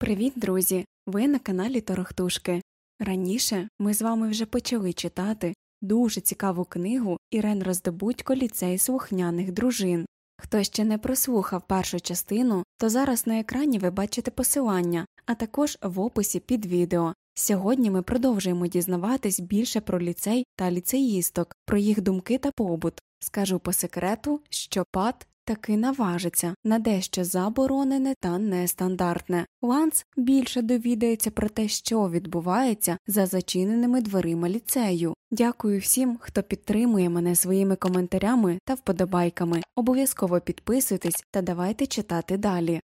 Привіт, друзі! Ви на каналі Торохтушки. Раніше ми з вами вже почали читати дуже цікаву книгу Ірен Роздобудько ліцей слухняних дружин. Хто ще не прослухав першу частину, то зараз на екрані ви бачите посилання, а також в описі під відео. Сьогодні ми продовжуємо дізнаватись більше про ліцей та ліцеїсток, про їх думки та побут. Скажу по секрету, що пад таки наважиться на дещо заборонене та нестандартне. Ланс більше довідається про те, що відбувається за зачиненими дверима ліцею. Дякую всім, хто підтримує мене своїми коментарями та вподобайками. Обов'язково підписуйтесь та давайте читати далі.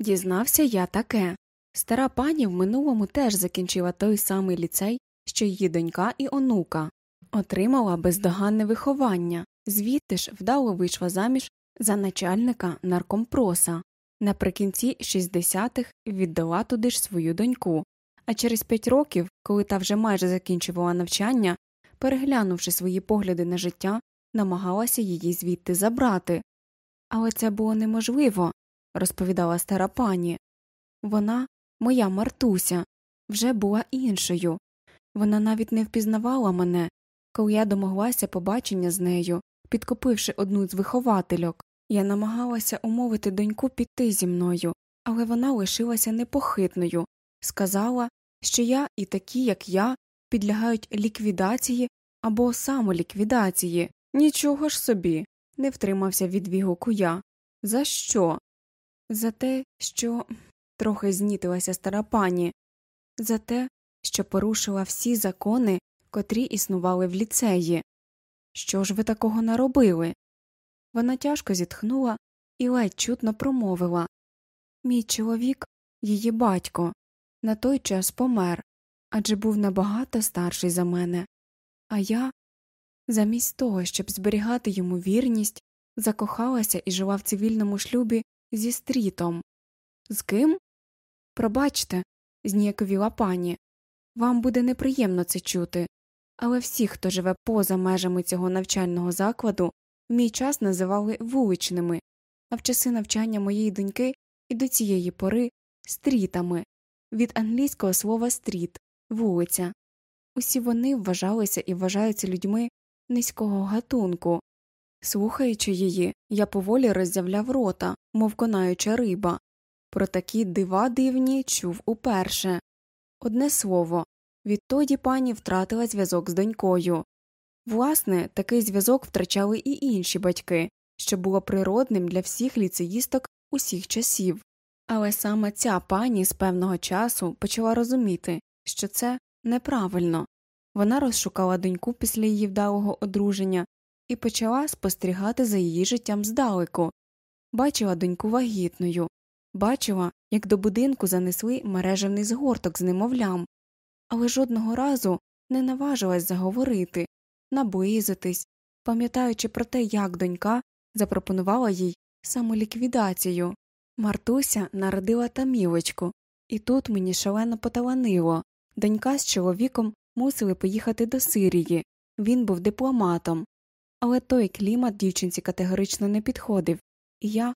Дізнався я таке. Стара пані в минулому теж закінчила той самий ліцей, що її донька і онука, отримала бездоганне виховання, звідти ж вдало вийшла заміж за начальника наркомпроса. Наприкінці 60-х віддала туди ж свою доньку, а через п'ять років, коли та вже майже закінчувала навчання, переглянувши свої погляди на життя, намагалася її звідти забрати. Але це було неможливо, розповідала стара пані. Вона, моя Мартуся, вже була іншою. Вона навіть не впізнавала мене, коли я домоглася побачення з нею, підкопивши одну з виховательок. Я намагалася умовити доньку піти зі мною, але вона лишилася непохитною, сказала, що я і такі, як я, підлягають ліквідації або самоліквідації. Нічого ж собі, не втримався від відгуку я. За що? За те, що. трохи знітилася стара пані, за те, що порушила всі закони, котрі існували в ліцеї. Що ж ви такого наробили? Вона тяжко зітхнула і ледь чутно промовила Мій чоловік, її батько, на той час помер адже був набагато старший за мене, а я, замість того, щоб зберігати йому вірність, закохалася і жила в цивільному шлюбі зі стрітом. З ким? Пробачте, зніяковіла пані. Вам буде неприємно це чути, але всі, хто живе поза межами цього навчального закладу, в мій час називали вуличними, а в часи навчання моєї доньки і до цієї пори стрітами від англійського слова стріт вулиця. Усі вони вважалися і вважаються людьми низького гатунку. Слухаючи її, я поволі роззявляв рота, мов конаюча риба. Про такі дива дивні чув уперше. Одне слово відтоді пані втратила зв'язок з донькою. Власне, такий зв'язок втрачали і інші батьки, що було природним для всіх ліцеїсток усіх часів. Але саме ця пані з певного часу почала розуміти, що це неправильно. Вона розшукала доньку після її вдалого одруження і почала спостерігати за її життям здалеку, бачила доньку вагітною, бачила, як до будинку занесли мережевний згорток з немовлям, але жодного разу не наважилась заговорити, наблизитись, пам'ятаючи про те, як донька запропонувала їй самоліквідацію. Мартуся народила тамілочку, і тут мені шалено поталанило. Донька з чоловіком мусили поїхати до Сирії, він був дипломатом. Але той клімат дівчинці категорично не підходив, і я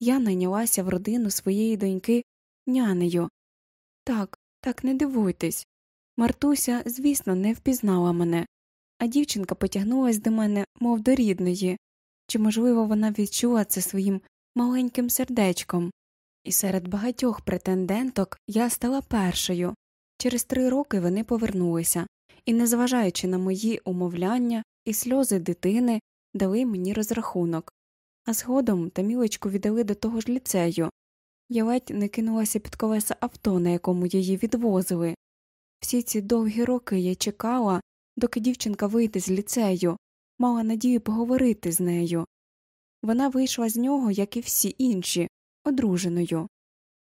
я найнялася в родину своєї доньки нянею. Так, так не дивуйтесь. Мартуся, звісно, не впізнала мене, а дівчинка потягнулась до мене, мов до рідної, чи, можливо, вона відчула це своїм маленьким сердечком, і серед багатьох претенденток я стала першою. Через три роки вони повернулися, і, незважаючи на мої умовляння і сльози дитини, дали мені розрахунок, а згодом тамілочку віддали до того ж ліцею. Я ледь не кинулася під колеса авто, на якому її відвозили. Всі ці довгі роки я чекала, доки дівчинка вийде з ліцею, мала надію поговорити з нею. Вона вийшла з нього, як і всі інші, одруженою.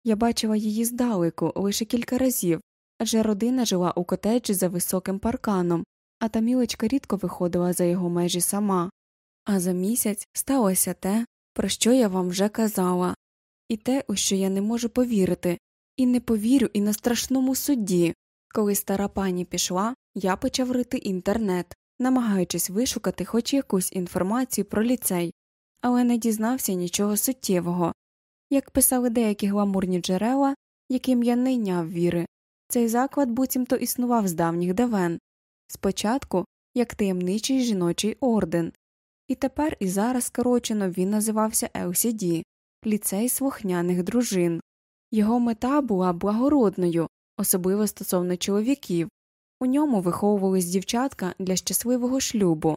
Я бачила її здалеку лише кілька разів, адже родина жила у котеджі за високим парканом, а тамілочка рідко виходила за його межі сама. А за місяць сталося те, про що я вам вже казала, і те, у що я не можу повірити, і не повірю і на страшному суді. Коли стара пані пішла, я почав рити інтернет, намагаючись вишукати хоч якусь інформацію про ліцей, але не дізнався нічого суттєвого. Як писали деякі гламурні джерела, яким я не йняв віри. Цей заклад буцімто існував з давніх давен, спочатку як таємничий жіночий орден, і тепер і зараз скорочено він називався LCD – ліцей слухняних дружин. Його мета була благородною, особливо стосовно чоловіків, у ньому виховувались дівчатка для щасливого шлюбу.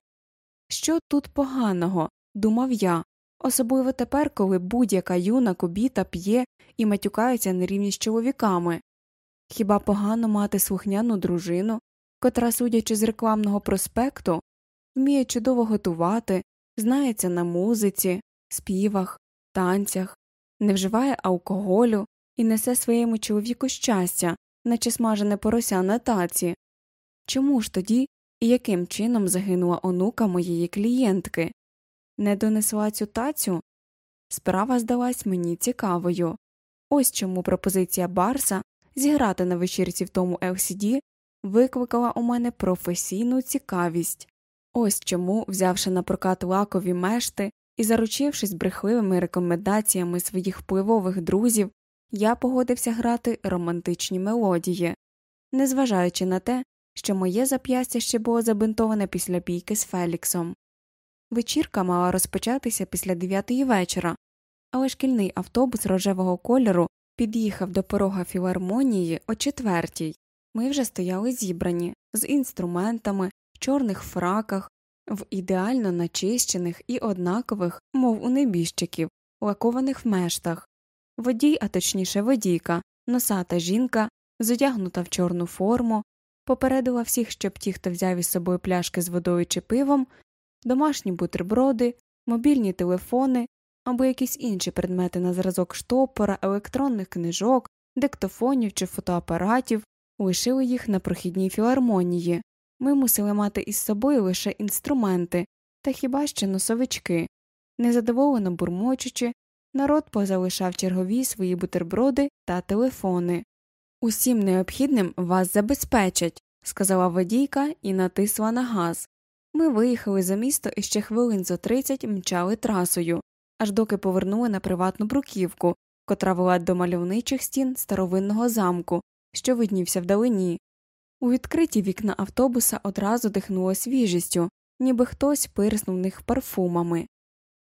Що тут поганого, думав я, особливо тепер, коли будь-яка юна кобіта п'є і матюкається на рівні з чоловіками. Хіба погано мати слухняну дружину, котра, судячи з рекламного проспекту, вміє чудово готувати, знається на музиці, співах, танцях, не вживає алкоголю і несе своєму чоловіку щастя, наче смажене порося на таці. Чому ж тоді і яким чином загинула онука моєї клієнтки? Не донесла цю тацю? Справа здалась мені цікавою. Ось чому пропозиція Барса зіграти на вечірці в тому LCD викликала у мене професійну цікавість. Ось чому, взявши на прокат лакові мешти і заручившись брехливими рекомендаціями своїх впливових друзів, я погодився грати романтичні мелодії, незважаючи на те, що моє зап'ястя ще було забинтоване після бійки з Феліксом. Вечірка мала розпочатися після дев'ятої вечора, але шкільний автобус рожевого кольору під'їхав до порога філармонії о четвертій. Ми вже стояли зібрані, з інструментами, в чорних фраках, в ідеально начищених і однакових, мов у небіжчиків, лакованих мештах. Водій, а точніше водійка, носата жінка, зодягнута в чорну форму, попередила всіх, щоб ті, хто взяв із собою пляшки з водою чи пивом, домашні бутерброди, мобільні телефони або якісь інші предмети на зразок штопора, електронних книжок, диктофонів чи фотоапаратів, лишили їх на прохідній філармонії. Ми мусили мати із собою лише інструменти та хіба ще носовички. Незадоволено бурмочучи, народ позалишав чергові свої бутерброди та телефони. Усім необхідним вас забезпечать, сказала водійка і натисла на газ. Ми виїхали за місто і ще хвилин зо тридцять мчали трасою, аж доки повернули на приватну бруківку, котра вела до мальовничих стін старовинного замку, що виднівся вдалині. У відкриті вікна автобуса одразу дихнуло свіжістю, ніби хтось пирснув них парфумами.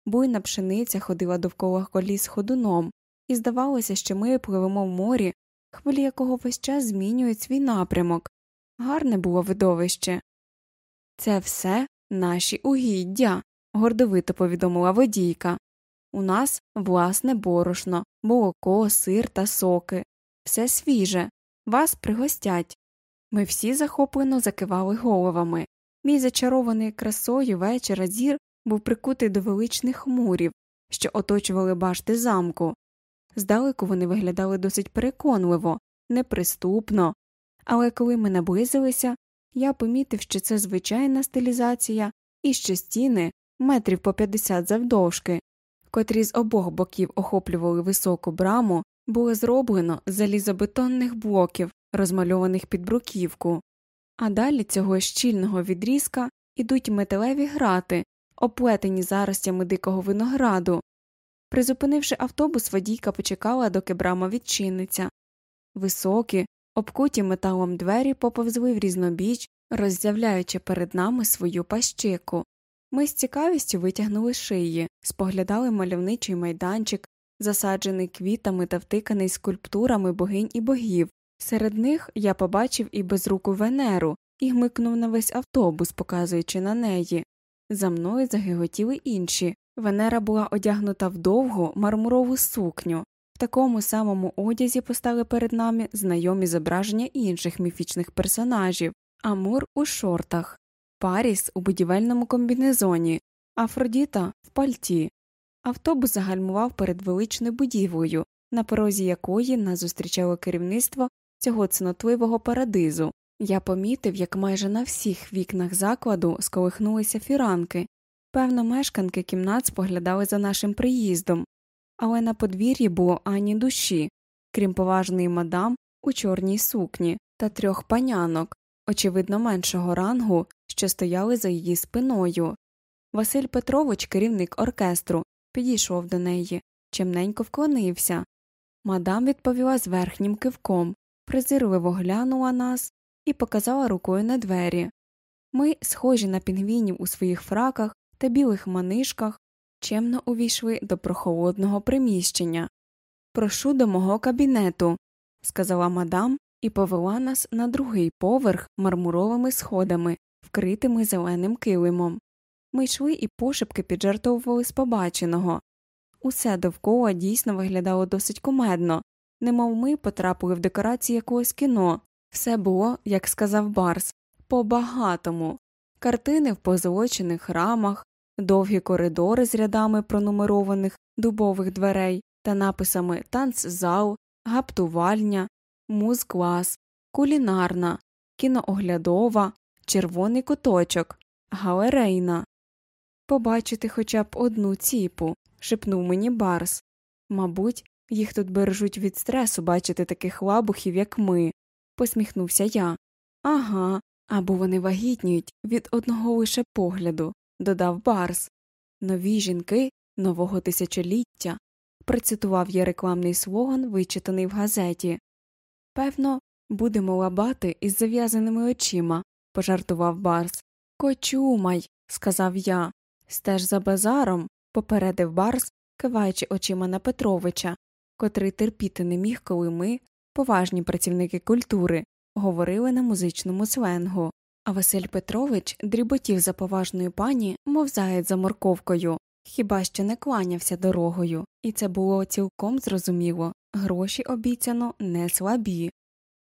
Буйна пшениця ходила довкола коліс ходуном, і здавалося, що ми пливемо в морі, хвилі якого весь час змінюють свій напрямок. Гарне було видовище. Це все наші угіддя, гордовито повідомила водійка. У нас власне борошно, молоко, сир та соки. Все свіже. Вас пригостять. Ми всі захоплено закивали головами. Мій зачарований красою вечора зір був прикутий до величних хмурів, що оточували башти замку. Здалеку вони виглядали досить переконливо, неприступно, але коли ми наблизилися, я помітив, що це звичайна стилізація і що стіни метрів по 50 завдовжки, котрі з обох боків охоплювали високу браму, було зроблено з залізобетонних блоків, розмальованих під бруківку, а далі цього щільного відрізка ідуть металеві грати, оплетені заростями дикого винограду. Призупинивши автобус, водійка почекала, доки брама відчиниться. Високі, обкуті металом двері поповзли в різнобіч, роззявляючи перед нами свою пащику. Ми з цікавістю витягнули шиї, споглядали мальовничий майданчик, засаджений квітами та втиканий скульптурами богинь і богів. Серед них я побачив і безруку Венеру і гмикнув на весь автобус, показуючи на неї. За мною загиготіли інші. Венера була одягнута в довгу мармурову сукню. В такому самому одязі постали перед нами знайомі зображення інших міфічних персонажів Амур у шортах, Паріс у будівельному комбінезоні, Афродіта в пальті. Автобус загальмував перед величною будівлею, на порозі якої нас зустрічало керівництво цього цнотливого парадизу. Я помітив, як майже на всіх вікнах закладу сколихнулися фіранки. Певно, мешканки кімнат споглядали за нашим приїздом, але на подвір'ї було ані душі, крім поважної мадам у чорній сукні та трьох панянок, очевидно, меншого рангу, що стояли за її спиною. Василь Петрович, керівник оркестру, підійшов до неї, чимненько вклонився. Мадам відповіла з верхнім кивком, презирливо глянула нас і показала рукою на двері. Ми, схожі на пінгвінів у своїх фраках та білих манишках, чемно увійшли до прохолодного приміщення. Прошу до мого кабінету, сказала мадам і повела нас на другий поверх мармуровими сходами, вкритими зеленим килимом. Ми йшли і пошепки піджартовували з побаченого. Усе довкола дійсно виглядало досить кумедно, немов ми потрапили в декорації якогось кіно. Все було, як сказав Барс, по багатому картини в позолочених рамах, довгі коридори з рядами пронумерованих дубових дверей та написами танцзал, гаптувальня, музклас, кулінарна, кінооглядова, червоний куточок, галерейна. Побачити хоча б одну ціпу, шепнув мені Барс. Мабуть, їх тут бережуть від стресу бачити таких лабухів, як ми, посміхнувся я. Ага, або вони вагітніють від одного лише погляду, додав Барс. Нові жінки нового тисячоліття. Процитував я рекламний слоган, вичитаний в газеті. Певно, будемо лабати із зав'язаними очима, пожартував Барс. Кочумай, сказав я. Стеж за базаром, попередив Барс, киваючи очима на Петровича, котрий терпіти не міг, коли ми, поважні працівники культури, говорили на музичному сленгу. А Василь Петрович дріботів за поважною пані, мов заєць за морковкою, хіба що не кланявся дорогою, і це було цілком зрозуміло гроші обіцяно не слабі.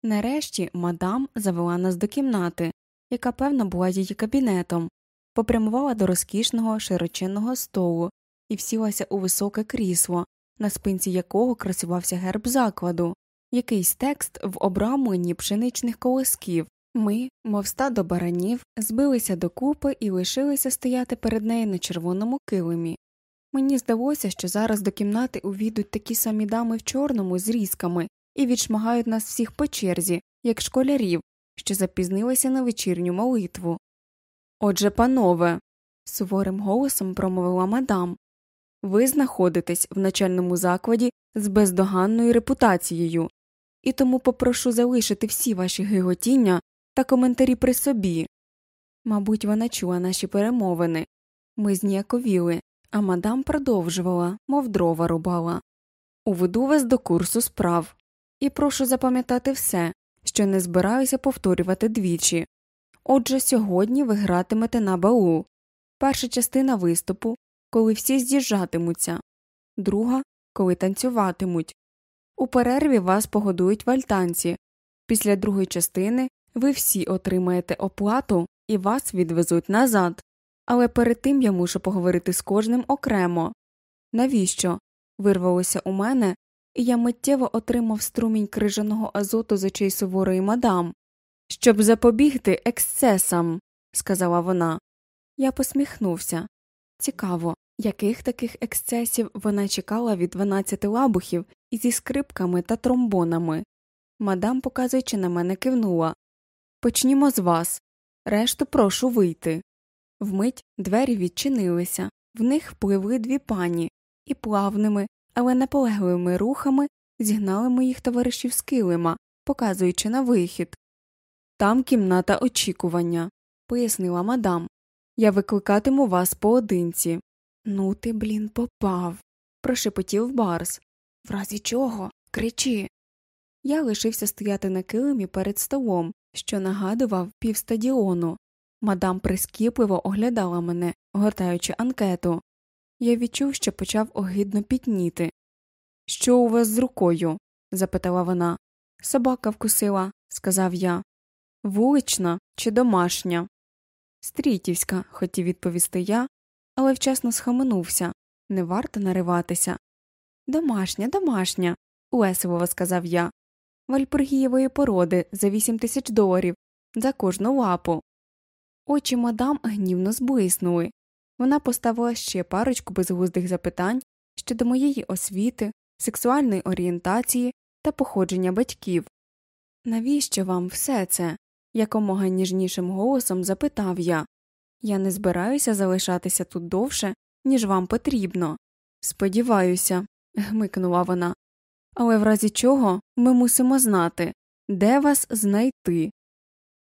Нарешті мадам завела нас до кімнати, яка певно була її кабінетом, попрямувала до розкішного широченного столу і всілася у високе крісло, на спинці якого красувався герб закладу, якийсь текст в обрамленні пшеничних колосків. Ми, мов стадо баранів, збилися докупи і лишилися стояти перед нею на червоному килимі. Мені здалося, що зараз до кімнати увійдуть такі самі дами в чорному з різками і відшмагають нас всіх по черзі, як школярів, що запізнилися на вечірню молитву. Отже, панове, суворим голосом промовила мадам, ви знаходитесь в начальному закладі з бездоганною репутацією, і тому попрошу залишити всі ваші гиготіння та коментарі при собі. Мабуть, вона чула наші перемовини. Ми зніяковіли, а мадам продовжувала, мов дрова рубала. Уведу вас до курсу справ і прошу запам'ятати все, що не збираюся повторювати двічі. Отже, сьогодні ви гратимете на балу. Перша частина виступу, коли всі з'їжджатимуться, друга, коли танцюватимуть. У перерві вас погодують в альтанці. Після другої частини ви всі отримаєте оплату і вас відвезуть назад. Але перед тим я мушу поговорити з кожним окремо. Навіщо? вирвалося у мене, і я миттєво отримав струмінь крижаного азоту з очей суворої мадам. Щоб запобігти ексцесам, сказала вона. Я посміхнувся. Цікаво, яких таких ексцесів вона чекала від дванадцяти лабухів зі скрипками та тромбонами. Мадам, показуючи на мене, кивнула. Почнімо з вас. Решту прошу вийти. Вмить двері відчинилися, в них впливли дві пані і плавними, але наполегливими рухами зігнали моїх товаришів з килима, показуючи на вихід. Там кімната очікування, пояснила мадам. Я викликатиму вас поодинці. Ну ти, блін, попав. прошепотів Барс. В разі чого? Кричи. Я лишився стояти на килимі перед столом, що нагадував півстадіону. Мадам прискіпливо оглядала мене, гортаючи анкету. Я відчув, що почав огидно пітніти. Що у вас з рукою? запитала вона. Собака вкусила, сказав я. Вулична чи домашня? Стрітівська, хотів відповісти я, але вчасно схаменувся не варто нариватися. Домашня, домашня, уесливо сказав я. Вальпургієвої породи за вісім тисяч доларів за кожну лапу. Очі мадам гнівно зблиснули. Вона поставила ще парочку безглуздих запитань щодо моєї освіти, сексуальної орієнтації та походження батьків. Навіщо вам все це? Якомога ніжнішим голосом запитав я. Я не збираюся залишатися тут довше, ніж вам потрібно. Сподіваюся, гмикнула вона. але в разі чого ми мусимо знати, де вас знайти.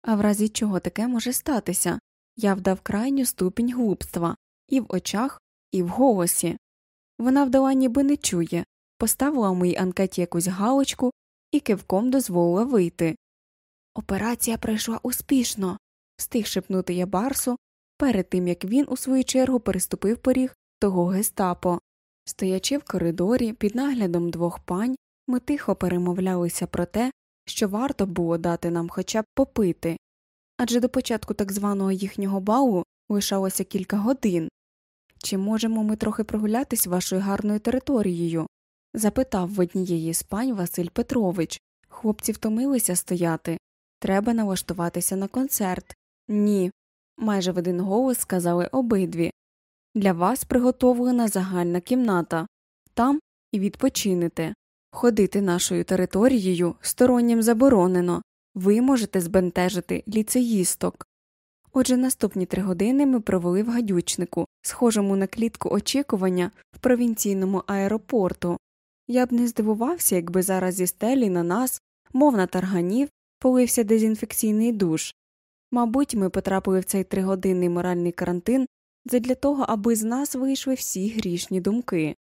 А в разі чого таке може статися я вдав крайню ступінь глупства і в очах, і в голосі. Вона вдала ніби не чує, поставила в моїй анкеті якусь галочку і кивком дозволила вийти. Операція пройшла успішно, встиг шепнути я барсу перед тим як він у свою чергу переступив поріг того гестапо. Стоячи в коридорі під наглядом двох пань, ми тихо перемовлялися про те, що варто було дати нам хоча б попити, адже до початку так званого їхнього балу лишалося кілька годин. Чи можемо ми трохи прогулятись вашою гарною територією? запитав в однієї з пань Василь Петрович. Хлопці втомилися стояти. Треба налаштуватися на концерт. Ні. майже в один голос сказали обидві. Для вас приготовлена загальна кімната. Там і відпочинете. Ходити нашою територією стороннім заборонено. Ви можете збентежити ліцеїсток. Отже, наступні три години ми провели в гадючнику, схожому на клітку очікування в провінційному аеропорту. Я б не здивувався, якби зараз зі стелі на нас, мов на тарганів, полився дезінфекційний душ. Мабуть, ми потрапили в цей тригодинний моральний карантин задля того, аби з нас вийшли всі грішні думки.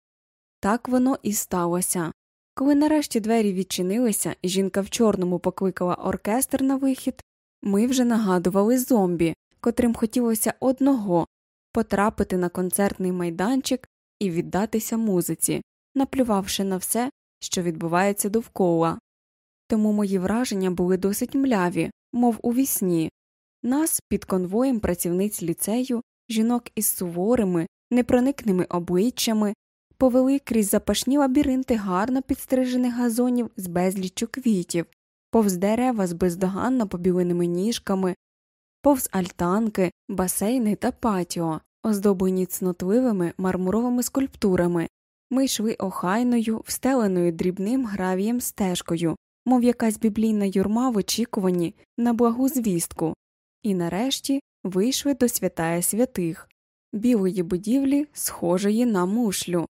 Так воно і сталося. Коли нарешті двері відчинилися і жінка в чорному покликала оркестр на вихід, ми вже нагадували зомбі, котрим хотілося одного потрапити на концертний майданчик і віддатися музиці, наплювавши на все, що відбувається довкола. Тому мої враження були досить мляві, мов у вісні. Нас під конвоєм працівниць ліцею, жінок із суворими, непроникними обличчями, повели крізь запашні лабіринти гарно підстрижених газонів з безліччю квітів, повз дерева з бездоганно побіленими ніжками, повз альтанки, басейни та патіо, оздоблені цнотливими мармуровими скульптурами. Ми йшли охайною, встеленою дрібним гравієм стежкою, мов якась біблійна юрма в очікуванні на благу звістку, і нарешті вийшли до святая святих, білої будівлі, схожої на мушлю.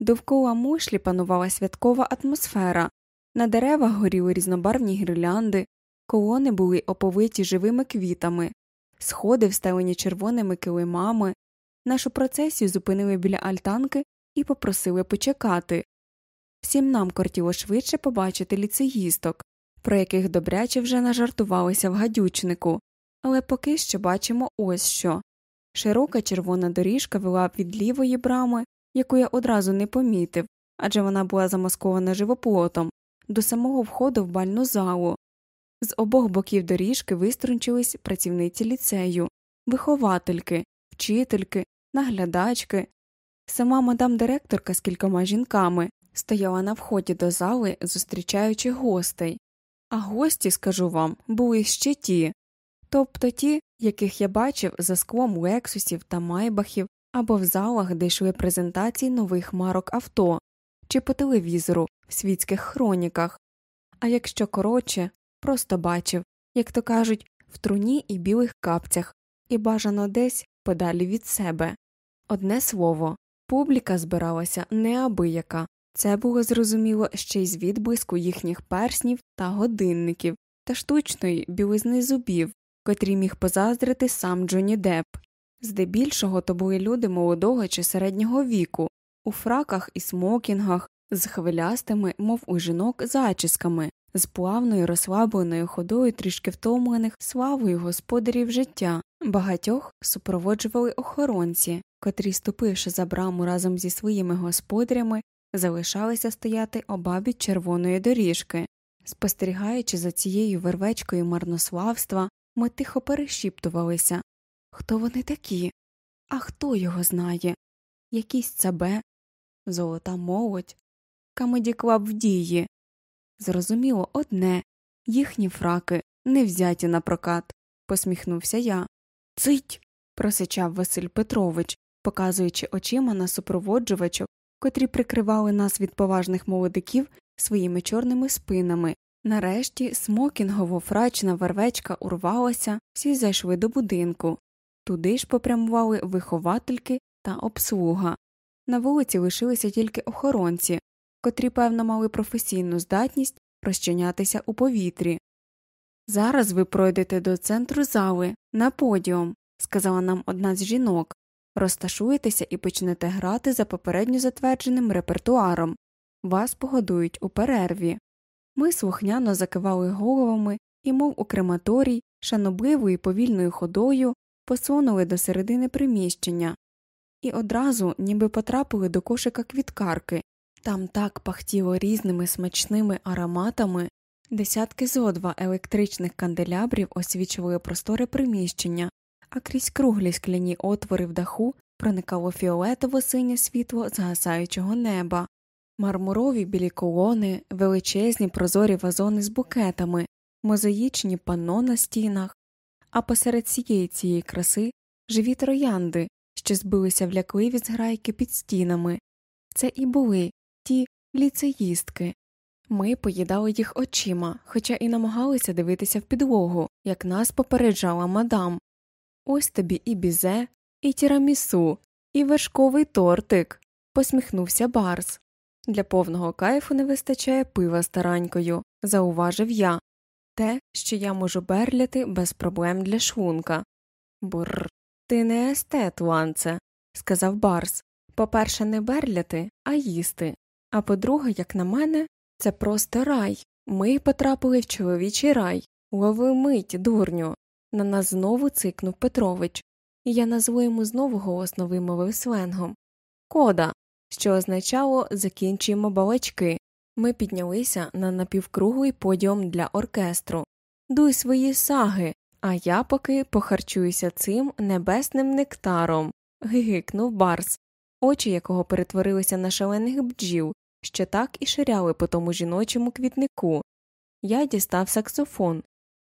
Довкола мушлі панувала святкова атмосфера, на деревах горіли різнобарвні гірлянди, колони були оповиті живими квітами, сходи встелені червоними килимами. Нашу процесію зупинили біля альтанки і попросили почекати. Всім нам кортіло швидше побачити ліцеїсток, про яких добряче вже нажартувалися в гадючнику, але поки що бачимо ось що широка червона доріжка вела від лівої брами, яку я одразу не помітив, адже вона була замаскована живоплотом, до самого входу в бальну залу. З обох боків доріжки виструнчились працівниці ліцею, виховательки, вчительки, наглядачки. Сама мадам директорка з кількома жінками стояла на вході до зали, зустрічаючи гостей, а гості, скажу вам, були ще ті, тобто ті, яких я бачив за склом лексусів та майбахів або в залах, де йшли презентації нових марок авто, чи по телевізору в світських хроніках, а якщо коротше, просто бачив, як то кажуть, в труні і білих капцях, і бажано десь подалі від себе. Одне слово, публіка збиралася неабияка, це було зрозуміло ще й з відблиску їхніх перснів та годинників та штучної білизни зубів, котрі міг позаздрити сам Джонні Депп. Здебільшого то були люди молодого чи середнього віку, у фраках і смокінгах, з хвилястими, мов у жінок, зачісками, з плавною розслабленою ходою трішки втомлених славою господарів життя, багатьох супроводжували охоронці, котрі, ступивши за браму разом зі своїми господарями, залишалися стояти обабіч червоної доріжки. Спостерігаючи за цією вервечкою марнославства, ми тихо перешіптувалися хто вони такі, а хто його знає? Якісь цабе, золота молодь, Comedy Club в дії. Зрозуміло одне їхні фраки не взяті на прокат, посміхнувся я. Цить. просичав Василь Петрович, показуючи очима на супроводжувачок, котрі прикривали нас від поважних молодиків своїми чорними спинами. Нарешті смокінгово фрачна вервечка урвалася, всі зайшли до будинку. Туди ж попрямували виховательки та обслуга. На вулиці лишилися тільки охоронці, котрі, певно, мали професійну здатність розчинятися у повітрі. Зараз ви пройдете до центру зали на подіум, сказала нам одна з жінок, розташуєтеся і почнете грати за попередньо затвердженим репертуаром, вас погодують у перерві. Ми слухняно закивали головами і, мов у крематорій, шанобливою і повільною ходою посунули до середини приміщення і одразу ніби потрапили до кошика квіткарки. Там так пахтіло різними смачними ароматами, десятки зо два електричних канделябрів освічували просторе приміщення, а крізь круглі скляні отвори в даху проникало фіолетово синє світло згасаючого неба, мармурові білі колони, величезні прозорі вазони з букетами, мозаїчні панно на стінах, а посеред цієї цієї краси живі троянди, що збилися в лякливі зграйки під стінами. Це і були ті ліцеїстки. Ми поїдали їх очима, хоча і намагалися дивитися в підлогу, як нас попереджала мадам. Ось тобі і бізе, і тірамісу, і вершковий тортик, посміхнувся Барс. Для повного кайфу не вистачає пива старанькою, зауважив я те, що я можу берляти без проблем для шлунка. Бурр. Ти не естет, Ланце, сказав Барс. По перше, не берляти, а їсти. А по друге, як на мене, це просто рай. Ми потрапили в чоловічий рай. Лови мить, дурню. На нас знову цикнув Петрович, і я назву йому знову голосно вимовив сленгом Кода, що означало закінчуємо балачки. Ми піднялися на напівкруглий подіум для оркестру. Дуй свої саги, а я поки похарчуюся цим небесним нектаром. гигикнув Барс, очі якого перетворилися на шалених бджіл, що так і ширяли по тому жіночому квітнику. Я дістав саксофон,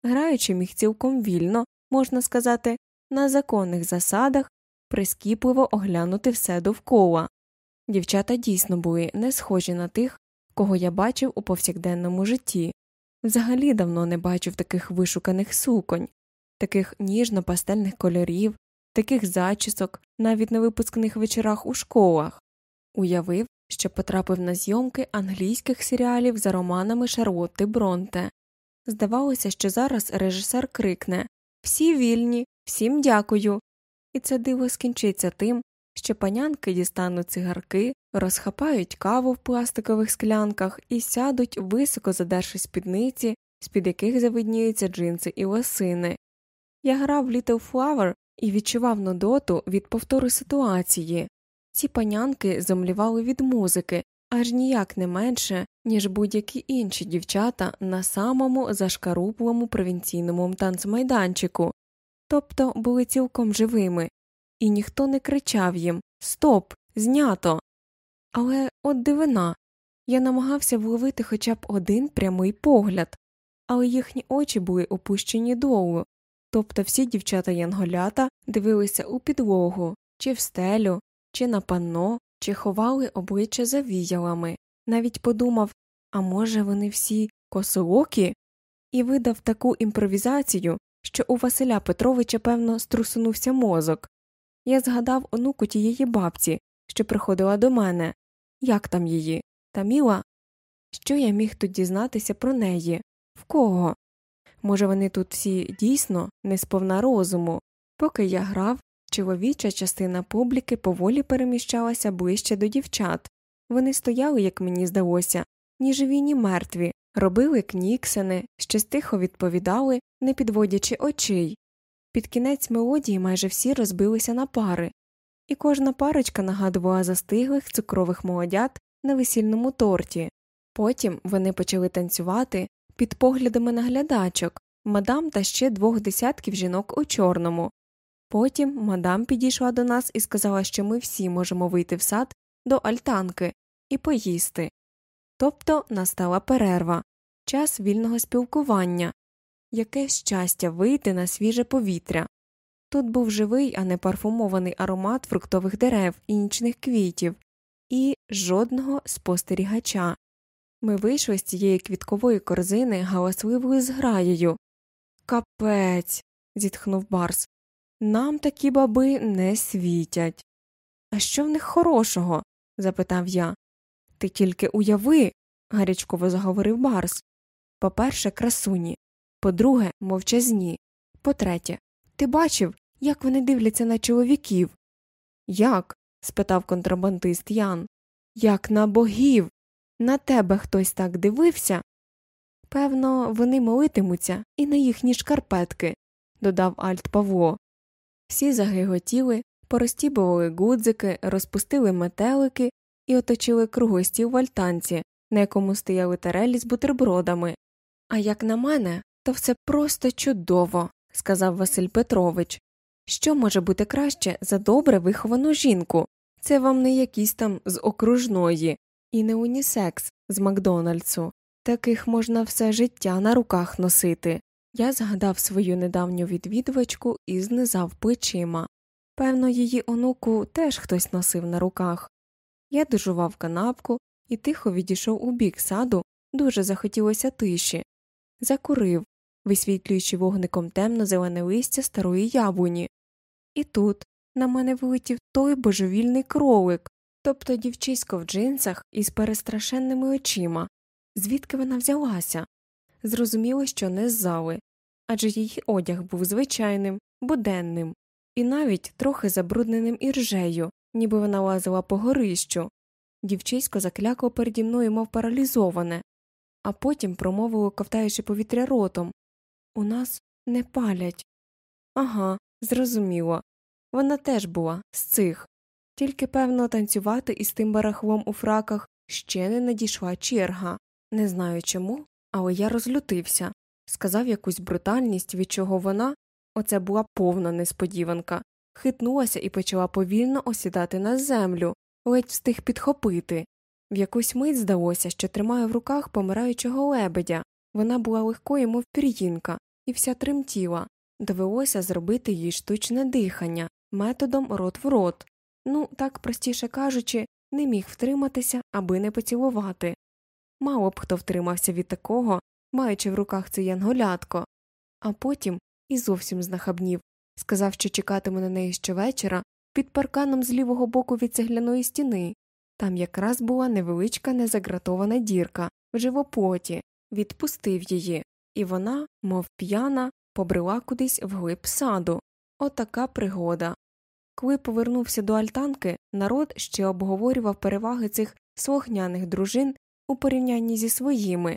граючи міг цілком вільно, можна сказати, на законних засадах, прискіпливо оглянути все довкола. Дівчата дійсно були не схожі на тих, кого я бачив у повсякденному житті. Взагалі давно не бачив таких вишуканих суконь, таких ніжно пастельних кольорів, таких зачісок, навіть на випускних вечорах у школах, уявив, що потрапив на зйомки англійських серіалів за романами Шарлотти Бронте. Здавалося, що зараз режисер крикне Всі вільні, всім дякую. І це диво скінчиться тим, що панянки дістануть цигарки, розхапають каву в пластикових склянках і сядуть, високо задерши спідниці, з під яких завидніються джинси і лосини. Я грав Little Flower і відчував нудоту від повтору ситуації. Ці панянки зомлівали від музики, аж ніяк не менше, ніж будь-які інші дівчата на самому зашкарублому провінційному танцмайданчику, тобто були цілком живими, і ніхто не кричав їм Стоп, знято. Але от дивина я намагався вловити хоча б один прямий погляд, але їхні очі були опущені долу, тобто всі дівчата янголята дивилися у підлогу, чи в стелю, чи на панно, чи ховали обличчя за віялами, навіть подумав а може, вони всі косоокі? і видав таку імпровізацію, що у Василя Петровича, певно, струсунувся мозок. Я згадав онуку тієї бабці, що приходила до мене. Як там її? Таміла? Що я міг тут дізнатися про неї? В кого? Може, вони тут всі дійсно не сповна розуму. Поки я грав, чоловіча частина публіки поволі переміщалася ближче до дівчат. Вони стояли, як мені здалося, ні живі, ні мертві, робили кніксени, щось тихо відповідали, не підводячи очей. Під кінець мелодії майже всі розбилися на пари, і кожна парочка нагадувала застиглих цукрових молодят на весільному торті. Потім вони почали танцювати під поглядами наглядачок, мадам та ще двох десятків жінок у чорному. Потім мадам підійшла до нас і сказала, що ми всі можемо вийти в сад до альтанки і поїсти. Тобто настала перерва, час вільного спілкування, яке щастя вийти на свіже повітря. Тут був живий, а не парфумований аромат фруктових дерев і нічних квітів, і жодного спостерігача. Ми вийшли з цієї квіткової корзини галасливою зграєю. Капець. зітхнув Барс. Нам такі баби не світять. А що в них хорошого? запитав я. Ти тільки уяви, гарячково заговорив Барс. По перше, красуні, по друге, мовчазні. По третє, ти бачив, як вони дивляться на чоловіків? Як? спитав контрабандист Ян. Як на богів. На тебе хтось так дивився? Певно, вони молитимуться і на їхні шкарпетки, додав Альт Павло. Всі загиготіли, порозтібували гудзики, розпустили метелики і оточили круглий стіл в альтанці, на якому стояли тарелі з бутербродами. А як на мене, то все просто чудово, сказав Василь Петрович. Що може бути краще за добре виховану жінку? Це вам не якісь там з окружної, і не унісекс з Макдональдсу. Таких можна все життя на руках носити. Я згадав свою недавню відвідувачку і знизав плечима. Певно, її онуку теж хтось носив на руках. Я дожував канапку і тихо відійшов у бік саду, дуже захотілося тиші, закурив, висвітлюючи вогником темно зелене листя старої яблуні. І тут на мене вилетів той божевільний кролик, тобто дівчисько в джинсах із перестрашенними очима. Звідки вона взялася? Зрозуміло, що не з зали, адже її одяг був звичайним, буденним, і навіть трохи забрудненим іржею, ніби вона лазила по горищу. Дівчисько заклякло переді мною, мов паралізоване, а потім промовило, ковтаючи повітря ротом У нас не палять. Ага, зрозуміло. Вона теж була з цих, тільки, певно, танцювати із тим барахлом у фраках ще не надійшла черга. Не знаю чому, але я розлютився, сказав якусь брутальність, від чого вона оце була повна несподіванка, хитнулася і почала повільно осідати на землю, ледь встиг підхопити. В якусь мить здалося, що тримає в руках помираючого лебедя. Вона була легкою, мов пір'їнка, і вся тремтіла. Довелося зробити їй штучне дихання методом рот в рот. Ну, так простіше кажучи, не міг втриматися, аби не поцілувати. Мало б хто втримався від такого, маючи в руках це янголятко, а потім і зовсім знахабнів, сказав, що чекатиме на неї щовечора під парканом з лівого боку від цегляної стіни. Там якраз була невеличка незагратована дірка в живоплоті, відпустив її, і вона, мов п'яна, побрела кудись вглиб саду. Отака пригода. Коли повернувся до альтанки, народ ще обговорював переваги цих слухняних дружин у порівнянні зі своїми.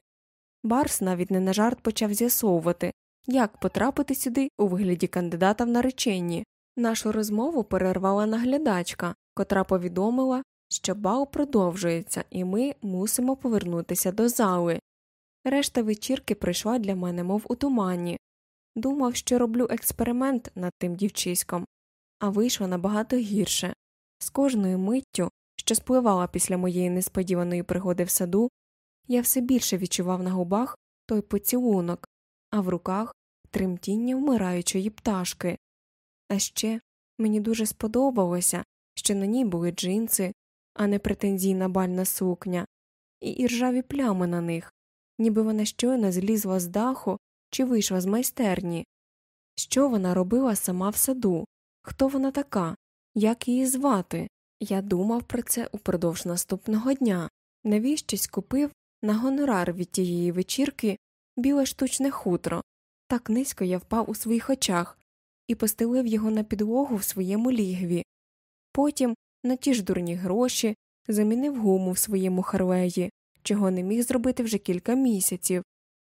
Барс навіть не на жарт почав з'ясовувати, як потрапити сюди у вигляді кандидата в нареченні. Нашу розмову перервала наглядачка, котра повідомила, що бал продовжується, і ми мусимо повернутися до зали. Решта вечірки прийшла для мене, мов у тумані. Думав, що роблю експеримент над тим дівчиськом, а вийшло набагато гірше. З кожною миттю, що спливала після моєї несподіваної пригоди в саду, я все більше відчував на губах той поцілунок, а в руках тремтіння вмираючої пташки. А ще мені дуже сподобалося, що на ній були джинси, а не претензійна бальна сукня, і іржаві плями на них, ніби вона щойно злізла з даху чи вийшла з майстерні. Що вона робила сама в саду, хто вона така, як її звати? Я думав про це упродовж наступного дня, навіщось купив на гонорар від тієї вечірки біле штучне хутро, так низько я впав у своїх очах і постелив його на підлогу в своєму лігві. Потім на ті ж дурні гроші замінив гуму в своєму харлеї, чого не міг зробити вже кілька місяців,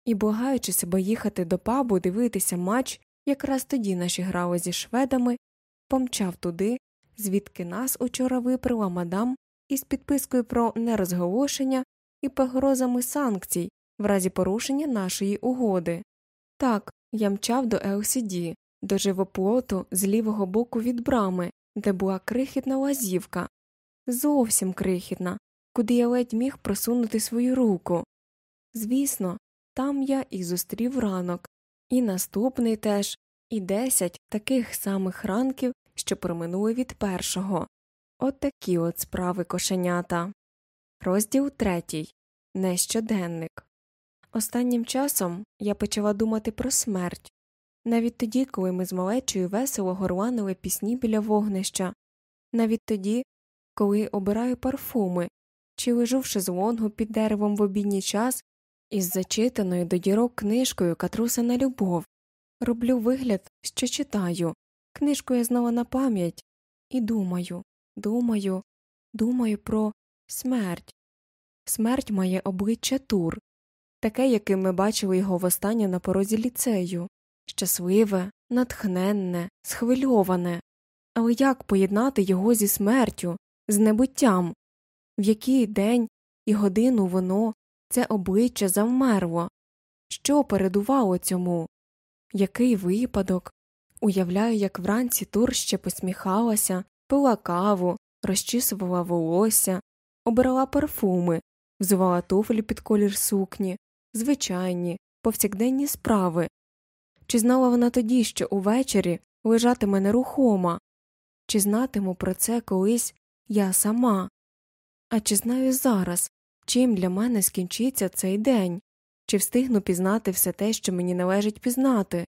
і, благаючи себе їхати до пабу дивитися матч, якраз тоді наші грали зі шведами, помчав туди, звідки нас учора виприла мадам із підпискою про нерозголошення і погрозами санкцій в разі порушення нашої угоди. Так, я мчав до LCD, до живоплоту з лівого боку від брами, де була крихітна лазівка, зовсім крихітна, куди я ледь міг просунути свою руку. Звісно, там я і зустрів ранок, і наступний теж, і десять таких самих ранків, що проминули від першого. От такі от справи кошенята. Розділ третій. Нещоденник. Останнім часом я почала думати про смерть. Навіть тоді, коли ми з малечою весело горланили пісні біля вогнища, навіть тоді, коли обираю парфуми чи лежу в шезлонгу під деревом в обідній час із зачитаною до дірок книжкою Катруса на любов, роблю вигляд, що читаю, книжку я знала на пам'ять, і думаю, думаю, думаю про смерть. Смерть має обличчя тур, таке, яким ми бачили його востаннє на порозі ліцею, щасливе, натхненне, схвильоване. Але як поєднати його зі смертю, з небуттям, в який день і годину воно, це обличчя завмерло? Що передувало цьому? Який випадок? Уявляю, як вранці Тур ще посміхалася, пила каву, розчісувала волосся, обирала парфуми, взувала туфлі під колір сукні, звичайні, повсякденні справи. Чи знала вона тоді, що увечері лежатиме нерухома, чи знатиму про це колись я сама? А чи знаю зараз, чим для мене скінчиться цей день, чи встигну пізнати все те, що мені належить пізнати,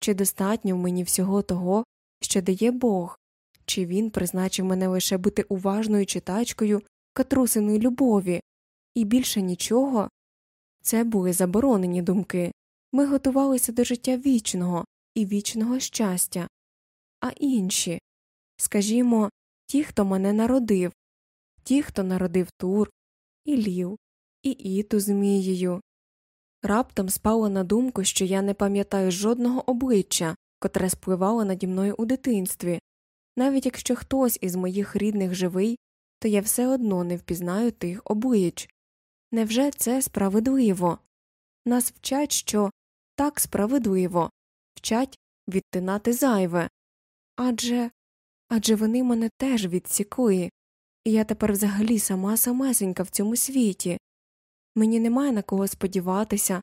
чи достатньо в мені всього того, що дає Бог, чи він призначив мене лише бути уважною читачкою катрусиної любові, і більше нічого? Це були заборонені думки. Ми готувалися до життя вічного і вічного щастя, а інші скажімо, ті, хто мене народив, ті, хто народив Тур, і Лів, і Іту Змією. Раптом спало на думку, що я не пам'ятаю жодного обличчя, котре спливало наді мною у дитинстві. Навіть якщо хтось із моїх рідних живий, то я все одно не впізнаю тих облич. Невже це справедливо? Нас вчать, що так справедливо, вчать відтинати зайве. Адже адже вони мене теж відсікли, і я тепер взагалі сама самесенька в цьому світі. Мені немає на кого сподіватися,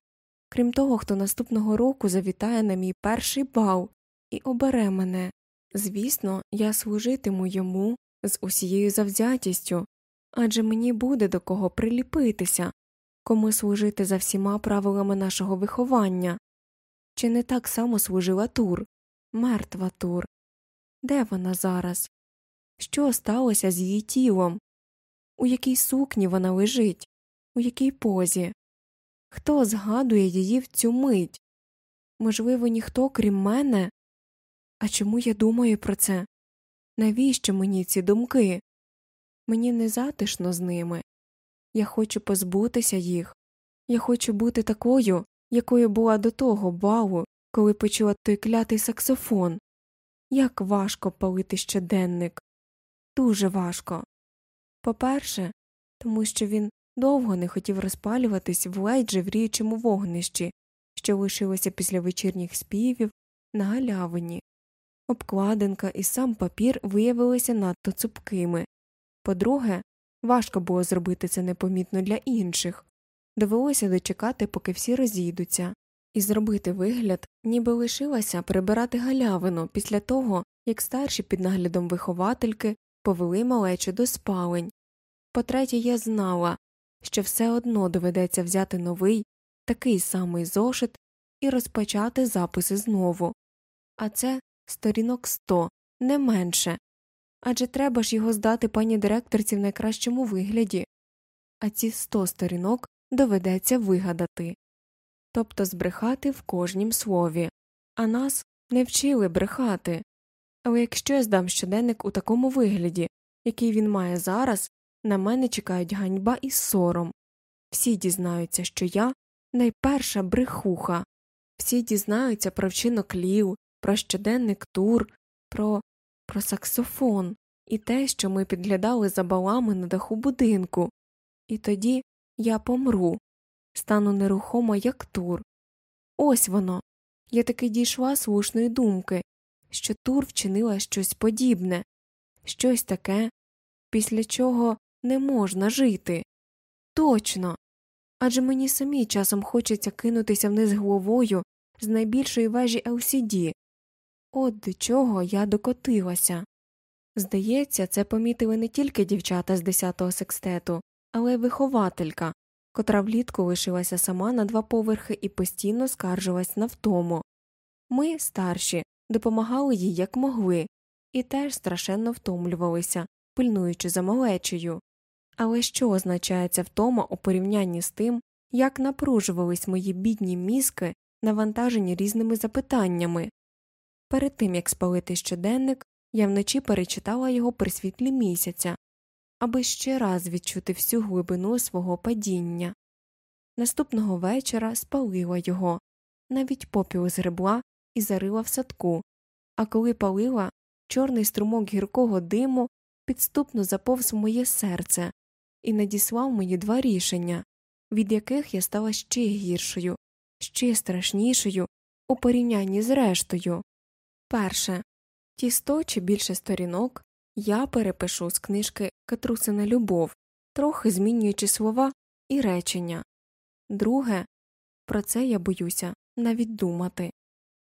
крім того, хто наступного року завітає на мій перший бал і обере мене. Звісно, я служитиму йому з усією завзятістю, адже мені буде до кого приліпитися, кому служити за всіма правилами нашого виховання. Чи не так само служила Тур, мертва Тур? Де вона зараз? Що сталося з її тілом? У якій сукні вона лежить, у якій позі? Хто згадує її в цю мить? Можливо, ніхто, крім мене? А чому я думаю про це? Навіщо мені ці думки? Мені не затишно з ними. Я хочу позбутися їх. Я хочу бути такою, якою була до того балу, коли почула той клятий саксофон. Як важко палити щоденник. Дуже важко. По перше, тому що він довго не хотів розпалюватись в ледь жевріючому вогнищі, що лишилося після вечірніх співів на галявині. Обкладинка і сам папір виявилися надто цупкими. По друге, важко було зробити це непомітно для інших довелося дочекати, поки всі розійдуться, і зробити вигляд, ніби лишилася прибирати галявину після того, як старші під наглядом виховательки повели малечу до спалень. По третє, я знала, що все одно доведеться взяти новий, такий самий зошит і розпочати записи знову. А це сторінок сто, не менше. Адже треба ж його здати пані директорці в найкращому вигляді, а ці сто сторінок доведеться вигадати, тобто збрехати в кожнім слові, а нас не вчили брехати. Але якщо я здам щоденник у такому вигляді, який він має зараз, на мене чекають ганьба і сором. Всі дізнаються, що я найперша брехуха, всі дізнаються про вчинок лів, про щоденник тур, про про саксофон і те, що ми підглядали за балами на даху будинку, і тоді я помру, стану нерухомо, як тур. Ось воно. Я таки дійшла слушної думки, що Тур вчинила щось подібне, щось таке, після чого не можна жити. Точно. Адже мені самі часом хочеться кинутися вниз головою з найбільшої вежі LCD. От до чого я докотилася. Здається, це помітили не тільки дівчата з 10-го секстету, але й вихователька, котра влітку лишилася сама на два поверхи і постійно скаржилась на втому. Ми, старші, допомагали їй як могли, і теж страшенно втомлювалися, пильнуючи за малечею. Але що означає ця втома у порівнянні з тим, як напружувались мої бідні мізки, навантажені різними запитаннями? Перед тим як спалити щоденник, я вночі перечитала його при світлі місяця, аби ще раз відчути всю глибину свого падіння. Наступного вечора спалила його, навіть попіл згребла і зарила в садку, а коли палила, чорний струмок гіркого диму підступно заповз моє серце і надіслав мені два рішення, від яких я стала ще гіршою, ще страшнішою у порівнянні з рештою. Перше ті сто чи більше сторінок я перепишу з книжки Катрусина Любов, трохи змінюючи слова і речення. Друге, про це я боюся навіть думати.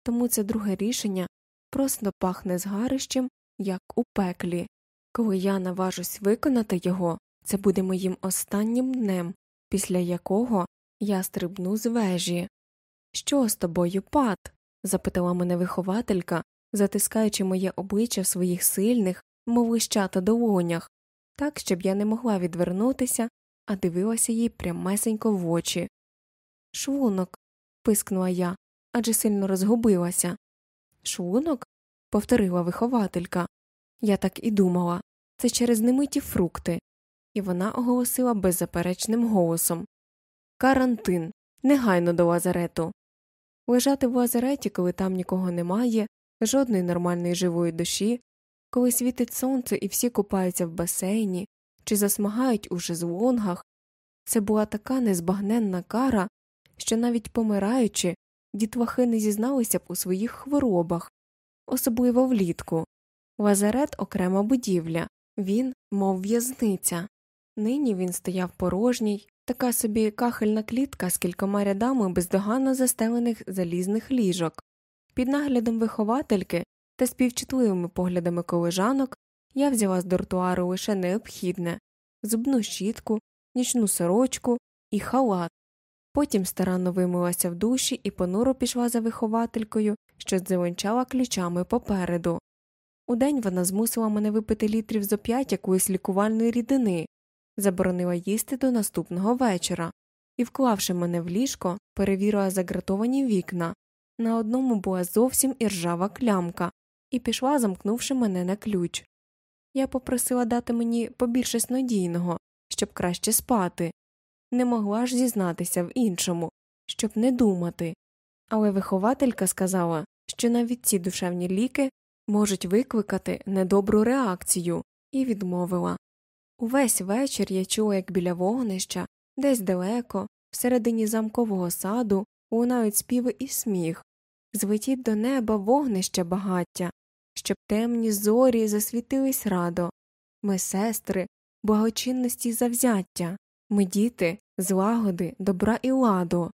Тому це друге рішення просто пахне згарищем, як у пеклі. Коли я наважусь виконати його, це буде моїм останнім днем, після якого я стрибну з вежі. Що з тобою, пат? Запитала мене вихователька, затискаючи моє обличчя в своїх сильних, мов лищата долонях, так, щоб я не могла відвернутися, а дивилася їй прямесенько в очі. Шлунок. пискнула я, адже сильно розгубилася. Шлунок? повторила вихователька. Я так і думала це через немиті фрукти. І вона оголосила беззаперечним голосом Карантин. Негайно до лазарету. Лежати в лазареті, коли там нікого немає, жодної нормальної живої душі, коли світить сонце і всі купаються в басейні чи засмагають у шезлонгах, це була така незбагненна кара, що навіть помираючи, дітлахи не зізналися б у своїх хворобах, особливо влітку. Лазарет окрема будівля, він, мов в'язниця. Нині він стояв порожній, така собі кахельна клітка з кількома рядами бездоганно застелених залізних ліжок. Під наглядом виховательки та співчутливими поглядами колежанок я взяла з дортуару лише необхідне зубну щітку, нічну сорочку і халат. Потім старанно вимилася в душі і понуро пішла за вихователькою, що дзеленчала ключами попереду. Удень вона змусила мене випити літрів зо п'ять якоїсь лікувальної рідини, заборонила їсти до наступного вечора і, вклавши мене в ліжко, перевірила загратовані вікна. На одному була зовсім іржава клямка, і пішла, замкнувши мене на ключ. Я попросила дати мені побільше снодійного, щоб краще спати, не могла ж зізнатися в іншому, щоб не думати. Але вихователька сказала, що навіть ці душевні ліки можуть викликати недобру реакцію, і відмовила. Увесь вечір я чула, як біля вогнища, десь далеко, всередині замкового саду, лунають співи і сміх, злетіть до неба вогнище багаття, щоб темні зорі засвітились радо, ми сестри, благочинності й завзяття, ми діти, злагоди, добра і ладу.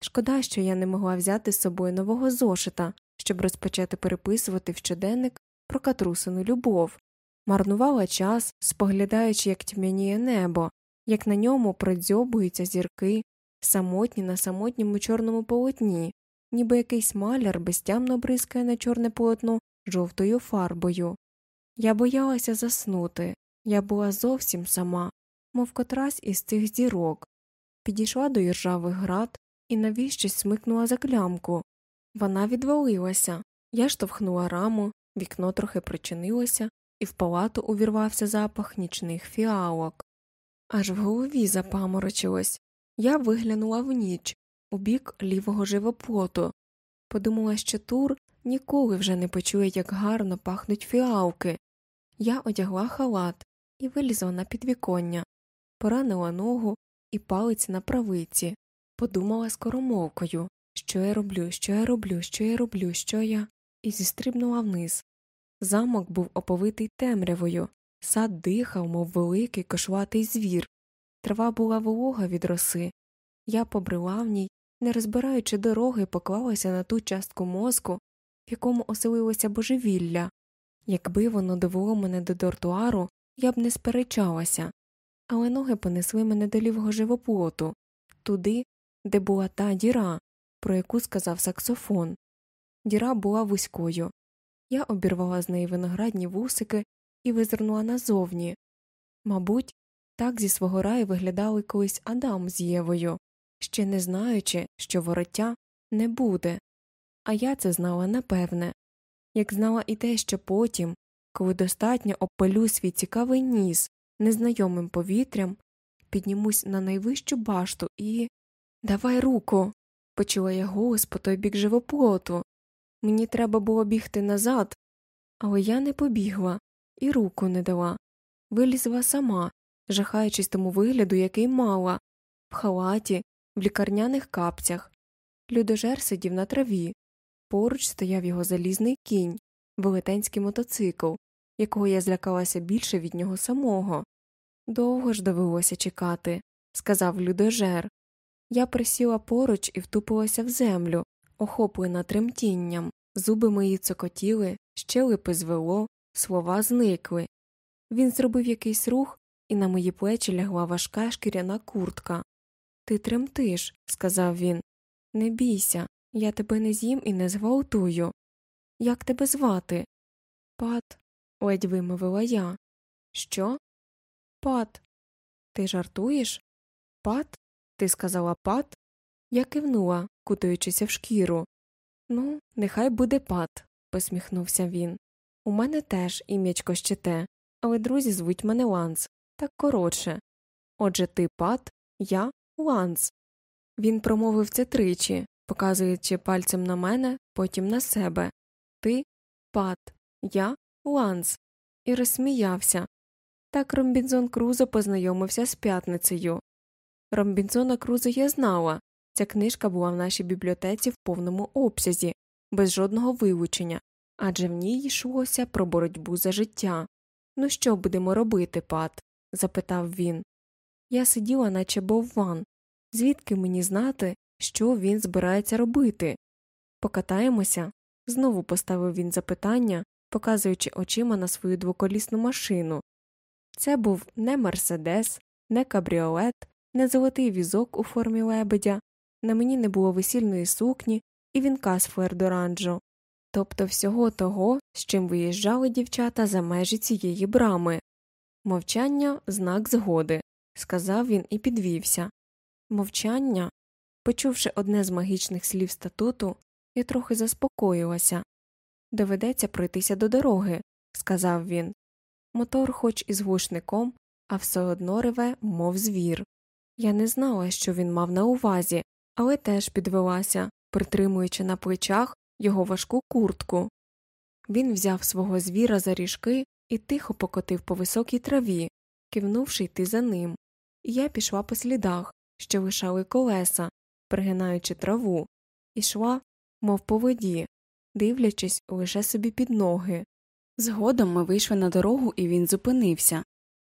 Шкода, що я не могла взяти з собою нового зошита, щоб розпочати переписувати в щоденник про катрусину любов, марнувала час, споглядаючи, як тьмяніє небо, як на ньому продзьобуються зірки, самотні на самотньому чорному полотні, ніби якийсь маляр безтямно бризкає на чорне полотно жовтою фарбою. Я боялася заснути, я була зовсім сама, мов котрась із цих зірок, підійшла до іржавих град і навіщось смикнула за клямку. Вона відвалилася, я штовхнула раму, вікно трохи причинилося, і в палату увірвався запах нічних фіалок. Аж в голові запаморочилось. Я виглянула в ніч, у бік лівого живоплоту, подумала, що тур ніколи вже не почує, як гарно пахнуть фіалки. Я одягла халат і вилізла на підвіконня, поранила ногу і палець на правиці, подумала скоромовкою, що я роблю, що я роблю, що я роблю, що я, і зістрибнула вниз. Замок був оповитий темрявою, сад дихав, мов великий кошлатий звір, трава була волога від роси. Я побрела в ній, не розбираючи дороги, поклалася на ту частку мозку, в якому оселилося божевілля. Якби воно довело мене до дортуару, я б не сперечалася, але ноги понесли мене до лівого живоплоту, туди, де була та діра, про яку сказав саксофон. Діра була вузькою. Я обірвала з неї виноградні вусики і визирнула назовні. Мабуть, Так зі свого раю виглядали колись Адам з Євою, ще не знаючи, що вороття не буде. А я це знала напевне, як знала і те, що потім, коли достатньо обпалю свій цікавий ніс незнайомим повітрям, піднімусь на найвищу башту і. Давай руку. почула я голос по той бік живоплоту. Мені треба було бігти назад, але я не побігла і руку не дала. Вилізла сама, жахаючись тому вигляду, який мала, в халаті, в лікарняних капцях. Людожер сидів на траві. Поруч стояв його залізний кінь, велетенський мотоцикл, якого я злякалася більше від нього самого. Довго ж довелося чекати, сказав людожер. Я присіла поруч і втупилася в землю, охоплена тремтінням, зуби мої цокотіли, щелепи звело, слова зникли. Він зробив якийсь рух, і на мої плечі лягла важка шкіряна куртка. Ти тремтиш, сказав він. Не бійся, я тебе не з'їм і не зґвалтую. Як тебе звати? Пат, ледь вимовила я. Що? Пат. Ти жартуєш? Пат? Ти сказала пат? Я кивнула, кутаючися в шкіру. Ну, нехай буде пат, посміхнувся він. У мене теж ім'ячко ще те, але друзі звуть мене Ланс, так коротше. Отже, ти Пат, я Ланс. Він промовив це тричі, показуючи пальцем на мене, потім на себе. Ти Пат, я Ланс. І розсміявся. Так Робінзон Крузо познайомився з П'ятницею. Робінзона Крузо я знала. Ця книжка була в нашій бібліотеці в повному обсязі, без жодного вилучення, адже в ній йшлося про боротьбу за життя. Ну, що будемо робити, пат? запитав він. Я сиділа, наче бовван. Звідки мені знати, що він збирається робити? Покатаємося? знову поставив він запитання, показуючи очима на свою двоколісну машину. Це був не Мерседес, не кабріолет, не золотий візок у формі лебедя, на мені не було весільної сукні і вінка з флердоранджо, тобто всього того, з чим виїжджали дівчата за межі цієї брами. Мовчання знак згоди, сказав він і підвівся. Мовчання. Почувши одне з магічних слів статуту, я трохи заспокоїлася. Доведеться пройтися до дороги, сказав він. Мотор, хоч і з глушником, а все одно реве, мов звір. Я не знала, що він мав на увазі, але теж підвелася, притримуючи на плечах його важку куртку. Він взяв свого звіра за ріжки і тихо покотив по високій траві, кивнувши йти за ним, і я пішла по слідах, що лишали колеса, пригинаючи траву, ішла, мов по воді, дивлячись лише собі під ноги. Згодом ми вийшли на дорогу, і він зупинився.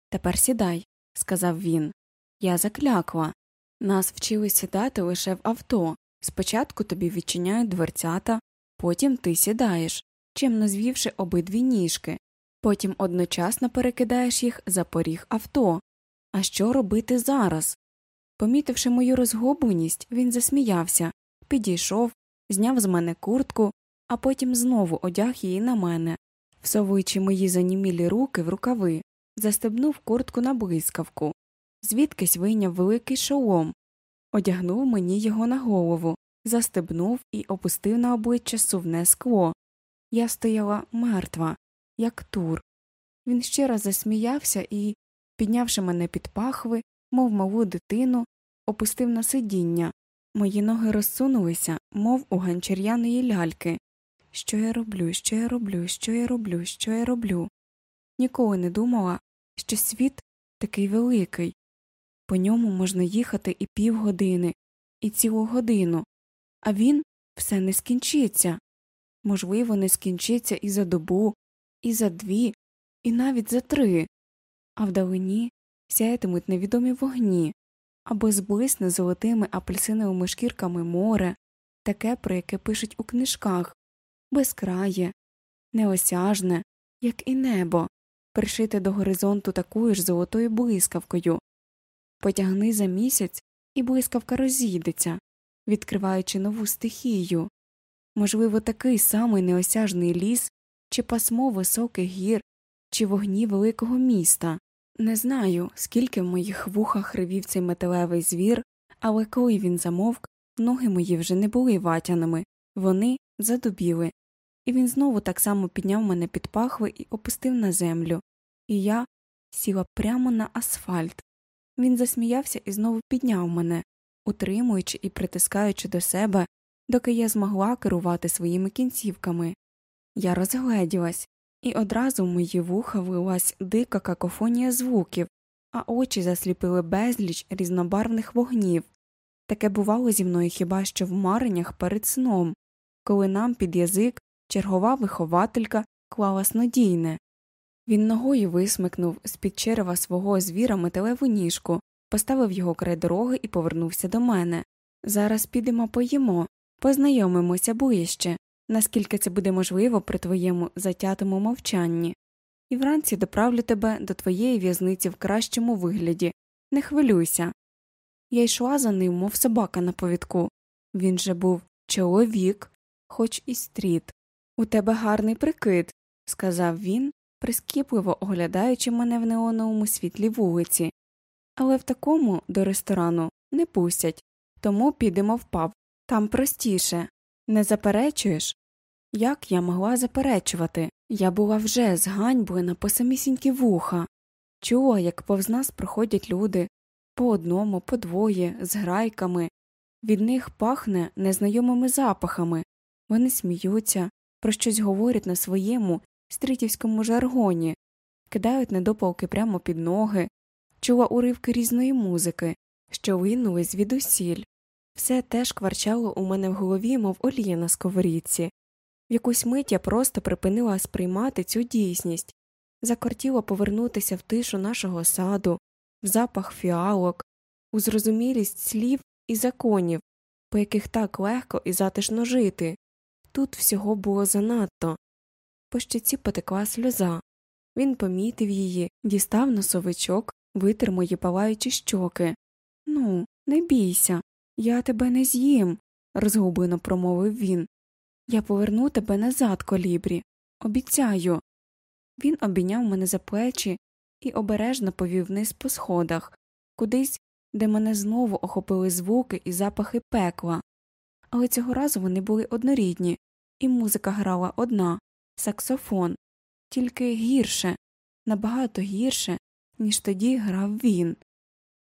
Тепер сідай, сказав він. Я заклякла. Нас вчили сідати лише в авто. Спочатку тобі відчиняють дверцята, потім ти сідаєш, чимно звівши обидві ніжки, потім одночасно перекидаєш їх за поріг авто. А що робити зараз? Помітивши мою розгубленість, він засміявся, підійшов, зняв з мене куртку, а потім знову одяг її на мене, всовуючи мої занімілі руки в рукави, застебнув куртку на блискавку, звідкись вийняв великий шолом, одягнув мені його на голову, застебнув і опустив на обличчя сувне скло. Я стояла мертва, як тур. Він ще раз засміявся і, піднявши мене під пахви, мов малу дитину, опустив на сидіння. Мої ноги розсунулися, мов у ганчір'яної ляльки. Що я роблю, що я роблю, що я роблю, що я роблю? Ніколи не думала, що світ такий великий. По ньому можна їхати і півгодини, і цілу годину, а він все не скінчиться. Можливо, не скінчиться і за добу, і за дві, і навіть за три, а вдалині сяятимуть невідомі вогні або зблисне золотими апельсиновими шкірками море, таке, про яке пишуть у книжках, безкрає, неосяжне, як і небо, пришите до горизонту такою ж золотою блискавкою. Потягни за місяць, і блискавка розійдеться, відкриваючи нову стихію. Можливо, такий самий неосяжний ліс, чи пасмо високих гір, чи вогні великого міста. Не знаю, скільки в моїх вухах ривів цей металевий звір, але коли він замовк, ноги мої вже не були ватяними, вони задубіли, і він знову так само підняв мене під пахви і опустив на землю, і я сіла прямо на асфальт. Він засміявся і знову підняв мене, утримуючи і притискаючи до себе, доки я змогла керувати своїми кінцівками. Я розгледілась, і одразу в мої вуха влилась дика какофонія звуків, а очі засліпили безліч різнобарвних вогнів. Таке бувало зі мною хіба що в мареннях перед сном, коли нам під язик чергова вихователька клала снодійне. Він ногою висмикнув з під черева свого звіра металеву ніжку, поставив його край дороги і повернувся до мене. Зараз підемо поїмо, познайомимося ближче, наскільки це буде можливо при твоєму затятому мовчанні, і вранці доправлю тебе до твоєї в'язниці в кращому вигляді. Не хвилюйся. Я йшла за ним, мов собака на повідку. Він же був чоловік, хоч і стріт. У тебе гарний прикид, сказав він, прискіпливо оглядаючи мене в неоновому світлі вулиці, але в такому до ресторану не пустять, тому підемо в паб. Там простіше. Не заперечуєш? Як я могла заперечувати? Я була вже зганьблена по самісінькі вуха, чула, як повз нас проходять люди по одному, по двоє, з грайками, від них пахне незнайомими запахами, вони сміються, про щось говорять на своєму стрітівському жаргоні, кидають недопалки прямо під ноги, чула уривки різної музики, що винули звідусіль. Все теж кварчало у мене в голові, мов олія на сковорідці. В якусь мить я просто припинила сприймати цю дійсність, закортіло повернутися в тишу нашого саду, в запах фіалок, у зрозумілість слів і законів, по яких так легко і затишно жити. Тут всього було занадто. По щоці потекла сльоза. Він помітив її, дістав носовичок, витер мої палаючі щоки. Ну, не бійся, я тебе не з'їм, розгублено промовив він. Я поверну тебе назад, колібрі. Обіцяю. Він обійняв мене за плечі і обережно повів вниз по сходах, кудись, де мене знову охопили звуки і запахи пекла. Але цього разу вони були однорідні, і музика грала одна саксофон, тільки гірше, набагато гірше, ніж тоді грав він.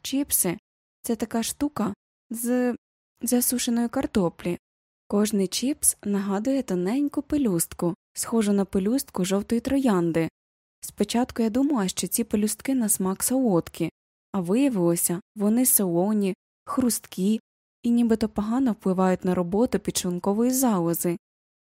Чіпси це така штука з засушеної картоплі. Кожний чіпс нагадує тоненьку пелюстку, схожу на пелюстку жовтої троянди. Спочатку я думала, що ці пелюстки на смак солодкі, а виявилося, вони солоні, хрусткі і нібито погано впливають на роботу підшлункової залози.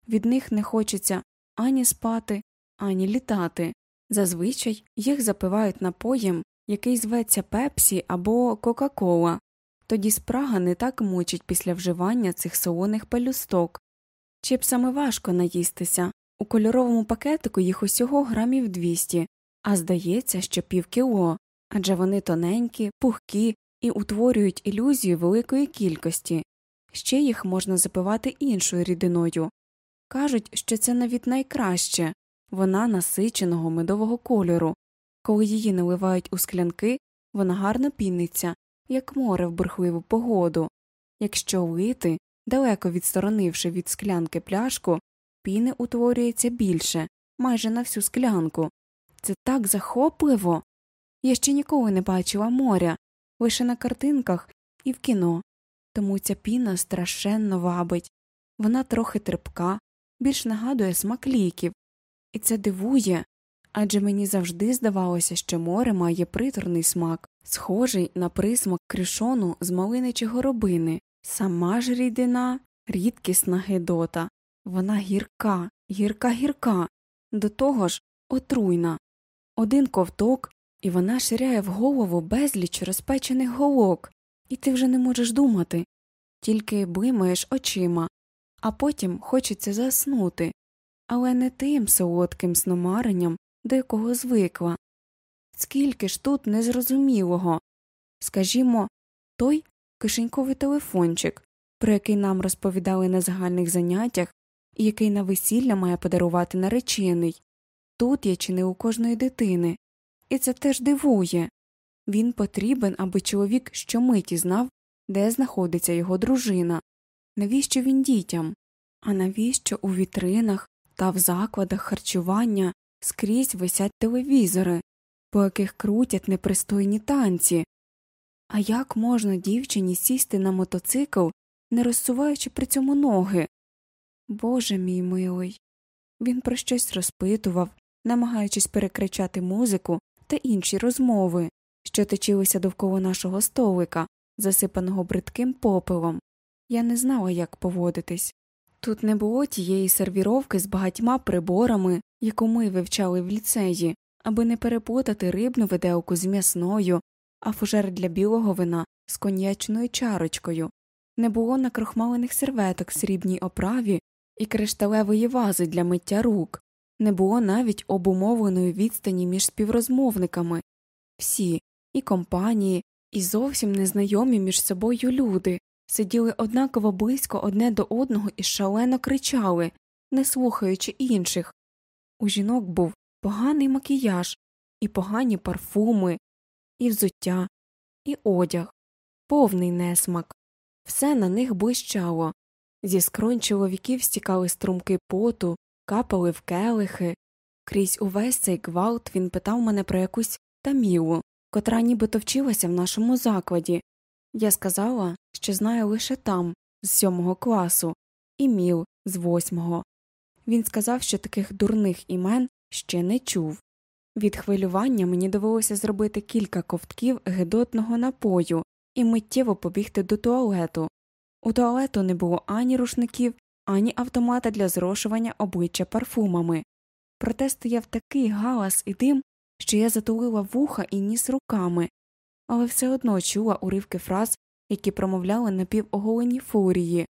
Від них не хочеться ані спати, ані літати. Зазвичай їх запивають напоєм, який зветься пепсі або Кока Кола, тоді спрага не так мучить після вживання цих солоних пелюсток. Чіпсами важко наїстися, у кольоровому пакетику їх усього грамів 200, а здається, що півкіло, адже вони тоненькі, пухкі і утворюють ілюзію великої кількості, ще їх можна запивати іншою рідиною. Кажуть, що це навіть найкраще вона насиченого медового кольору, коли її наливають у склянки, вона гарно піниться, як море в бурхливу погоду. Якщо лити, далеко відсторонивши від склянки пляшку, піни утворюється більше, майже на всю склянку. Це так захопливо. Я ще ніколи не бачила моря, лише на картинках і в кіно, тому ця піна страшенно вабить, вона трохи трипка, більш нагадує смак ліків, і це дивує адже мені завжди здавалося, що море має приторний смак, схожий на присмак кришону з малини чи горобини, сама ж рідина рідкісна гедота, вона гірка, гірка гірка, до того ж отруйна. Один ковток, і вона ширяє в голову безліч розпечених голок, і ти вже не можеш думати, тільки блимаєш очима, а потім хочеться заснути, але не тим солодким сномаренням, до якого звикла. Скільки ж тут незрозумілого. Скажімо, той кишеньковий телефончик, про який нам розповідали на загальних заняттях і який на весілля має подарувати наречений. Тут є чи не у кожної дитини. і це теж дивує. Він потрібен, аби чоловік щомиті знав, де знаходиться його дружина. Навіщо він дітям? А навіщо у вітринах та в закладах харчування скрізь висять телевізори, по яких крутять непристойні танці? А як можна дівчині сісти на мотоцикл, не розсуваючи при цьому ноги? Боже мій милий. Він про щось розпитував, намагаючись перекричати музику та інші розмови, що точилися довкола нашого столика, засипаного бридким попелом. Я не знала, як поводитись. Тут не було тієї сервіровки з багатьма приборами, яку ми вивчали в ліцеї, аби не переплутати рибну виделку з м'ясною, а фужер для білого вина з коньячною чарочкою, не було накрохмалених серветок в срібній оправі і кришталевої вази для миття рук, не було навіть обумовленої відстані між співрозмовниками. Всі і компанії, і зовсім незнайомі між собою люди сиділи однаково близько одне до одного і шалено кричали, не слухаючи інших. У жінок був поганий макіяж, і погані парфуми, і взуття, і одяг, повний несмак. Все на них блищало. Зі скронь чоловіків стікали струмки поту, капали в келихи. Крізь увесь цей гвалт він питав мене про якусь тамілу, котра нібито вчилася в нашому закладі. Я сказала, що знаю лише там, з сьомого класу, і міл з восьмого. Він сказав, що таких дурних імен ще не чув. Від хвилювання мені довелося зробити кілька ковтків гидотного напою і миттєво побігти до туалету. У туалету не було ані рушників, ані автомата для зрошування обличчя парфумами. Проте стояв такий галас і дим, що я затулила вуха і ніс руками, але все одно чула уривки фраз, які промовляли напівоголені фурії.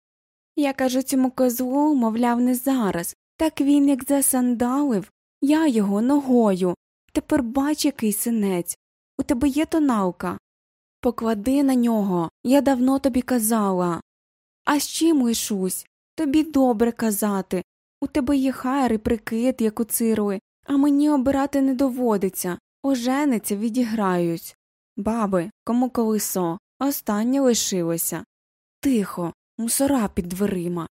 Я кажу цьому козлу, мовляв, не зараз, так він як засандалив, я його ногою. Тепер бач, який синець. У тебе є тоналка. Поклади на нього, я давно тобі казала. А з чим лишусь? Тобі добре казати. У тебе є хайр і прикид, як у цирли, а мені обирати не доводиться. Ожениться відіграюсь. Баби, кому колесо, останнє лишилося. Тихо, мусора під дверима.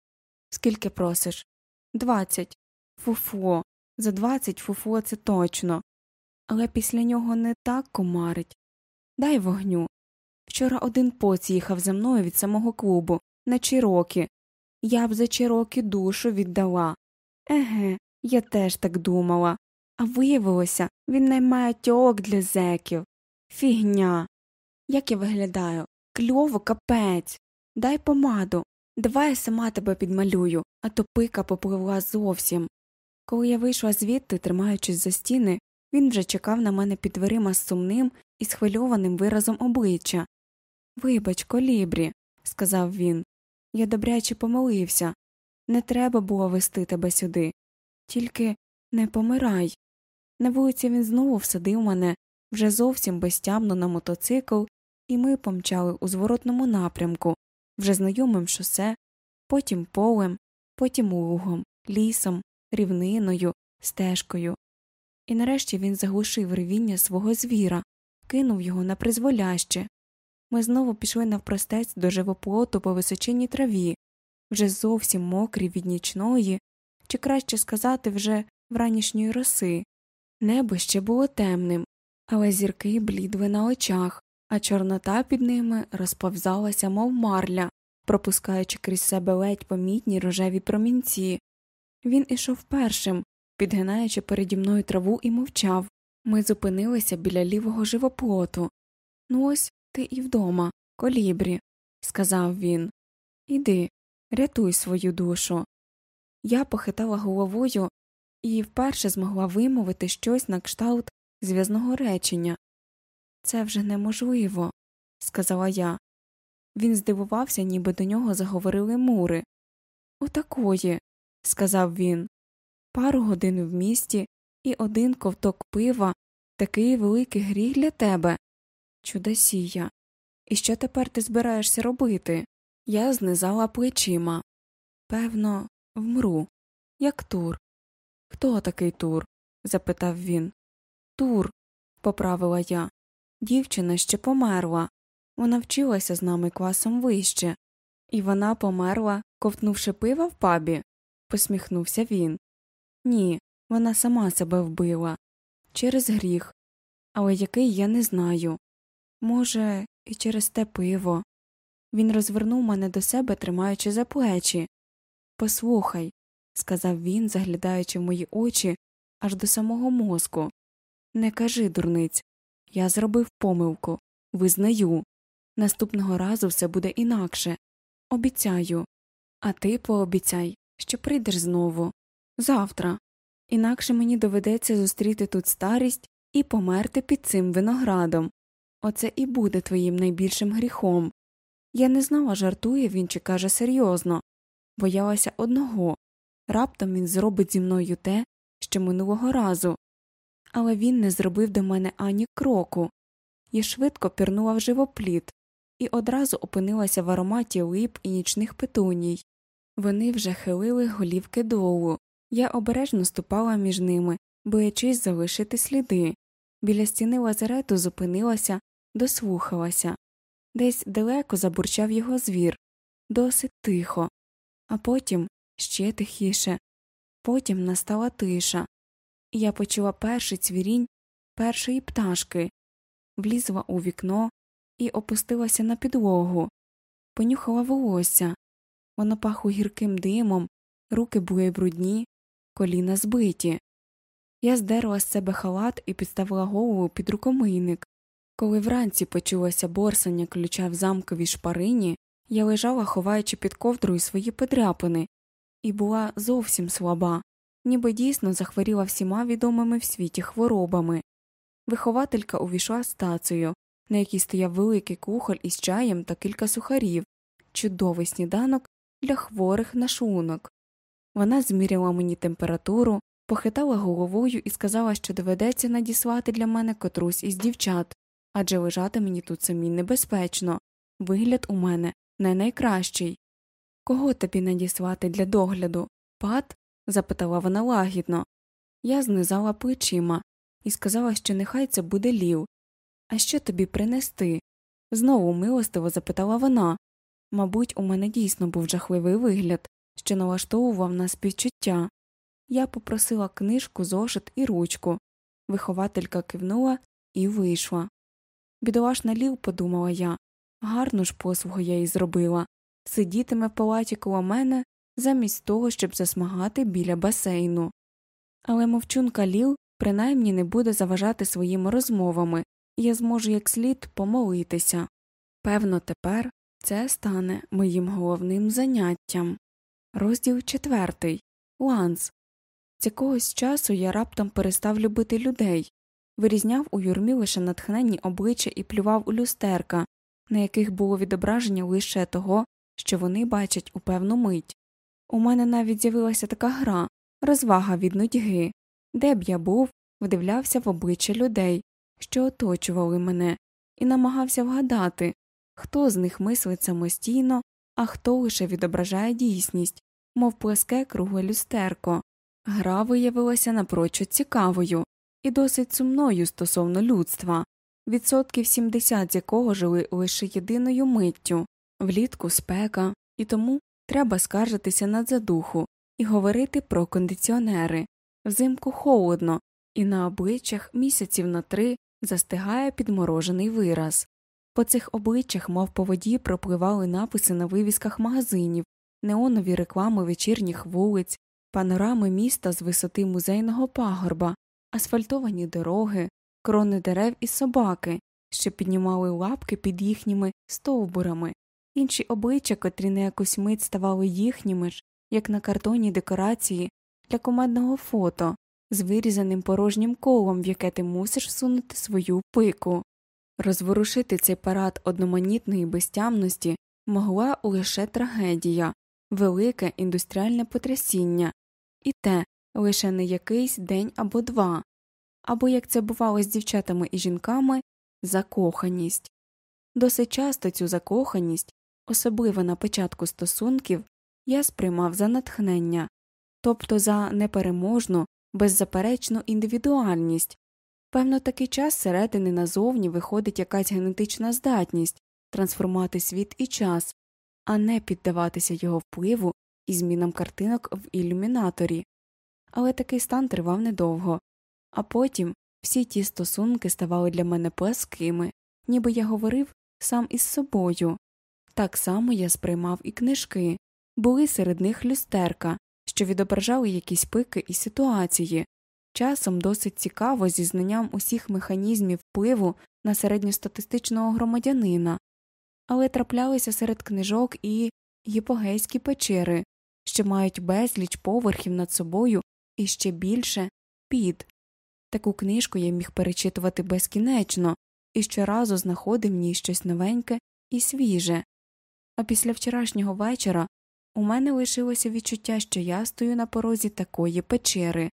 Скільки просиш? Двадцять. Фуфло. За двадцять фуфло це точно. Але після нього не так комарить. Дай вогню. Вчора один поц їхав за мною від самого клубу, на Чирокі. Я б за Чирокі душу віддала. Еге, я теж так думала. А виявилося, він наймає тьок для зеків. Фігня. Як я виглядаю? Кльово капець. Дай помаду. Давай я сама тебе підмалюю, а то пика попливла зовсім. Коли я вийшла звідти, тримаючись за стіни, він вже чекав на мене під дверима з сумним і схвильованим виразом обличчя. Вибач, колібрі, сказав він. Я добряче помилився. Не треба було вести тебе сюди. Тільки не помирай. На вулиці він знову всадив мене вже зовсім безтямно на мотоцикл, і ми помчали у зворотному напрямку, вже знайомим шосе, потім полем, потім лугом, лісом, рівниною, стежкою. І нарешті він заглушив ревіння свого звіра, кинув його на призволяще. Ми знову пішли навпростець до живоплоту по височинній траві, вже зовсім мокрі від нічної, чи краще сказати, вже вранішньої роси. Небо ще було темним, але зірки блідли на очах, а чорнота під ними розповзалася, мов марля, пропускаючи крізь себе ледь помітні рожеві промінці. Він ішов першим, підгинаючи переді мною траву і мовчав. Ми зупинилися біля лівого живоплоту. Ну ось ти і вдома, колібрі, сказав він. Іди, рятуй свою душу. Я похитала головою і вперше змогла вимовити щось на кшталт зв'язного речення. Це вже неможливо, сказала я. Він здивувався, ніби до нього заговорили мури. Отакої, сказав він. Пару годин в місті і один ковток пива такий великий гріх для тебе. Чудосія. І що тепер ти збираєшся робити? Я знизала плечима. Певно, вмру. Як Тур. Хто такий Тур? запитав він. Тур, поправила я. Дівчина ще померла. Вона вчилася з нами класом вище. І вона померла, ковтнувши пива в пабі, посміхнувся він. Ні, вона сама себе вбила. Через гріх. Але який я не знаю. Може, і через те пиво. Він розвернув мене до себе, тримаючи за плечі. Послухай, сказав він, заглядаючи в мої очі аж до самого мозку. Не кажи, дурниць. Я зробив помилку. Визнаю. Наступного разу все буде інакше. Обіцяю. А ти пообіцяй, що прийдеш знову. Завтра. Інакше мені доведеться зустріти тут старість і померти під цим виноградом. Оце і буде твоїм найбільшим гріхом. Я не знала, жартує він чи каже серйозно, боялася одного раптом він зробить зі мною те, що минулого разу, але він не зробив до мене ані кроку. Я швидко пірнула в живопліт і одразу опинилася в ароматі лип і нічних петуній. Вони вже хилили голівки долу. Я обережно ступала між ними, боячись залишити сліди. Біля стіни лазарету зупинилася, дослухалася. Десь далеко забурчав його звір, досить тихо, а потім ще тихіше. Потім настала тиша, і я почула перший цвірінь першої пташки, влізла у вікно і опустилася на підлогу, понюхала волосся. Воно пахло гірким димом, руки були брудні, коліна збиті. Я здерла з себе халат і підставила голову під рукомийник. Коли вранці почулося борсання ключа в замковій шпарині, я лежала, ховаючи під ковдрою свої подряпини, і була зовсім слаба, ніби дійсно захворіла всіма відомими в світі хворобами. Вихователька увійшла з тацею, на якій стояв великий кухоль із чаєм та кілька сухарів, чудовий сніданок для хворих на шлунок. Вона зміряла мені температуру, похитала головою і сказала, що доведеться надіслати для мене котрусь із дівчат, адже лежати мені тут самі небезпечно, вигляд у мене не найкращий. Кого тобі надіслати для догляду? Пат? Запитала вона лагідно. Я знизала плечима і сказала, що нехай це буде лів. А що тобі принести? Знову милостиво запитала вона. Мабуть, у мене дійсно був жахливий вигляд, що налаштовував на співчуття. Я попросила книжку, зошит і ручку. Вихователька кивнула і вийшла. Бідолашна лів, подумала я, гарну ж послугу я їй зробила сидітиме в палаті коло мене замість того, щоб засмагати біля басейну. Але мовчунка Ліл принаймні не буде заважати своїми розмовами, і я зможу як слід помолитися. Певно, тепер це стане моїм головним заняттям. Розділ четвертий Ланс. З якогось часу я раптом перестав любити людей, вирізняв у юрмі лише натхненні обличчя і плював у люстерка, на яких було відображення лише того, що вони бачать у певну мить. У мене навіть з'явилася така гра розвага від нудьги, де б я був, вдивлявся в обличчя людей, що оточували мене, і намагався вгадати, хто з них мислить самостійно, а хто лише відображає дійсність, мов плеске кругле люстерко. Гра виявилася напрочуд цікавою і досить сумною стосовно людства, відсотків 70 з якого жили лише єдиною миттю влітку спека, і тому треба скаржитися на задуху і говорити про кондиціонери. Взимку холодно, і на обличчях місяців на три застигає підморожений вираз. По цих обличчях, мов по воді, пропливали написи на вивісках магазинів, неонові реклами вечірніх вулиць, панорами міста з висоти музейного пагорба, асфальтовані дороги, крони дерев і собаки, що піднімали лапки під їхніми стовбурами, інші обличчя, котрі на якусь мить ставали їхніми ж, як на картонній декорації для командного фото з вирізаним порожнім колом, в яке ти мусиш всунути свою пику. Розворушити цей парад одноманітної безтямності могла лише трагедія, велике індустріальне потрясіння, і те лише не якийсь день або два, або як це бувало з дівчатами і жінками закоханість. Досить часто цю закоханість особливо на початку стосунків, я сприймав за натхнення, тобто за непереможну, беззаперечну індивідуальність, Певно, такий час зсередини назовні виходить якась генетична здатність трансформувати світ і час, а не піддаватися його впливу і змінам картинок в ілюмінаторі. Але такий стан тривав недовго, а потім всі ті стосунки ставали для мене пласкими, ніби я говорив сам із собою. Так само я сприймав і книжки, були серед них люстерка, що відображали якісь пики і ситуації, часом досить цікаво зі знанням усіх механізмів впливу на середньостатистичного громадянина, але траплялися серед книжок і гіпогейські печери, що мають безліч поверхів над собою і ще більше під. Таку книжку я міг перечитувати безкінечно і щоразу знаходив в ній щось новеньке і свіже. А після вчорашнього вечора у мене лишилося відчуття, що я стою на порозі такої печери,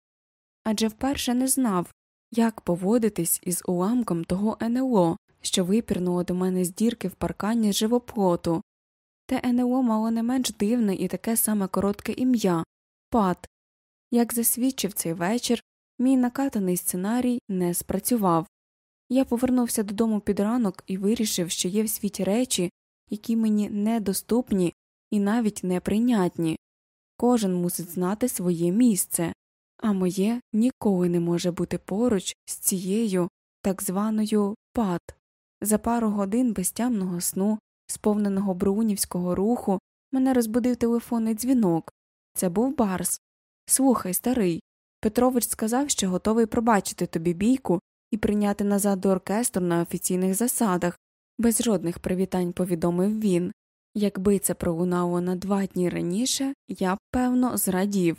адже вперше не знав, як поводитись із уламком того НЛО, що випірнуло до мене з дірки в паркані живоплоту. Те НЛО мало не менш дивне і таке саме коротке ім'я Пат. Як засвідчив цей вечір, мій накатаний сценарій не спрацював. Я повернувся додому під ранок і вирішив, що є в світі речі, які мені недоступні і навіть неприйнятні. Кожен мусить знати своє місце, а моє ніколи не може бути поруч з цією так званою пат. За пару годин безтямного сну, сповненого брунівського руху, мене розбудив телефонний дзвінок. Це був Барс. Слухай, старий. Петрович сказав, що готовий пробачити тобі бійку і прийняти назад до оркестру на офіційних засадах, без жодних привітань повідомив він. Якби це пролунало на два дні раніше, я б, певно, зрадів,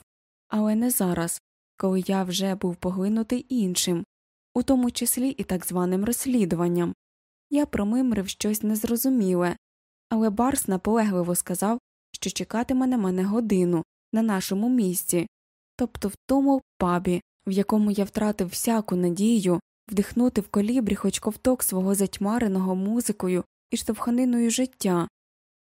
але не зараз, коли я вже був поглинутий іншим, у тому числі і так званим розслідуванням. Я промимрив щось незрозуміле, але Барс наполегливо сказав, що чекатиме на мене годину на нашому місці, тобто в тому пабі, в якому я втратив всяку надію вдихнути в колібрі хоч ковток свого затьмареного музикою і штовханиною життя.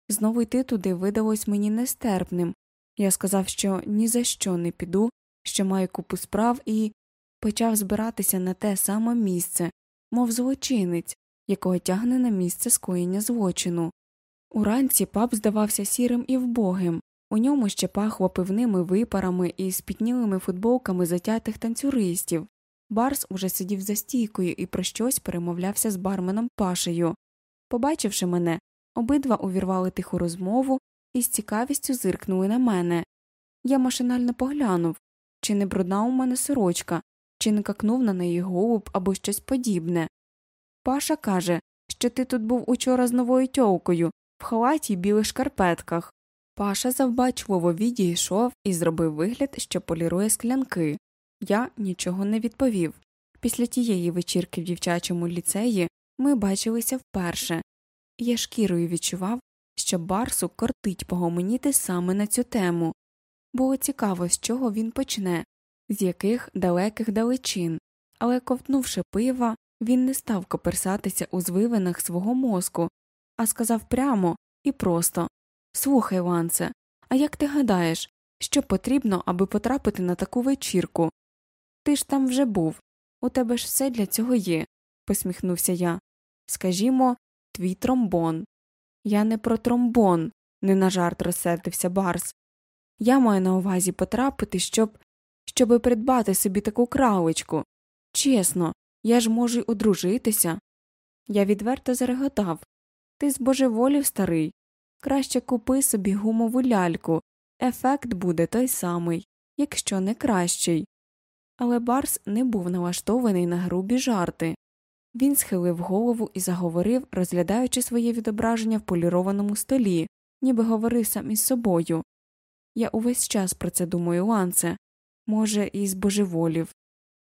Знову йти туди видалось мені нестерпним. Я сказав, що ні за що не піду, що маю купу справ, і почав збиратися на те саме місце, мов злочинець, якого тягне на місце скоєння злочину. Уранці паб здавався сірим і вбогим, у ньому ще пахло пивними випарами і спітнілими футболками затятих танцюристів. Барс уже сидів за стійкою і про щось перемовлявся з барменом Пашею. Побачивши мене, обидва увірвали тиху розмову і з цікавістю зиркнули на мене. Я машинально поглянув чи не брудна у мене сорочка, чи не какнув на неї голуб або щось подібне. Паша каже, що ти тут був учора з новою тьовкою, в халаті й білих шкарпетках. Паша завбачливо відійшов і зробив вигляд, що полірує склянки. Я нічого не відповів. Після тієї вечірки в дівчачому ліцеї ми бачилися вперше, я шкірою відчував, що Барсу кортить погомоніти саме на цю тему. Було цікаво, з чого він почне, з яких далеких далечин, але, ковтнувши пива, він не став коперсатися у звивинах свого мозку, а сказав прямо і просто Слухай, Ланце, а як ти гадаєш, що потрібно, аби потрапити на таку вечірку? Ти ж там вже був, у тебе ж все для цього є, посміхнувся я. Скажімо, твій тромбон. Я не про тромбон, не на жарт розсердився Барс. Я маю на увазі потрапити, щоб. щоби придбати собі таку кралечку. Чесно, я ж можу й одружитися. Я відверто зареготав. Ти збожеволів, старий. Краще купи собі гумову ляльку. Ефект буде той самий, якщо не кращий. Але Барс не був налаштований на грубі жарти. Він схилив голову і заговорив, розглядаючи своє відображення в полірованому столі, ніби говорив сам із собою. Я увесь час про це думаю, Ланце, може, і збожеволів.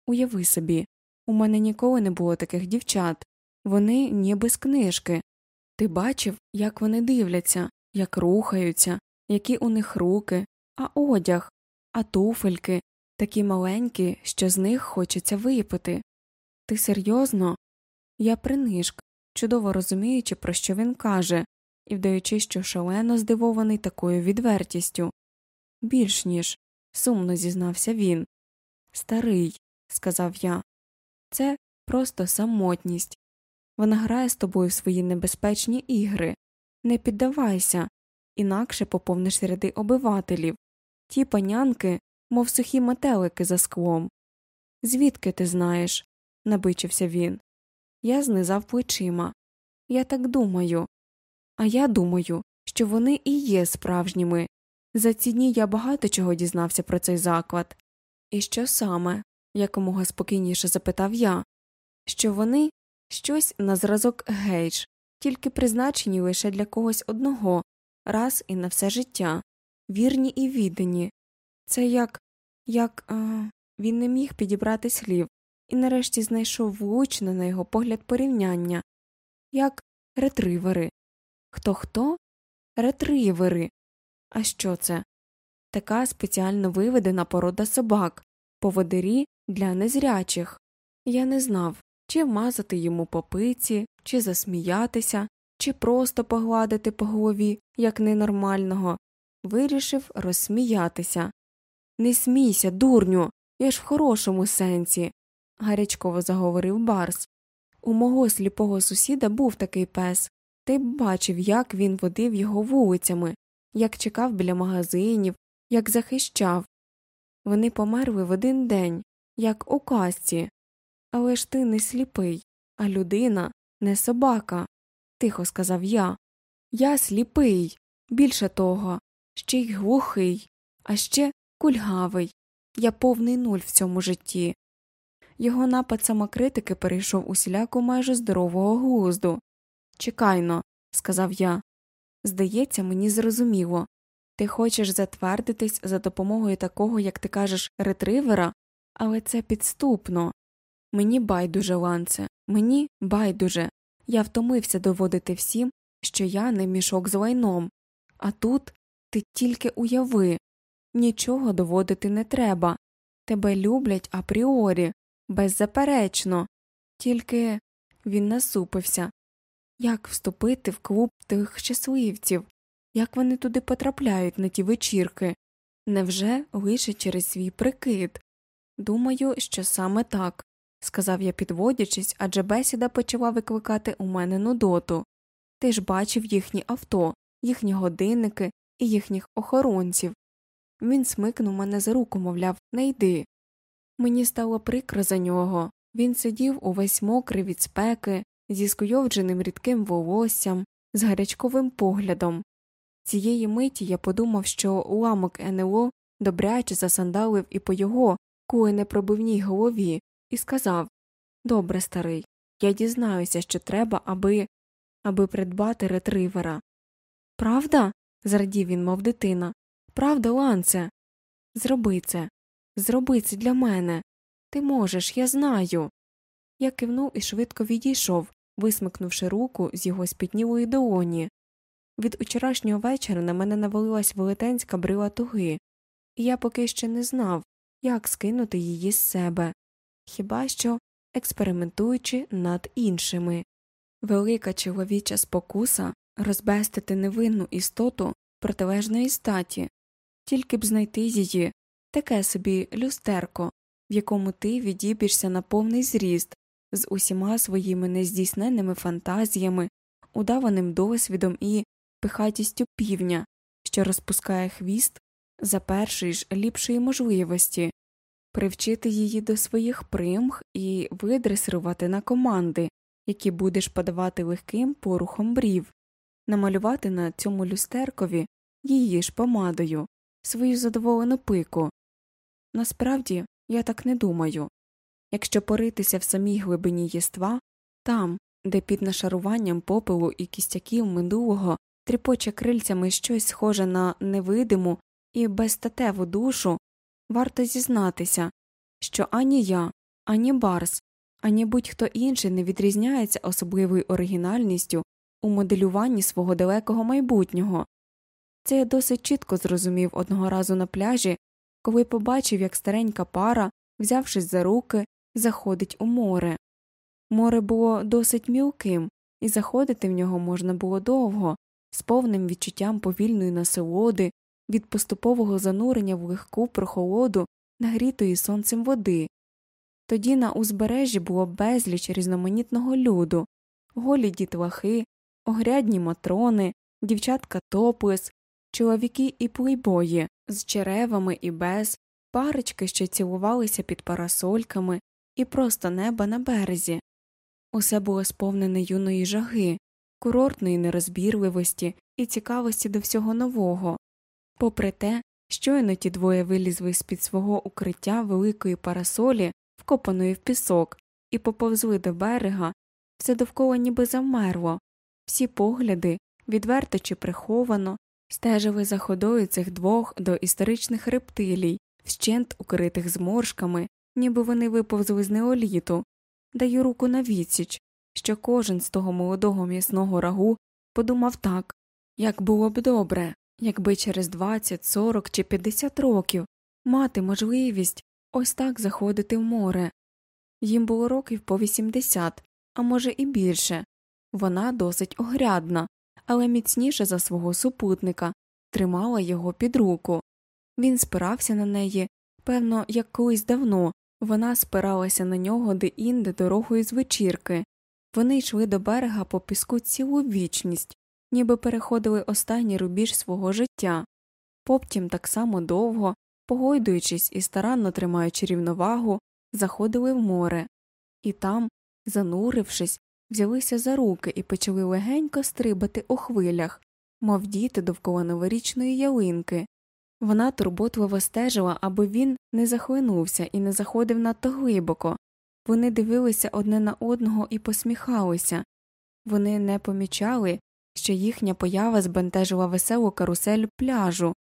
Уяви собі, у мене ніколи не було таких дівчат вони ніби з книжки. Ти бачив, як вони дивляться, як рухаються, які у них руки, а одяг, а туфельки, такі маленькі, що з них хочеться випити. Ти серйозно? Я принишк, чудово розуміючи, про що він каже, і вдаючи, що шалено здивований такою відвертістю. Більш ніж, сумно зізнався він. Старий, сказав я, це просто самотність. Вона грає з тобою в свої небезпечні ігри. Не піддавайся, інакше поповниш ряди обивателів. Ті панянки, мов сухі метелики за склом. Звідки ти знаєш? набичився він. Я знизав плечима. Я так думаю. А я думаю, що вони і є справжніми. За ці дні я багато чого дізнався про цей заклад. І що саме? якомога спокійніше запитав я, що вони щось на зразок гейш, тільки призначені лише для когось одного, раз і на все життя, вірні і віддані. Це як. Як. А... Він не міг підібрати слів і нарешті знайшов влучне на його погляд порівняння як ретривери. Хто хто? Ретривери. А що це? Така спеціально виведена порода собак, поводирі для незрячих. Я не знав, чи вмазати йому по пиці, чи засміятися, чи просто погладити по голові, як ненормального. Вирішив розсміятися. Не смійся, дурню, я ж в хорошому сенсі, гарячково заговорив Барс. У мого сліпого сусіда був такий пес, ти б бачив, як він водив його вулицями, як чекав біля магазинів, як захищав. Вони померли в один день, як у казці. Але ж ти не сліпий, а людина, не собака, тихо сказав я. Я сліпий, більше того, ще й глухий, а ще кульгавий. Я повний нуль в цьому житті. Його напад самокритики перейшов усіляку майже здорового глузду. Чекайно, сказав я. Здається, мені зрозуміло. Ти хочеш затвердитись за допомогою такого, як ти кажеш, ретривера, але це підступно. Мені байдуже, ланце, мені байдуже. Я втомився доводити всім, що я не мішок з лайном, а тут ти тільки уяви нічого доводити не треба. Тебе люблять апріорі, беззаперечно, тільки він насупився. Як вступити в клуб тих щасливців? Як вони туди потрапляють на ті вечірки? Невже лише через свій прикид? Думаю, що саме так, сказав я, підводячись, адже бесіда почала викликати у мене нудоту. Ти ж бачив їхні авто, їхні годинники і їхніх охоронців. Він смикнув мене за руку, мовляв, не йди. Мені стало прикро за нього. Він сидів увесь мокрий від спеки, зі скуйовдженим рідким волоссям, з гарячковим поглядом. Цієї миті я подумав, що уламок НЛО добряче засандалив і по його куленепробивній голові, і сказав Добре, старий, я дізнаюся, що треба, аби аби придбати ретривера. Правда? зрадів він, мов дитина. Правда, Ланце? Зроби це. Зроби це для мене. Ти можеш, я знаю. Я кивнув і швидко відійшов, висмикнувши руку з його спітнілої долоні. Від учорашнього вечора на мене навалилась велетенська брила туги, і я поки ще не знав, як скинути її з себе, хіба що експериментуючи над іншими. Велика чоловіча спокуса розбестити невинну істоту протилежної статі, тільки б знайти її, таке собі люстерко, в якому ти відібішся на повний зріст з усіма своїми нездійсненними фантазіями, удаваним досвідом і пихатістю півня, що розпускає хвіст за першої ж ліпшої можливості, привчити її до своїх примх і видресирувати на команди, які будеш подавати легким порухом брів, намалювати на цьому люстеркові її ж помадою, свою задоволену пику. Насправді я так не думаю. Якщо поритися в самій глибині єства, там, де під нашаруванням попелу і кістяків минулого тріпоче крильцями щось схоже на невидиму і безстатеву душу, варто зізнатися, що ані я, ані Барс, ані будь хто інший не відрізняється особливою оригінальністю у моделюванні свого далекого майбутнього. Це я досить чітко зрозумів одного разу на пляжі, коли побачив, як старенька пара, взявшись за руки, заходить у море. Море було досить мілким, і заходити в нього можна було довго, з повним відчуттям повільної насолоди, від поступового занурення в легку прохолоду нагрітої сонцем води. Тоді на узбережжі було безліч різноманітного люду, голі дітлахи, огрядні матрони, дівчатка топлес, чоловіки і плейбої з черевами і без, парочки, що цілувалися під парасольками, і просто неба на березі. Усе було сповнене юної жаги, курортної нерозбірливості і цікавості до всього нового. Попри те, щойно ті двоє вилізли з під свого укриття великої парасолі, вкопаної в пісок, і поповзли до берега, все довкола ніби завмерло, всі погляди, відверто чи приховано, стежили за ходою цих двох до історичних рептилій, вщент укритих зморшками, ніби вони виповзли з неоліту, даю руку на відсіч, що кожен з того молодого м'ясного рагу подумав так як було б добре, якби через 20, 40 чи 50 років мати можливість ось так заходити в море. Їм було років по 80, а може і більше. Вона досить огрядна, але міцніше за свого супутника, тримала його під руку. Він спирався на неї, певно, як колись давно вона спиралася на нього де інде дорогою з вечірки. Вони йшли до берега по піску цілу вічність, ніби переходили останній рубіж свого життя, потім так само довго, погойдуючись і старанно тримаючи рівновагу, заходили в море, і там, занурившись, взялися за руки і почали легенько стрибати у хвилях, мов діти довкола новорічної ялинки. Вона турботливо стежила, аби він не захлинувся і не заходив надто глибоко. Вони дивилися одне на одного і посміхалися. Вони не помічали, що їхня поява збентежила веселу карусель пляжу,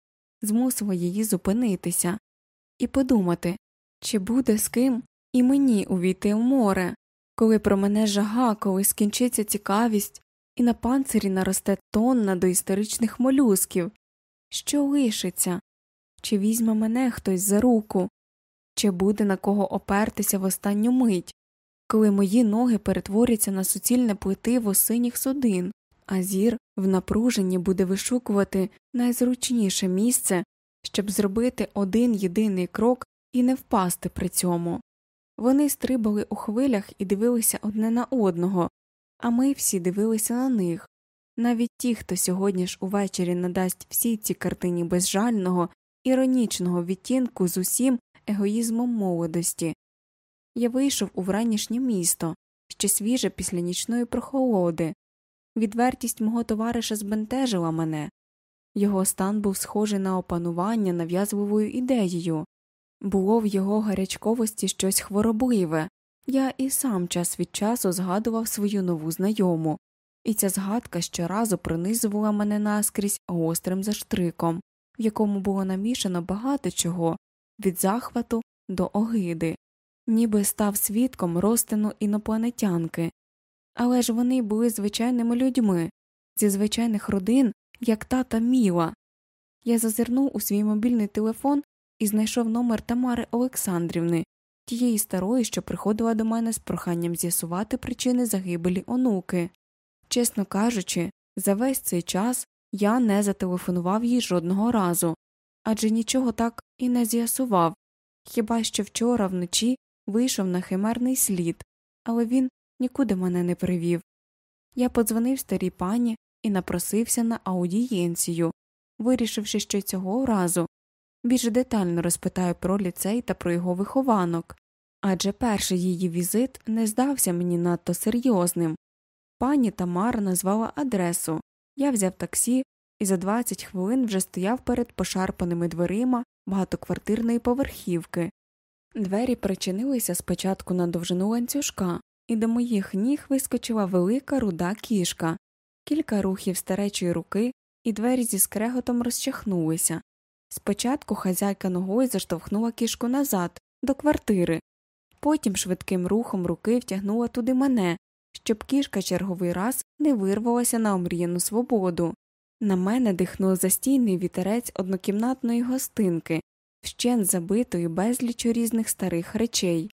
змусила її зупинитися і подумати, чи буде з ким і мені увійти в море, коли про мене жага, коли скінчиться цікавість, і на панцирі наросте тонна доісторичних молюсків, що лишиться, чи візьме мене хтось за руку, чи буде на кого опертися в останню мить, коли мої ноги перетворяться на суцільне плитиво синіх судин, а зір в напруженні буде вишукувати найзручніше місце, щоб зробити один єдиний крок і не впасти при цьому. Вони стрибали у хвилях і дивилися одне на одного, а ми всі дивилися на них. Навіть ті, хто сьогодні ж увечері надасть всій цій картині безжального, іронічного відтінку з усім егоїзмом молодості. Я вийшов у вранішнє місто, ще свіже після нічної прохолоди. Відвертість мого товариша збентежила мене. Його стан був схожий на опанування нав'язливою ідеєю, було в його гарячковості щось хворобливе. Я і сам час від часу згадував свою нову знайому, і ця згадка щоразу пронизувала мене наскрізь гострим заштриком, в якому було намішано багато чого від захвату до огиди, ніби став свідком розтину інопланетянки. Але ж вони були звичайними людьми, зі звичайних родин, як тата Міла. Я зазирнув у свій мобільний телефон і знайшов номер Тамари Олександрівни, тієї старої, що приходила до мене з проханням з'ясувати причини загибелі онуки. Чесно кажучи, за весь цей час я не зателефонував їй жодного разу, адже нічого так і не з'ясував, хіба що вчора вночі вийшов на химерний слід, але він нікуди мене не привів. Я подзвонив старій пані і напросився на аудієнцію, вирішивши, що цього разу більш детально розпитаю про ліцей та про його вихованок, адже перший її візит не здався мені надто серйозним. Пані Тамара назвала адресу, я взяв таксі і за 20 хвилин вже стояв перед пошарпаними дверима багатоквартирної поверхівки. Двері причинилися спочатку на довжину ланцюжка, і до моїх ніг вискочила велика руда кішка, кілька рухів старечої руки, і двері зі скреготом розчахнулися. Спочатку хазяйка ногою заштовхнула кішку назад, до квартири, потім швидким рухом руки втягнула туди мене, щоб кішка черговий раз не вирвалася на омріяну свободу. На мене дихнув застійний вітерець однокімнатної гостинки, вщент забитої безлічу різних старих речей.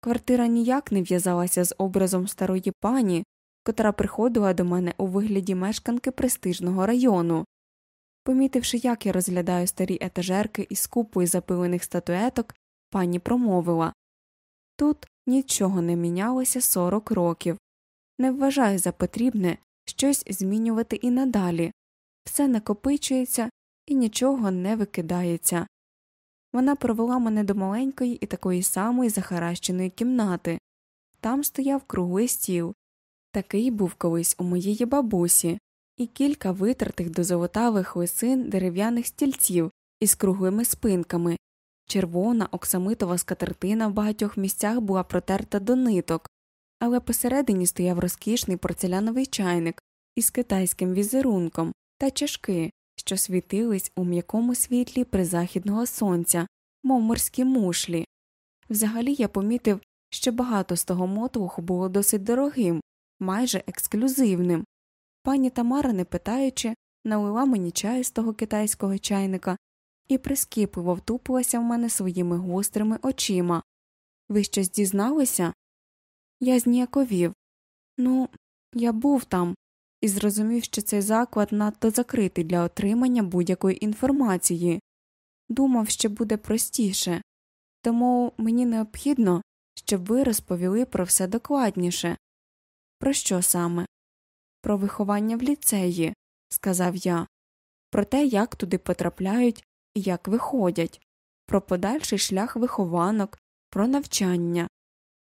Квартира ніяк не в'язалася з образом старої пані, котра приходила до мене у вигляді мешканки престижного району. Помітивши, як я розглядаю старі етажерки із купою запилених статуеток, пані промовила Тут нічого не мінялося 40 років. Не вважаю за потрібне щось змінювати і надалі все накопичується і нічого не викидається. Вона провела мене до маленької і такої самої захаращеної кімнати. Там стояв круглий стіл. Такий був колись у моєї бабусі, і кілька витертих до золотавих лисин дерев'яних стільців із круглими спинками. Червона оксамитова скатертина в багатьох місцях була протерта до ниток, але посередині стояв розкішний порцеляновий чайник із китайським візерунком та чашки, що світились у м'якому світлі призахідного сонця, мов морські мушлі. Взагалі я помітив, що багато з того мотлуху було досить дорогим, майже ексклюзивним. Пані Тамара, не питаючи, налила мені чаю з того китайського чайника і прискіпливо втупилася в мене своїми гострими очима. Ви щось дізналися? Я зніяковів. Ну, я був там і зрозумів, що цей заклад надто закритий для отримання будь-якої інформації. Думав, що буде простіше, тому мені необхідно, щоб ви розповіли про все докладніше. Про що саме? Про виховання в ліцеї, сказав я, про те, як туди потрапляють і як виходять, про подальший шлях вихованок, про навчання.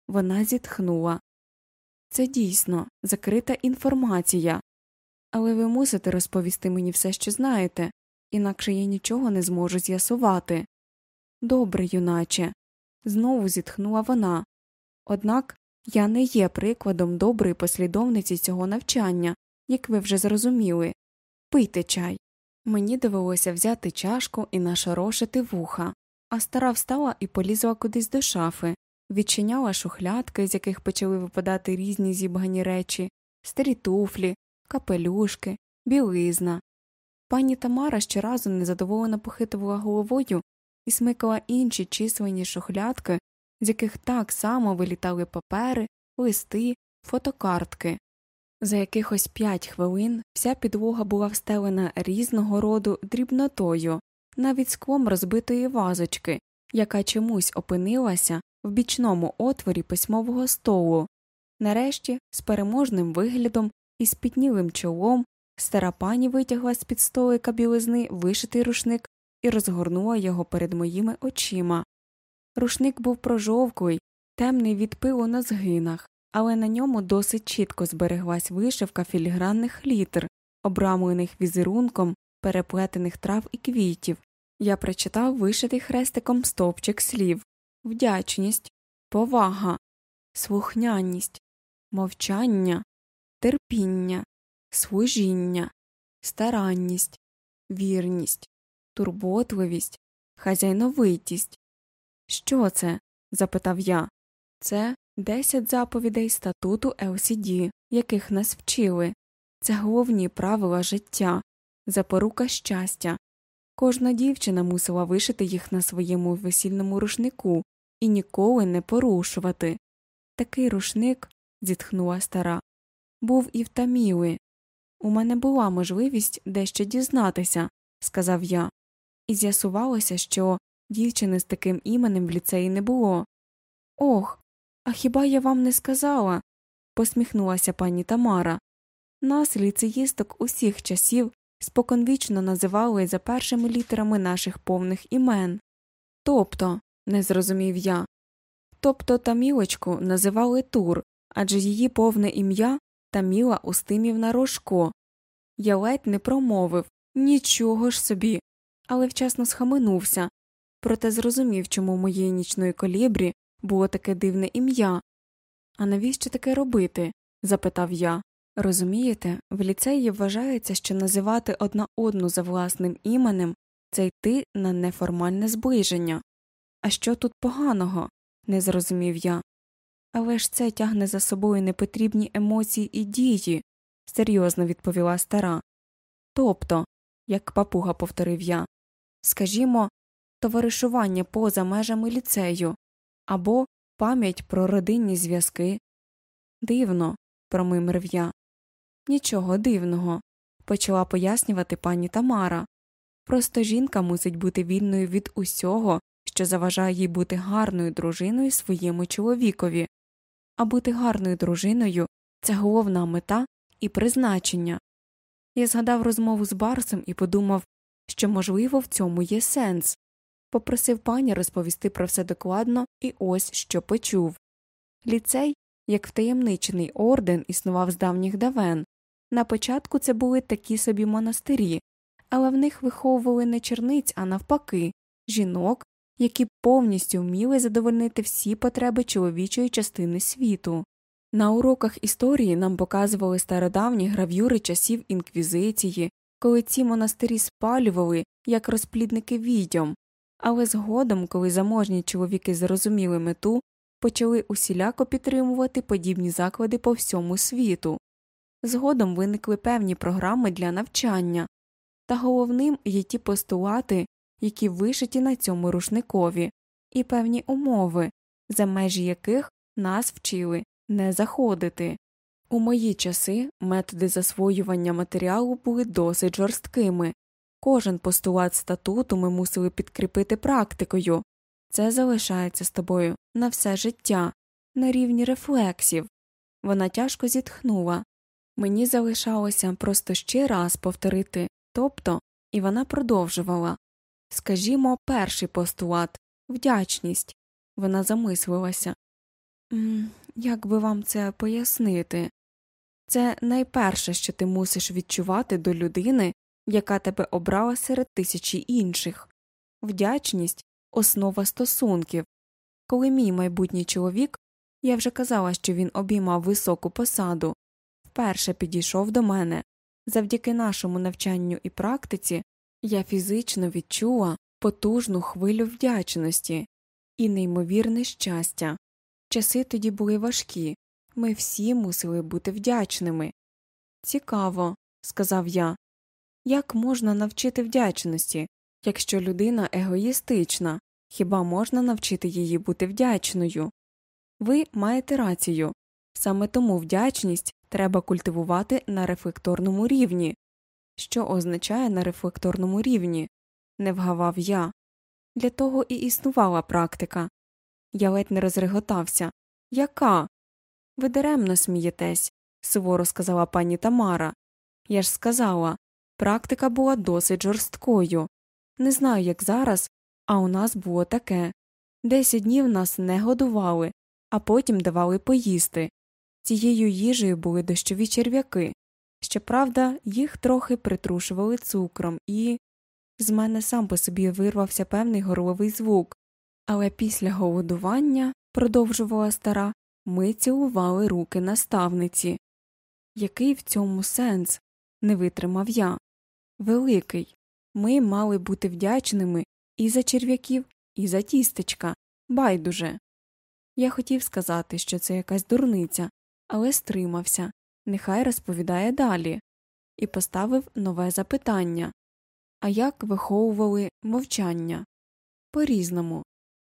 Вона зітхнула. Це дійсно закрита інформація, але ви мусите розповісти мені все, що знаєте, інакше я нічого не зможу з'ясувати. Добре, юначе. Знову зітхнула вона. Однак я не є прикладом доброї послідовниці цього навчання, як ви вже зрозуміли. Пийте чай. Мені довелося взяти чашку і нашорошити вуха, а стара встала і полізла кудись до шафи, відчиняла шухлядки, з яких почали випадати різні зібгані речі, старі туфлі, капелюшки, білизна. Пані Тамара щоразу незадоволено похитувала головою і смикала інші численні шухлядки, з яких так само вилітали папери, листи, фотокартки. За якихось п'ять хвилин вся підлога була встелена різного роду дрібнотою, навіть склом розбитої вазочки, яка чомусь опинилася в бічному отворі письмового столу. Нарешті, з переможним виглядом і спітнілим чолом, стара пані витягла з під столика білизни вишитий рушник і розгорнула його перед моїми очима. Рушник був прожовклий, темний від пилу на згинах, але на ньому досить чітко збереглась вишивка філігранних літер, обрамлених візерунком переплетених трав і квітів. Я прочитав вишитий хрестиком стовпчик слів вдячність, повага, слухняність, мовчання, терпіння, служіння, старанність, вірність, турботливість, хазяйновитість. Що це? запитав я. Це десять заповідей статуту LCD, яких нас вчили. Це головні правила життя, запорука щастя. Кожна дівчина мусила вишити їх на своєму весільному рушнику і ніколи не порушувати. Такий рушник, зітхнула стара, був і в Таміли. У мене була можливість дещо дізнатися, сказав я, і з'ясувалося, що дівчини з таким іменем в ліцеї не було. Ох, а хіба я вам не сказала? посміхнулася пані Тамара. Нас, ліцеїсток усіх часів, споконвічно називали за першими літерами наших повних імен. Тобто, не зрозумів я. Тобто Тамілочку називали Тур, адже її повне ім'я Таміла Устимівна Рожко. Я ледь не промовив нічого ж собі, але вчасно схаменувся, проте зрозумів, чому моєї нічної колібрі було таке дивне ім'я. А навіщо таке робити? запитав я. Розумієте, в ліцеї вважається, що називати одна одну за власним іменем це йти на неформальне зближення. А що тут поганого? не зрозумів я. Але ж це тягне за собою непотрібні емоції і дії, серйозно відповіла стара. Тобто, як папуга повторив я, скажімо, товаришування поза межами ліцею або пам'ять про родинні зв'язки. Дивно, промимрив я. Нічого дивного, почала пояснювати пані Тамара. Просто жінка мусить бути вільною від усього, що заважає їй бути гарною дружиною своєму чоловікові, а бути гарною дружиною це головна мета і призначення. Я згадав розмову з Барсом і подумав, що, можливо, в цьому є сенс. Попросив пані розповісти про все докладно і ось що почув. Ліцей, як втаємничений орден, існував з давніх давен. На початку це були такі собі монастирі, але в них виховували не черниць, а навпаки, жінок, які повністю вміли задовольнити всі потреби чоловічої частини світу. На уроках історії нам показували стародавні гравюри часів інквізиції, коли ці монастирі спалювали як розплідники відьом, але згодом, коли заможні чоловіки зрозуміли мету, почали усіляко підтримувати подібні заклади по всьому світу. Згодом виникли певні програми для навчання, та головним є ті постулати, які вишиті на цьому рушникові, і певні умови, за межі яких нас вчили не заходити. У мої часи методи засвоювання матеріалу були досить жорсткими, кожен постулат статуту ми мусили підкріпити практикою це залишається з тобою на все життя, на рівні рефлексів. Вона тяжко зітхнула. Мені залишалося просто ще раз повторити тобто, і вона продовжувала Скажімо, перший постулат вдячність. Вона замислилася. «М, Як би вам це пояснити? Це найперше, що ти мусиш відчувати до людини, яка тебе обрала серед тисячі інших. Вдячність основа стосунків. Коли мій майбутній чоловік, я вже казала, що він обіймав високу посаду, вперше підійшов до мене. Завдяки нашому навчанню і практиці я фізично відчула потужну хвилю вдячності і неймовірне щастя. Часи тоді були важкі, ми всі мусили бути вдячними. Цікаво, сказав я. Як можна навчити вдячності, якщо людина егоїстична, хіба можна навчити її бути вдячною? Ви маєте рацію саме тому вдячність треба культивувати на рефлекторному рівні. Що означає на рефлекторному рівні? не вгавав я. Для того і існувала практика. Я ледь не розреготався. Яка? Ви даремно смієтесь, суворо сказала пані Тамара. Я ж сказала практика була досить жорсткою. Не знаю, як зараз, а у нас було таке десять днів нас не годували, а потім давали поїсти. Цією їжею були дощові черв'яки. Щоправда, їх трохи притрушували цукром, і з мене сам по собі вирвався певний горловий звук, але після голодування, продовжувала стара, ми цілували руки наставниці. Який в цьому сенс? не витримав я. Великий. Ми мали бути вдячними і за черв'яків, і за тістечка. Байдуже. Я хотів сказати, що це якась дурниця, але стримався, нехай розповідає далі, і поставив нове запитання А як виховували мовчання? По різному.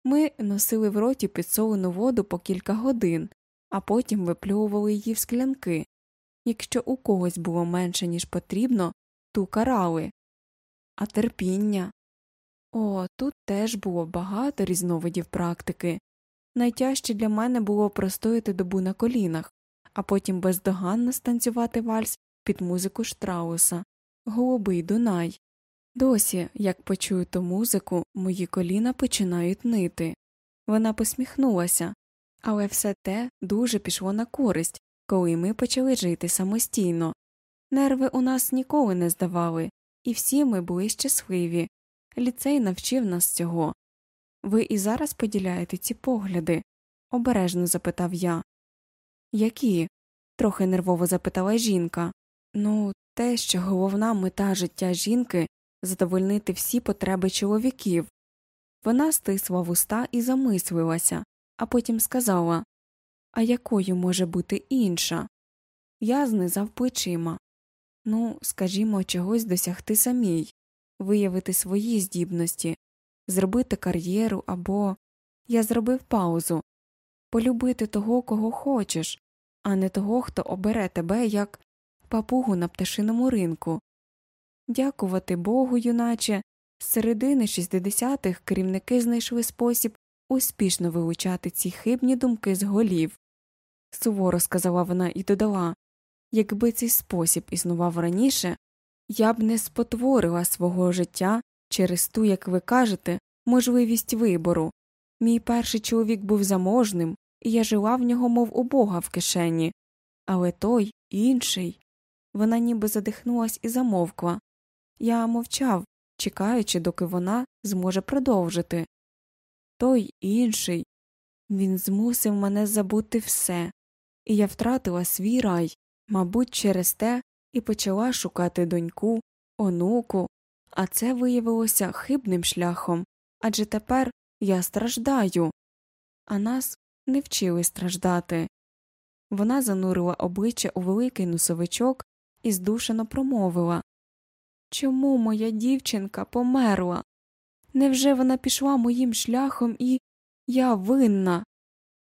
Ми носили в роті підсолену воду по кілька годин, а потім виплювували її в склянки. Якщо у когось було менше, ніж потрібно, ту карали. А терпіння. О, тут теж було багато різновидів практики. Найтяжче для мене було простояти добу на колінах, а потім бездоганно станцювати вальс під музику Штрауса, Голубий Дунай. Досі, як почую ту музику, мої коліна починають нити. Вона посміхнулася, але все те дуже пішло на користь, коли ми почали жити самостійно. Нерви у нас ніколи не здавали, і всі ми були щасливі. Ліцей навчив нас цього. Ви і зараз поділяєте ці погляди? обережно запитав я. Які? трохи нервово запитала жінка. Ну, те, що головна мета життя жінки задовольнити всі потреби чоловіків. Вона стисла вуста і замислилася, а потім сказала А якою може бути інша? Я знизав плечима. Ну, скажімо, чогось досягти самій, виявити свої здібності, зробити кар'єру або я зробив паузу полюбити того, кого хочеш, а не того, хто обере тебе як папугу на пташиному ринку. Дякувати Богу, юначе, З середини 60-х керівники знайшли спосіб успішно вилучати ці хибні думки з голів. Суворо сказала вона і додала якби цей спосіб існував раніше, я б не спотворила свого життя через ту, як ви кажете, можливість вибору. Мій перший чоловік був заможним, і я жила в нього, мов у бога в кишені, але той інший. Вона ніби задихнулась і замовкла. Я мовчав, чекаючи, доки вона зможе продовжити. Той інший він змусив мене забути все, і я втратила свій рай, мабуть, через те і почала шукати доньку, онуку, а це виявилося хибним шляхом адже тепер я страждаю, а нас не вчили страждати. Вона занурила обличчя у великий носовичок і здушено промовила Чому моя дівчинка померла? Невже вона пішла моїм шляхом і я винна?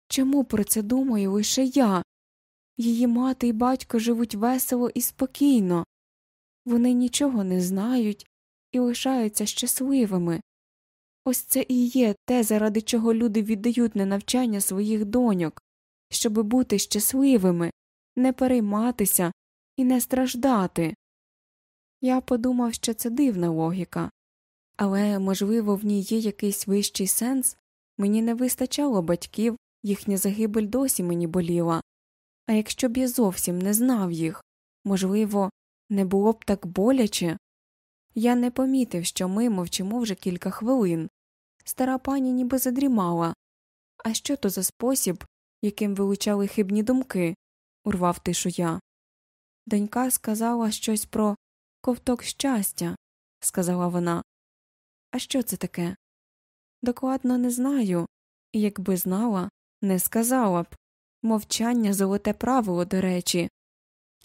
Чому про це думаю лише я? Її мати і батько живуть весело і спокійно, вони нічого не знають і лишаються щасливими. Ось це і є те, заради чого люди віддають на навчання своїх доньок, щоби бути щасливими, не перейматися і не страждати. Я подумав, що це дивна логіка, але, можливо, в ній є якийсь вищий сенс мені не вистачало батьків, їхня загибель досі мені боліла. А якщо б я зовсім не знав їх, можливо, не було б так боляче. Я не помітив, що ми мовчимо вже кілька хвилин. Стара пані ніби задрімала. А що то за спосіб, яким вилучали хибні думки? урвав тишу я. Донька сказала щось про ковток щастя, сказала вона. А що це таке? Докладно не знаю, і якби знала, не сказала б. Мовчання золоте правило, до речі,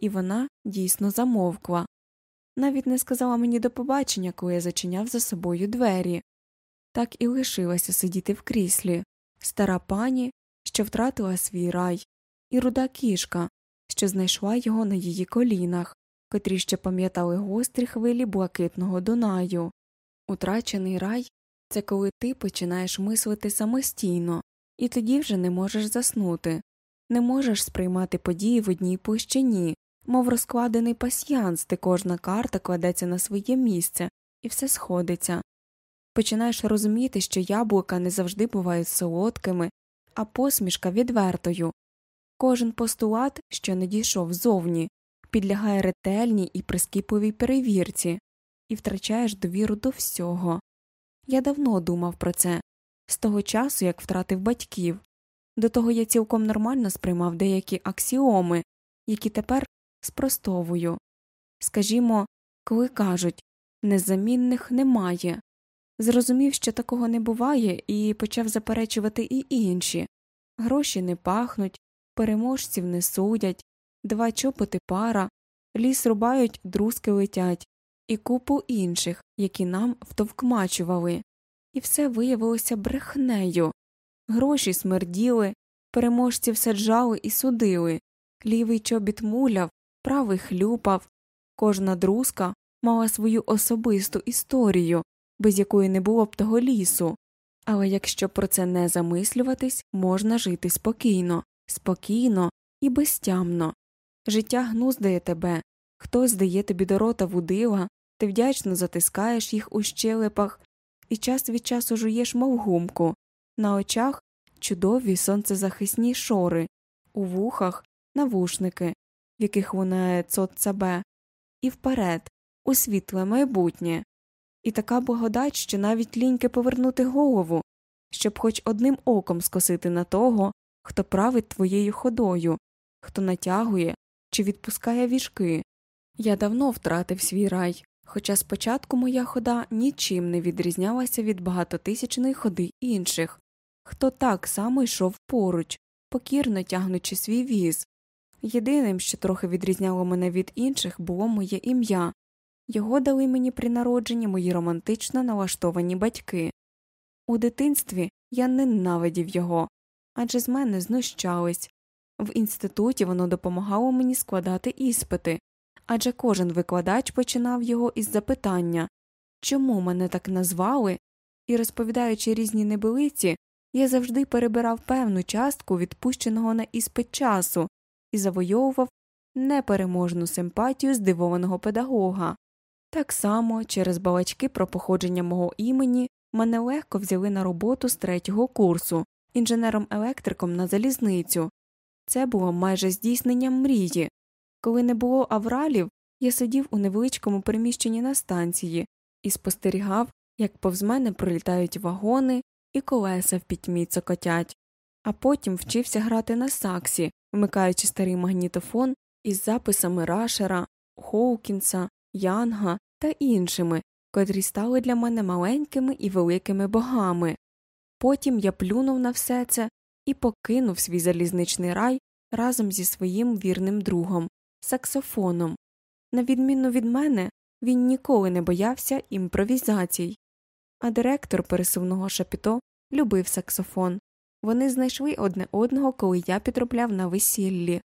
і вона дійсно замовкла. Навіть не сказала мені до побачення, коли я зачиняв за собою двері. Так і лишилася сидіти в кріслі стара пані, що втратила свій рай, і руда кішка, що знайшла його на її колінах, котрі ще пам'ятали гострі хвилі блакитного Дунаю. Утрачений рай це коли ти починаєш мислити самостійно, і тоді вже не можеш заснути, не можеш сприймати події в одній площині, мов розкладений пасьянс, де кожна карта кладеться на своє місце, і все сходиться. Починаєш розуміти, що яблука не завжди бувають солодкими, а посмішка відвертою. Кожен постулат, що не дійшов зовні, підлягає ретельній і прискіпливій перевірці, і втрачаєш довіру до всього. Я давно думав про це, з того часу, як втратив батьків. До того я цілком нормально сприймав деякі аксіоми, які тепер спростовую. Скажімо, коли кажуть незамінних немає. Зрозумів, що такого не буває, і почав заперечувати і інші гроші не пахнуть, переможців не судять, два чопоти пара, ліс рубають, друзки летять, і купу інших, які нам втовкмачували, і все виявилося брехнею. Гроші смерділи, переможців саджали і судили, лівий чобіт муляв, правий хлюпав, кожна друзка мала свою особисту історію, без якої не було б того лісу, але якщо про це не замислюватись, можна жити спокійно, спокійно і безтямно. Життя гнуздає тебе, хтось дає тобі до рота вудила, ти вдячно затискаєш їх у щелепах і час від часу жуєш мов гумку, на очах чудові сонцезахисні шори, у вухах навушники, в яких лунає цоцабе, і вперед, у світле майбутнє, і така благодать, що навіть ліньки повернути голову, щоб хоч одним оком скосити на того, хто править твоєю ходою, хто натягує чи відпускає віжки. Я давно втратив свій рай, хоча спочатку моя хода нічим не відрізнялася від багатотисячної ходи інших, хто так само йшов поруч, покірно тягнучи свій віз. Єдиним, що трохи відрізняло мене від інших, було моє ім'я його дали мені при народженні мої романтично налаштовані батьки. У дитинстві я ненавидів його, адже з мене знущались. В інституті воно допомагало мені складати іспити, адже кожен викладач починав його із запитання чому мене так назвали, і, розповідаючи різні небилиці, я завжди перебирав певну частку відпущеного на іспит часу і завойовував непереможну симпатію здивованого педагога. Так само через балачки про походження мого імені мене легко взяли на роботу з третього курсу інженером електриком на залізницю. Це було майже здійсненням мрії. Коли не було авралів, я сидів у невеличкому приміщенні на станції і спостерігав, як повз мене пролітають вагони і колеса в пітьмі цокотять, а потім вчився грати на саксі, вмикаючи старий магнітофон із записами Рашера, Хоукінса, Янга та іншими, котрі стали для мене маленькими і великими богами. Потім я плюнув на все це і покинув свій залізничний рай разом зі своїм вірним другом, саксофоном. На відміну від мене, він ніколи не боявся імпровізацій, а директор пересувного шапіто любив саксофон. Вони знайшли одне одного, коли я підробляв на весіллі.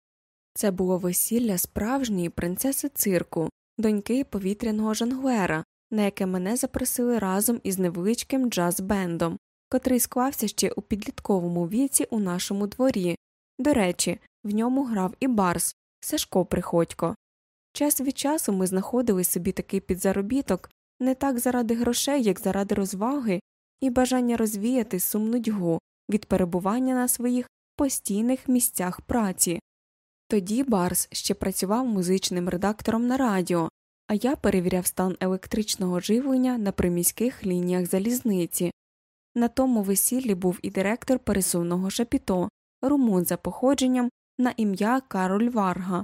Це було весілля справжньої принцеси цирку, доньки повітряного жонглера, на яке мене запросили разом із невеличким джаз-бендом, котрий склався ще у підлітковому віці у нашому дворі. До речі, в ньому грав і барс Сашко Приходько. Час від часу ми знаходили собі такий підзаробіток не так заради грошей, як заради розваги і бажання розвіяти сумну дьгу від перебування на своїх постійних місцях праці. Тоді Барс ще працював музичним редактором на радіо, а я перевіряв стан електричного живлення на приміських лініях залізниці. На тому весіллі був і директор пересувного шапіто, румун за походженням на ім'я Кароль Варга.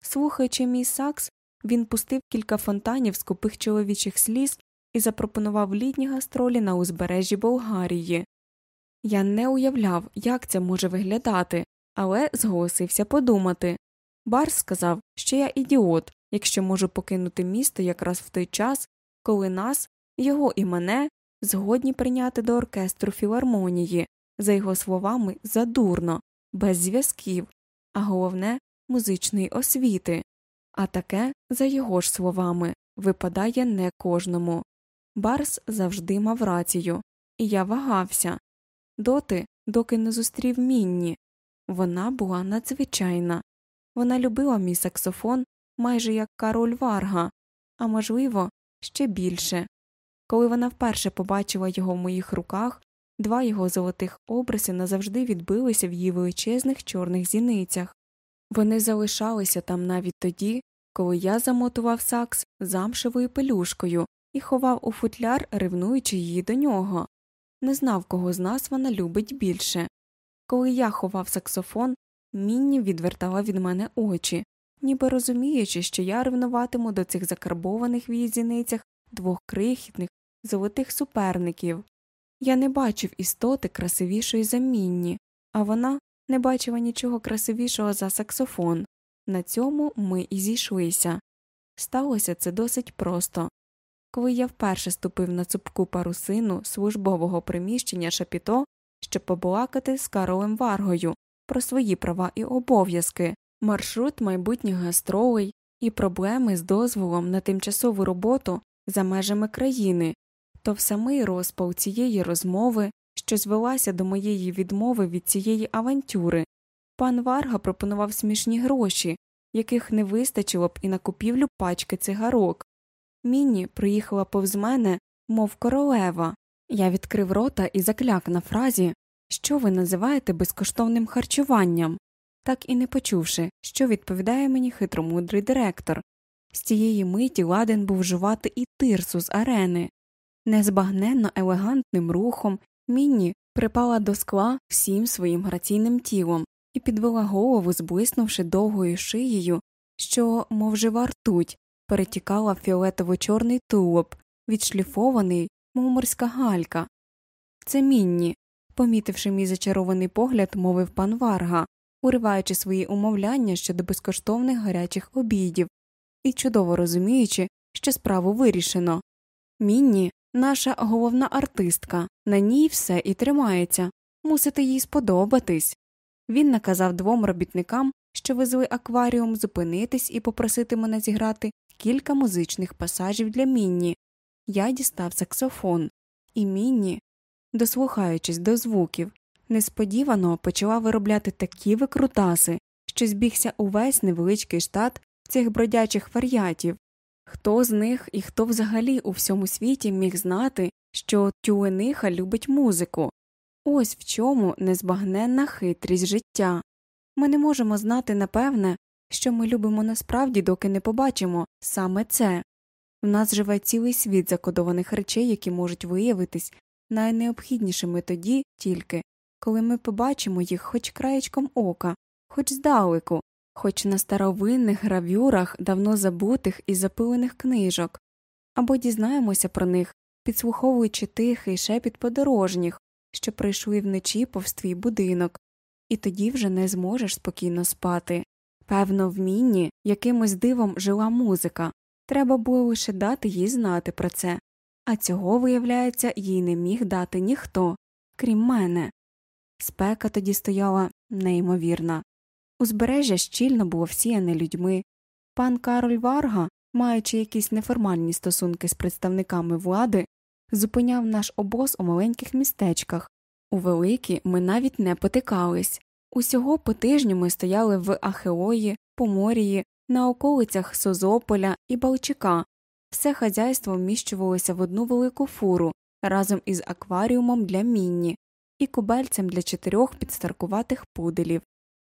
Слухаючи мій сакс, він пустив кілька фонтанів скупих чоловічих сліз і запропонував літні гастролі на узбережжі Болгарії. Я не уявляв, як це може виглядати, але зголосився подумати. Барс сказав, що я ідіот, якщо можу покинути місто якраз в той час, коли нас, його і мене, згодні прийняти до оркестру філармонії, за його словами, задурно, без зв'язків, а головне музичної освіти. А таке, за його ж словами, випадає не кожному. Барс завжди мав рацію, і я вагався доти, доки не зустрів Мінні. Вона була надзвичайна. Вона любила мій саксофон майже як король Варга, а можливо, ще більше. Коли вона вперше побачила його в моїх руках, два його золотих обриси назавжди відбилися в її величезних чорних зіницях. Вони залишалися там навіть тоді, коли я замотував сакс замшевою пелюшкою і ховав у футляр, ревнуючи її до нього. Не знав, кого з нас вона любить більше. Коли я ховав саксофон, Мінні відвертала від мене очі, ніби розуміючи, що я ревнуватиму до цих закарбованих в її зіницях двох крихітних, золотих суперників. Я не бачив істоти красивішої за Мінні, а вона не бачила нічого красивішого за саксофон. На цьому ми і зійшлися. Сталося це досить просто. Коли я вперше ступив на цупку парусину службового приміщення шапіто, щоб побалакати з Каролем Варгою про свої права і обов'язки, маршрут майбутніх гастролей і проблеми з дозволом на тимчасову роботу за межами країни, то в самий розпал цієї розмови, що звелася до моєї відмови від цієї авантюри, пан Варга пропонував смішні гроші, яких не вистачило б і на купівлю пачки цигарок. Мінні приїхала повз мене, мов королева. Я відкрив рота і закляк на фразі, що ви називаєте безкоштовним харчуванням, так і не почувши, що відповідає мені хитромудрий директор. З цієї миті ладен був жувати і тирсу з арени. Незбагненно елегантним рухом Мінні припала до скла всім своїм граційним тілом і підвела голову, зблиснувши довгою шиєю, що, мов жива ртуть, перетікала фіолетово чорний тулуб, відшліфований, мов морська галька. Це Мінні, помітивши мій зачарований погляд, мовив пан Варга, уриваючи свої умовляння щодо безкоштовних гарячих обідів, і чудово розуміючи, що справу вирішено. Мінні наша головна артистка, на ній все і тримається, мусите їй сподобатись. Він наказав двом робітникам, що везли акваріум, зупинитись і попросити мене зіграти кілька музичних пасажів для Мінні. я дістав саксофон, і Мінні, дослухаючись до звуків, несподівано почала виробляти такі викрутаси, що збігся увесь невеличкий штат цих бродячих вар'ятів. Хто з них і хто взагалі у всьому світі міг знати, що тюлениха любить музику? Ось в чому незбагненна хитрість життя. Ми не можемо знати напевне, що ми любимо насправді, доки не побачимо саме це. В нас живе цілий світ закодованих речей, які можуть виявитись найнеобхіднішими тоді тільки, коли ми побачимо їх хоч краєчком ока, хоч здалеку, хоч на старовинних гравюрах давно забутих і запилених книжок, або дізнаємося про них, підслуховуючи тихий шепіт подорожніх, що прийшли вночі повз твій будинок, і тоді вже не зможеш спокійно спати. Певно, в мінні якимось дивом жила музика, треба було лише дати їй знати про це, а цього, виявляється, їй не міг дати ніхто, крім мене. Спека тоді стояла неймовірна. Узбережжя щільно було всіяне людьми. Пан Кароль Варга, маючи якісь неформальні стосунки з представниками влади, зупиняв наш обоз у маленьких містечках. У великі ми навіть не потикались. Усього по тижню ми стояли в Ахеої, Поморії, на околицях Созополя і Балчика. Все хазяйство вміщувалося в одну велику фуру разом із акваріумом для мінні і кубельцем для чотирьох підстаркуватих пуделів.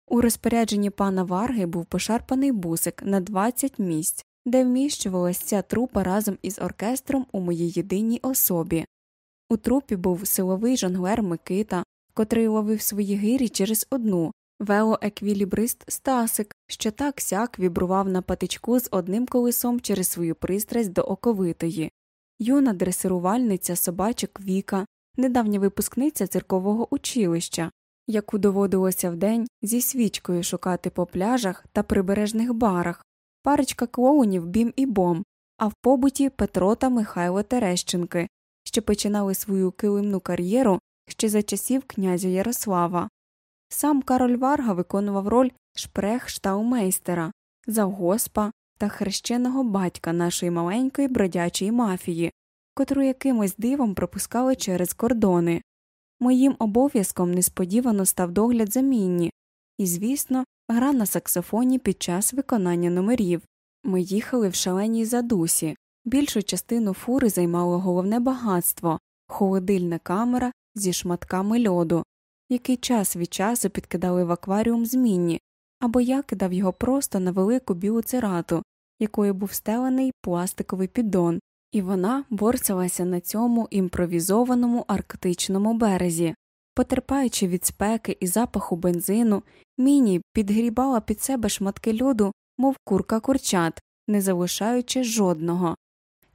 У розпорядженні пана Варги був пошарпаний бусик на 20 місць, де вміщувалася ця трупа разом із оркестром у моїй єдиній особі. У трупі був силовий жонглер Микита, котрий ловив свої гирі через одну, велоеквілібрист Стасик, що так сяк вібрував на патичку з одним колесом через свою пристрасть до оковитої, юна дресирувальниця собачок Віка, недавня випускниця циркового училища, яку доводилося вдень зі свічкою шукати по пляжах та прибережних барах, парочка клоунів Бім і Бом, а в побуті Петро та Михайло Терещенки, що починали свою килимну кар'єру ще за часів князя Ярослава. Сам Кароль Варга виконував роль шпрехштаумейстера, завгоспа та хрещеного батька нашої маленької бродячої мафії, котру якимось дивом пропускали через кордони. Моїм обов'язком несподівано став догляд за Мінні і, звісно, гра на саксофоні під час виконання номерів. Ми їхали в шаленій задусі, більшу частину фури займало головне багатство холодильна камера зі шматками льоду, який час від часу підкидали в акваріум змінні, або я кидав його просто на велику білу цирату, якою був стелений пластиковий піддон, і вона борсилася на цьому імпровізованому арктичному березі. Потерпаючи від спеки і запаху бензину, міні підгрібала під себе шматки льоду, мов курка курчат, не залишаючи жодного.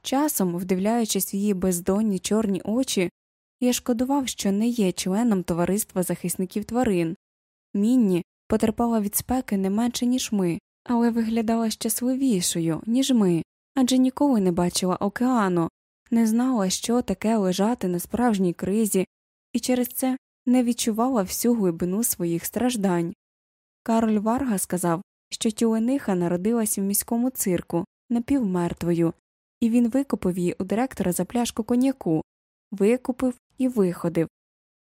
Часом, вдивляючись в її бездонні чорні очі, я шкодував, що не є членом товариства захисників тварин. Мінні потерпала від спеки не менше, ніж ми, але виглядала щасливішою, ніж ми, адже ніколи не бачила океану, не знала, що таке лежати на справжній кризі, і через це не відчувала всю глибину своїх страждань. Кароль Варга сказав, що тюлениха народилась в міському цирку, напівмертвою, і він викупив її у директора за пляшку коньяку, викупив і виходив.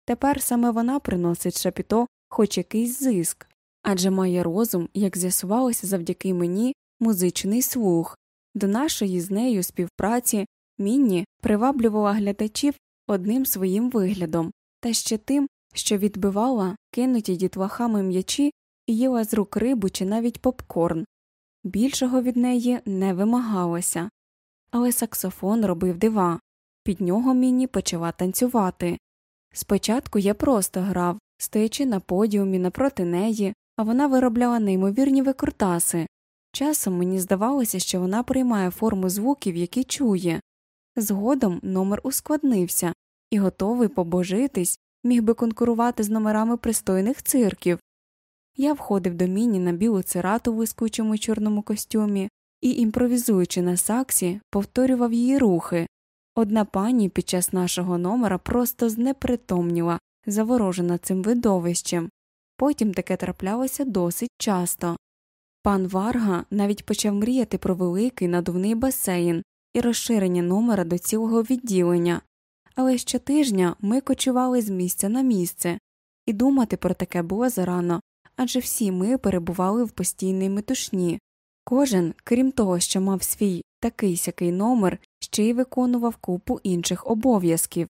Тепер саме вона приносить шапіто хоч якийсь зиск, адже має розум, як з'ясувалося завдяки мені, музичний слух. До нашої з нею співпраці Мінні приваблювала глядачів одним своїм виглядом, та ще тим, що відбивала кинуті дітлахами м'ячі і їла з рук рибу чи навіть попкорн. Більшого від неї не вимагалося. Але саксофон робив дива, під нього Мінні почала танцювати. Спочатку я просто грав, стоячи на подіумі напроти неї, а вона виробляла неймовірні викрутаси. Часом мені здавалося, що вона приймає форму звуків, які чує. Згодом номер ускладнився і, готовий побожитись, міг би конкурувати з номерами пристойних цирків. Я входив до міні на білу цирату в вискучому чорному костюмі і, імпровізуючи на саксі, повторював її рухи. Одна пані під час нашого номера просто знепритомніла, заворожена цим видовищем. Потім таке траплялося досить часто. Пан Варга навіть почав мріяти про великий надувний басейн, і розширення номера до цілого відділення, але щотижня ми кочували з місця на місце, і думати про таке було зарано адже всі ми перебували в постійній метушні. Кожен, крім того, що мав свій такий сякий номер, ще й виконував купу інших обов'язків.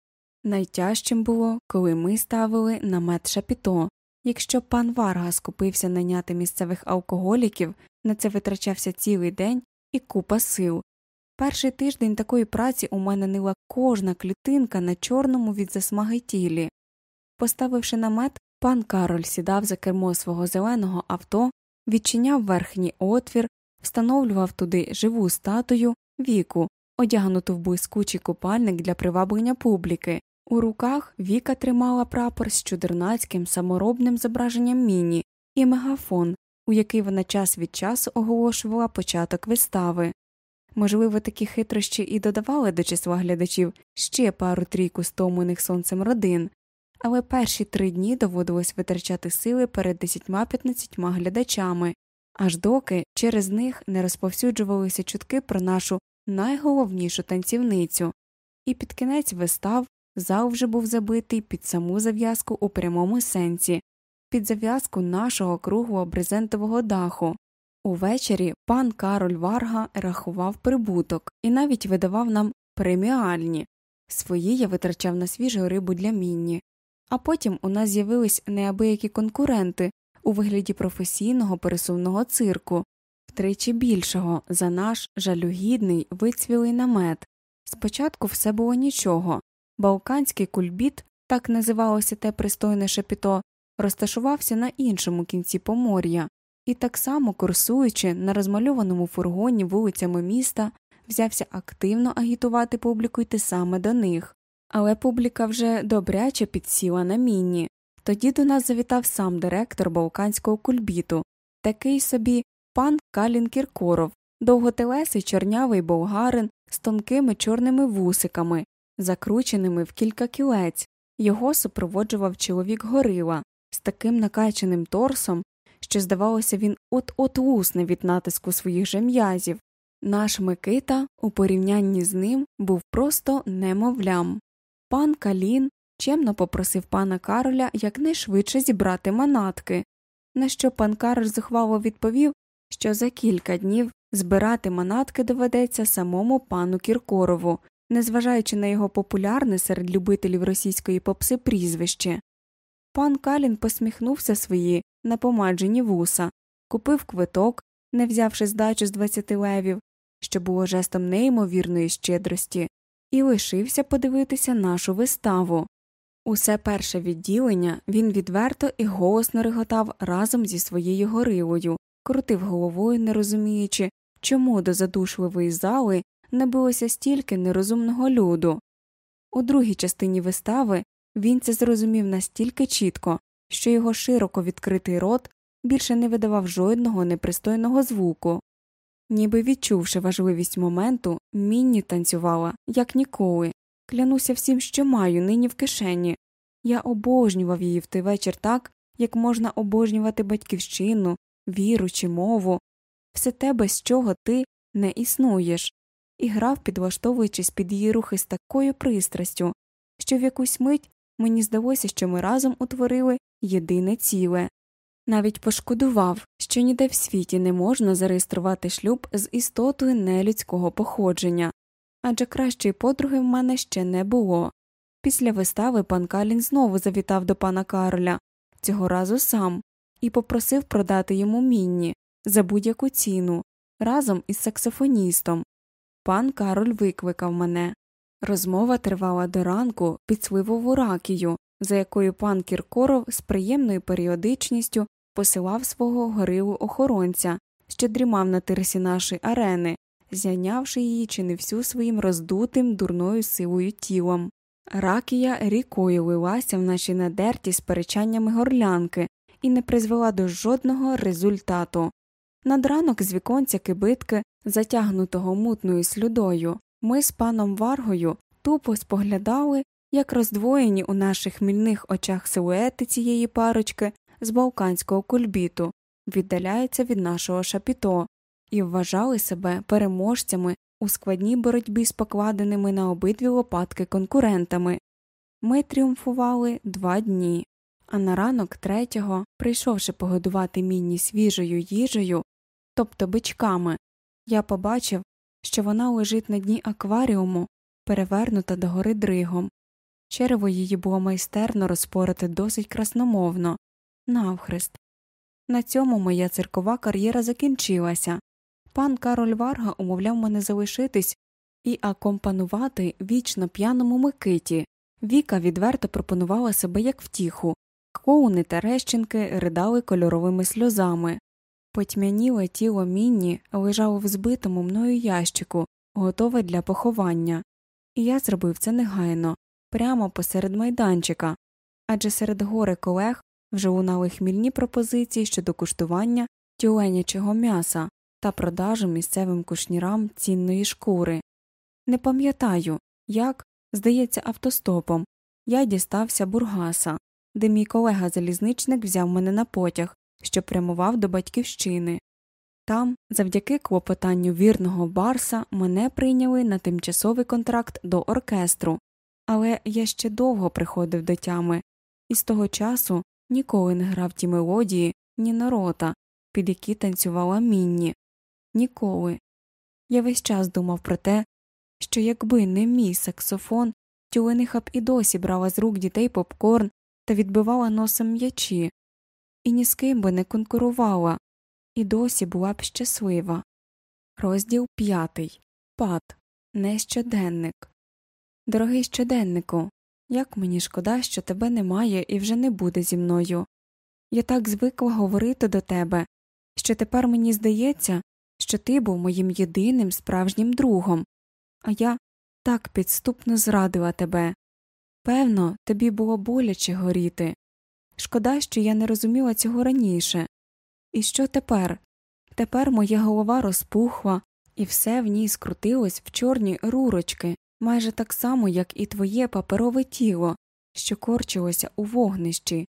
Найтяжчим було, коли ми ставили намет шапіто. Якщо пан Варга скупився наняти місцевих алкоголіків, на це витрачався цілий день і купа сил. Перший тиждень такої праці у мене нила кожна клітинка на чорному від засмаги тілі. Поставивши намет, пан Кароль сідав за кермо свого зеленого авто, відчиняв верхній отвір, встановлював туди живу статую віку, одягнуту в блискучий купальник для приваблення публіки. У руках Віка тримала прапор з чудернацьким саморобним зображенням міні і мегафон, у який вона час від часу оголошувала початок вистави. Можливо, такі хитрощі і додавали до числа глядачів ще пару трійку стомлених сонцем родин, але перші три дні доводилось витрачати сили перед десятьма п'ятнадцятьма глядачами, аж доки через них не розповсюджувалися чутки про нашу найголовнішу танцівницю, і під кінець вистав зал вже був забитий під саму зав'язку у прямому сенсі, під зав'язку нашого круглого брезентового даху. Увечері пан Кароль Варга рахував прибуток і навіть видавав нам преміальні свої я витрачав на свіжу рибу для мінні, а потім у нас з'явились неабиякі конкуренти у вигляді професійного пересувного цирку, втричі більшого за наш жалюгідний вицвілий намет. Спочатку все було нічого. Балканський кульбіт, так називалося те пристойне шепіто, розташувався на іншому кінці помор'я, і так само, курсуючи на розмальованому фургоні вулицями міста, взявся активно агітувати публіку йти саме до них. Але публіка вже добряче підсіла на міні. Тоді до нас завітав сам директор балканського кульбіту, такий собі пан Калін Кіркоров, довготелесий чорнявий болгарин з тонкими чорними вусиками, закрученими в кілька кілець, його супроводжував чоловік горила з таким накаченим торсом, що, здавалося, він от от лусне від натиску своїх же м'язів. Наш Микита у порівнянні з ним був просто немовлям. Пан Калін чемно попросив пана Кароля якнайшвидше зібрати манатки, на що пан Кароль зухвало відповів, що за кілька днів збирати манатки доведеться самому пану Кіркорову, незважаючи на його популярне серед любителів російської попси прізвище. Пан Калін посміхнувся свої напомаджені вуса, купив квиток, не взявши здачу з двадцяти левів, що було жестом неймовірної щедрості, і лишився подивитися нашу виставу. Усе перше відділення він відверто і голосно реготав разом зі своєю горилою, крутив головою, не розуміючи, чому до задушливої зали не билося стільки нерозумного люду. У другій частині вистави він це зрозумів настільки чітко, що його широко відкритий рот більше не видавав жодного непристойного звуку. Ніби відчувши важливість моменту, Мінні танцювала, як ніколи, клянуся всім, що маю нині в кишені. Я обожнював її в той вечір так, як можна обожнювати батьківщину, віру чи мову, все те, без чого ти не існуєш, і грав, підлаштовуючись під її рухи з такою пристрастю, що в якусь мить мені здалося, що ми разом утворили єдине ціле. Навіть пошкодував, що ніде в світі не можна зареєструвати шлюб з істотою нелюдського походження, адже кращої подруги в мене ще не було. Після вистави пан Калін знову завітав до пана Кароля, цього разу сам, і попросив продати йому мінні за будь-яку ціну разом із саксофоністом. Пан Кароль викликав мене. Розмова тривала до ранку під сливову ракію, за якою пан Кіркоров з приємною періодичністю посилав свого горилу охоронця, що дрімав на тирсі нашої арени, зайнявши її чи не всю своїм роздутим дурною силою тілом. Ракія рікою лилася в наші надерті сперечаннями горлянки і не призвела до жодного результату. Над ранок з віконця кибитки, затягнутого мутною слюдою, ми з паном Варгою тупо споглядали, як роздвоєні у наших мільних очах силуети цієї парочки з балканського кульбіту віддаляються від нашого шапіто і вважали себе переможцями у складній боротьбі з покладеними на обидві лопатки конкурентами. Ми тріумфували два дні, а на ранок третього, прийшовши погодувати мінні свіжою їжею, тобто бичками, я побачив, що вона лежить на дні акваріуму, перевернута догори дригом. Черево її було майстерно розпорити досить красномовно, навхрест. На цьому моя циркова кар'єра закінчилася. Пан Кароль Варга умовляв мене залишитись і акомпанувати вічно п'яному Микиті. Віка відверто пропонувала себе як втіху, клоуни та рещенки ридали кольоровими сльозами. Потьмяніле тіло Мінні лежало в збитому мною ящику, готове для поховання, і я зробив це негайно, прямо посеред майданчика, адже серед гори колег вже лунали хмільні пропозиції щодо куштування тюленячого м'яса та продажу місцевим кушнірам цінної шкури. Не пам'ятаю, як, здається, автостопом я дістався бургаса, де мій колега залізничник взяв мене на потяг, що прямував до батьківщини. Там, завдяки клопотанню вірного барса, мене прийняли на тимчасовий контракт до оркестру, але я ще довго приходив до тями, і з того часу ніколи не грав ті мелодії, ні народа, під які танцювала Мінні. Ніколи. Я весь час думав про те, що якби не мій саксофон, тюлениха б і досі брала з рук дітей попкорн та відбивала носом м'ячі, і ні з ким би не конкурувала, і досі була б щаслива. Розділ п'ятий Пад. Не щоденник. Дорогий щоденнику, як мені шкода, що тебе немає і вже не буде зі мною. Я так звикла говорити до тебе, що тепер мені здається, що ти був моїм єдиним справжнім другом, а я так підступно зрадила тебе. Певно, тобі було боляче горіти. Шкода, що я не розуміла цього раніше. І що тепер? Тепер моя голова розпухла, і все в ній скрутилось в чорні рурочки, майже так само, як і твоє паперове тіло, що корчилося у вогнищі.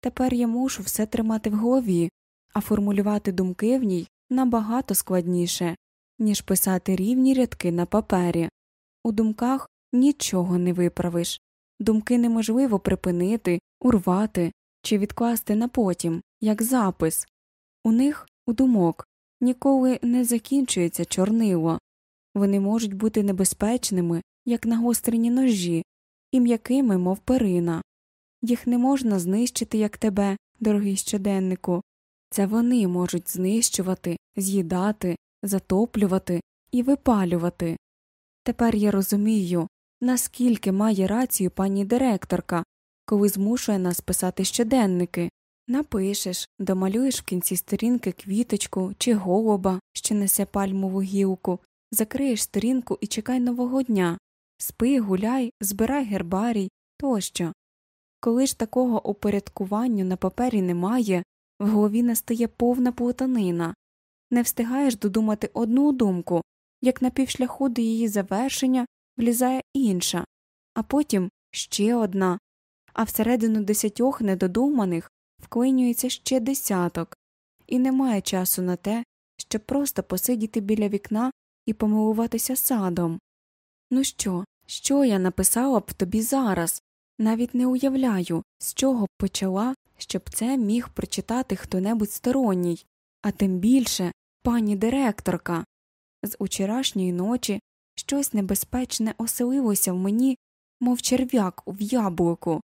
Тепер я мушу все тримати в голові, а формулювати думки в ній набагато складніше, ніж писати рівні рядки на папері. У думках нічого не виправиш, думки неможливо припинити, урвати чи відкласти на потім, як запис. У них, у думок, ніколи не закінчується чорнило, вони можуть бути небезпечними, як нагострені ножі, і м'якими, мов перина. Їх не можна знищити, як тебе, дорогий щоденнику, це вони можуть знищувати, з'їдати, затоплювати і випалювати. Тепер я розумію, наскільки має рацію пані директорка, коли змушує нас писати щоденники. Напишеш, домалюєш в кінці сторінки квіточку чи голуба, що несе пальмову гілку, закриєш сторінку і чекай нового дня, спи, гуляй, збирай гербарій тощо. Коли ж такого упорядкування на папері немає, в голові настає повна плутанина, не встигаєш додумати одну думку, як на півшляху до її завершення влізає інша, а потім ще одна, а всередину десятьох недодуманих вклинюється ще десяток, і немає часу на те, щоб просто посидіти біля вікна і помилуватися садом. Ну що, що я написала б тобі зараз? Навіть не уявляю, з чого б почала, щоб це міг прочитати хто небудь сторонній, а тим більше пані директорка. З учорашньої ночі щось небезпечне оселилося в мені, мов черв'як в яблуку,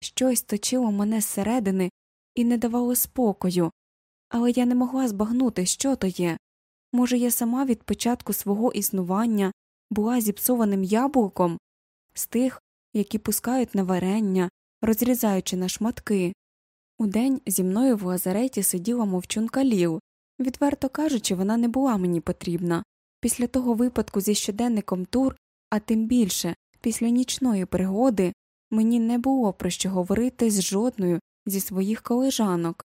щось точило мене зсередини і не давало спокою, але я не могла збагнути, що то є. Може, я сама від початку свого існування була зіпсованим яблуком з тих, які пускають на варення, розрізаючи на шматки. Удень зі мною в лазареті сиділа мовчунка Ліл. Відверто кажучи, вона не була мені потрібна. Після того випадку зі щоденником тур, а тим більше після нічної пригоди, мені не було про що говорити з жодною зі своїх колежанок.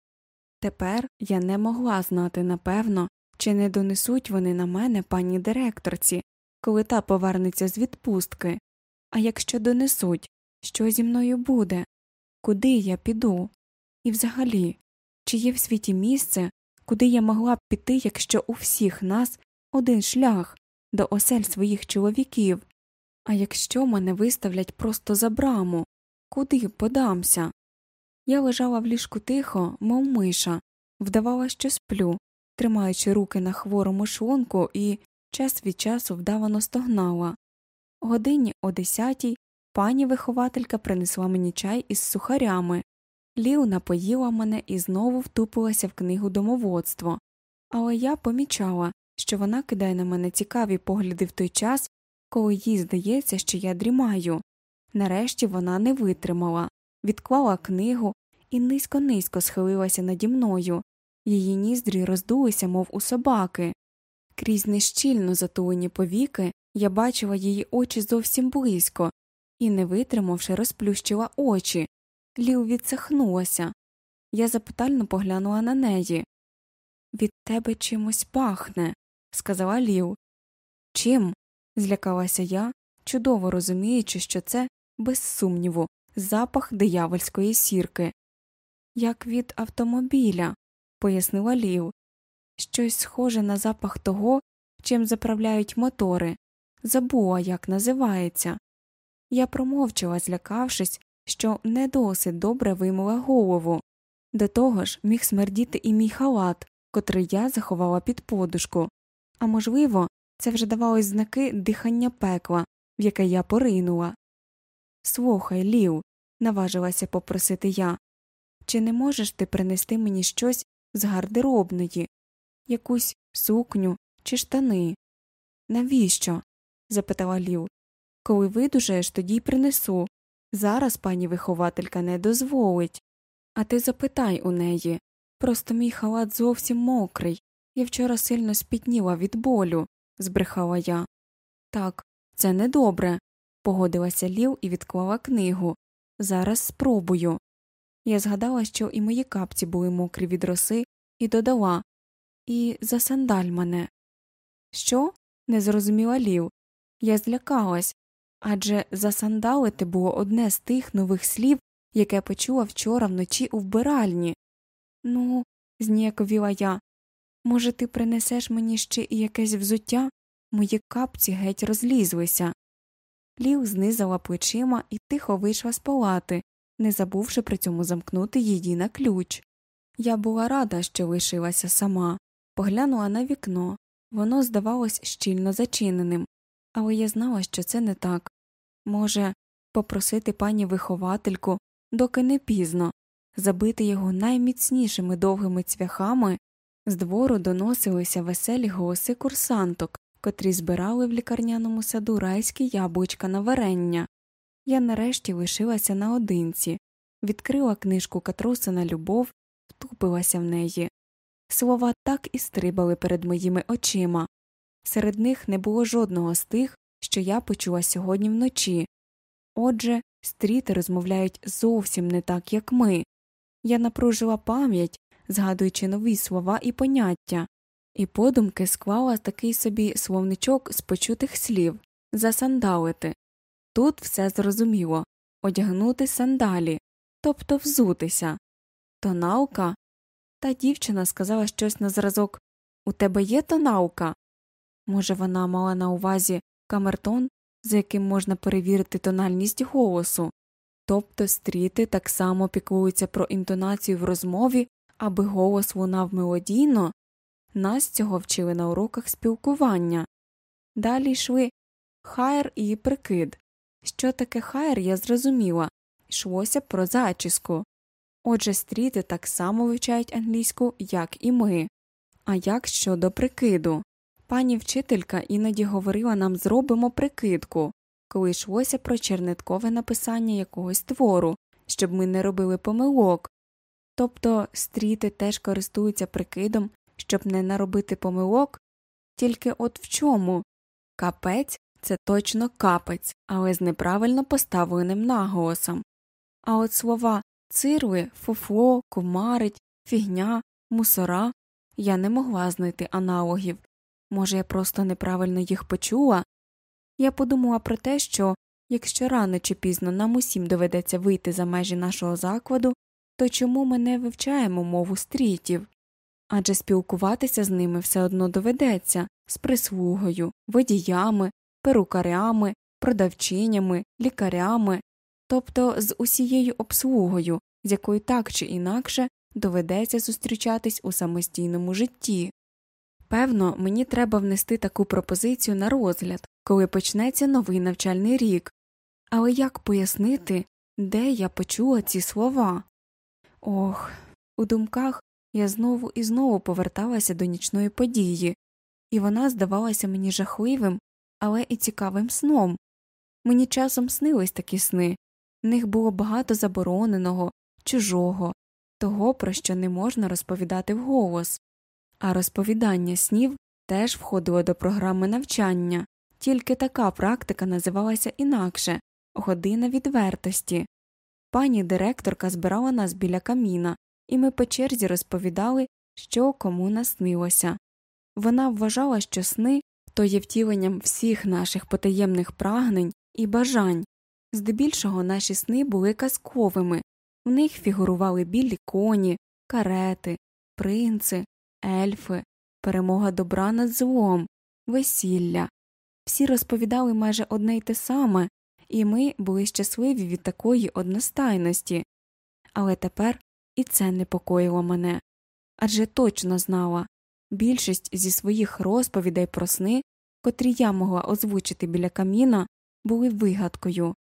Тепер я не могла знати напевно, чи не донесуть вони на мене пані директорці, коли та повернеться з відпустки. А якщо донесуть, що зі мною буде, куди я піду? І взагалі, чи є в світі місце, куди я могла б піти, якщо у всіх нас один шлях, до осель своїх чоловіків. А якщо мене виставлять просто за браму, куди подамся? Я лежала в ліжку тихо, мов миша, вдавала, що сплю, тримаючи руки на хворому шлунку і час від часу вдавано стогнала. Годині о десятій пані вихователька принесла мені чай із сухарями. Ліу напоїла мене і знову втупилася в книгу домоводство, але я помічала, що вона кидає на мене цікаві погляди в той час, коли їй здається, що я дрімаю. Нарешті вона не витримала, відклала книгу і низько низько схилилася наді мною. Її ніздрі роздулися, мов у собаки. Крізь нещільно затулені повіки я бачила її очі зовсім близько і, не витримавши, розплющила очі. Ліл відсахнулася. Я запитально поглянула на неї. Від тебе чимось пахне, сказала Ліл. Чим? Злякалася я, чудово розуміючи, що це, без сумніву, запах диявольської сірки. Як від автомобіля, пояснила Ліл. Щось схоже на запах того, чим заправляють мотори. Забула, як називається. Я промовчала, злякавшись, що не досить добре вимила голову. До того ж, міг смердіти і мій халат, котрий я заховала під подушку, а можливо, це вже давалось знаки дихання пекла, в яке я поринула. Слухай, Лів, наважилася попросити я, чи не можеш ти принести мені щось з гардеробної, якусь сукню чи штани? Навіщо? запитала Лів. Коли видужаєш, тоді й принесу. Зараз пані вихователька не дозволить. А ти запитай у неї. Просто мій халат зовсім мокрий. Я вчора сильно спітніла від болю, збрехала я. Так, це недобре, погодилася Лів і відклала книгу. Зараз спробую. Я згадала, що і мої капці були мокрі від роси, і додала І засандаль мене. Що? не зрозуміла Лів. Я злякалась, адже засандалити було одне з тих нових слів, яке почула вчора вночі у вбиральні. Ну, зніяковіла я, може, ти принесеш мені ще і якесь взуття? Мої капці геть розлізлися. Лів знизала плечима і тихо вийшла з палати, не забувши при цьому замкнути її на ключ. Я була рада, що лишилася сама, поглянула на вікно воно здавалось щільно зачиненим, але я знала, що це не так. Може, попросити пані виховательку, доки не пізно, забити його найміцнішими довгими цвяхами, з двору доносилися веселі голоси курсанток, котрі збирали в лікарняному саду райські яблучка на варення. Я нарешті лишилася наодинці, відкрила книжку Катрусина Любов, втупилася в неї. Слова так і стрибали перед моїми очима. Серед них не було жодного з тих, що я почула сьогодні вночі. Отже, стріти розмовляють зовсім не так, як ми. Я напружила пам'ять, згадуючи нові слова і поняття, і подумки склала такий собі словничок з почутих слів засандалити. Тут все зрозуміло одягнути сандалі, тобто взутися. Тоналка. Та дівчина сказала щось на зразок У тебе є тоналка? Може, вона мала на увазі камертон, за яким можна перевірити тональність голосу, тобто стріти так само піклуються про інтонацію в розмові, аби голос лунав мелодійно, нас цього вчили на уроках спілкування. Далі йшли хайр і прикид. Що таке хайр, я зрозуміла йшлося про зачіску. Отже, стріти так само вивчають англійську, як і ми. А як щодо прикиду? Пані вчителька іноді говорила нам зробимо прикидку, коли йшлося про чернеткове написання якогось твору, щоб ми не робили помилок. Тобто стріти теж користуються прикидом, щоб не наробити помилок, тільки от в чому капець це точно капець, але з неправильно поставленим наголосом. А от слова цирли, фуфло, кумарить, фігня, мусора я не могла знайти аналогів. Може, я просто неправильно їх почула? Я подумала про те, що якщо рано чи пізно нам усім доведеться вийти за межі нашого закладу, то чому ми не вивчаємо мову стрітів? Адже спілкуватися з ними все одно доведеться, з прислугою, водіями, перукарями, продавчинями, лікарями, тобто з усією обслугою, з якою так чи інакше доведеться зустрічатись у самостійному житті. Певно, мені треба внести таку пропозицію на розгляд, коли почнеться новий навчальний рік, але як пояснити, де я почула ці слова? Ох, у думках я знову і знову поверталася до нічної події, і вона здавалася мені жахливим, але і цікавим сном. Мені часом снились такі сни, в них було багато забороненого, чужого, того, про що не можна розповідати вголос, а розповідання снів теж входило до програми навчання, тільки така практика називалася інакше година відвертості. Пані директорка збирала нас біля каміна, і ми по черзі розповідали, що кому наснилося. Вона вважала, що сни то є втіленням всіх наших потаємних прагнень і бажань. Здебільшого наші сни були казковими, в них фігурували білі коні, карети, принци, ельфи, перемога добра над злом, весілля. Всі розповідали майже одне й те саме, і ми були щасливі від такої одностайності. Але тепер і це непокоїло мене. Адже точно знала більшість зі своїх розповідей про сни, котрі я могла озвучити біля каміна, були вигадкою.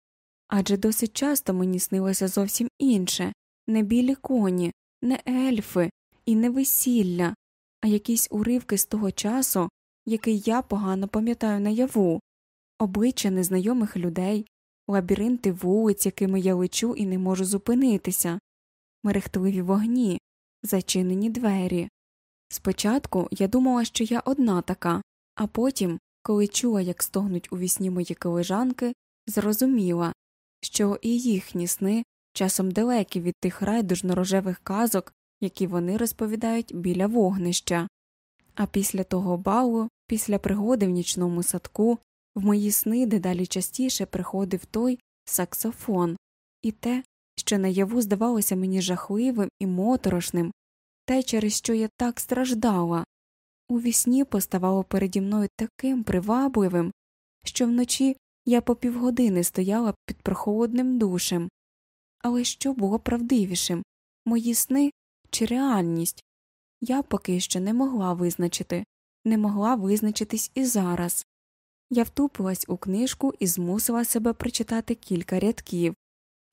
Адже досить часто мені снилося зовсім інше не білі коні, не ельфи і не весілля, а якісь уривки з того часу, який я погано пам'ятаю наяву, обличчя незнайомих людей, лабіринти вулиць, якими я лечу і не можу зупинитися, мерехтливі вогні, зачинені двері. Спочатку я думала, що я одна така, а потім, коли чула, як стогнуть у вісні мої колежанки, зрозуміла, що і їхні сни часом далекі від тих райдужно рожевих казок, які вони розповідають біля вогнища. А після того балу, після пригоди в нічному садку, в мої сни дедалі частіше приходив той саксофон, і те, що наяву здавалося мені жахливим і моторошним, те, через що я так страждала. У вісні поставало переді мною таким привабливим, що вночі я по півгодини стояла під прохолодним душем. Але що було правдивішим мої сни чи реальність? Я поки що не могла визначити, не могла визначитись і зараз. Я втупилась у книжку і змусила себе прочитати кілька рядків.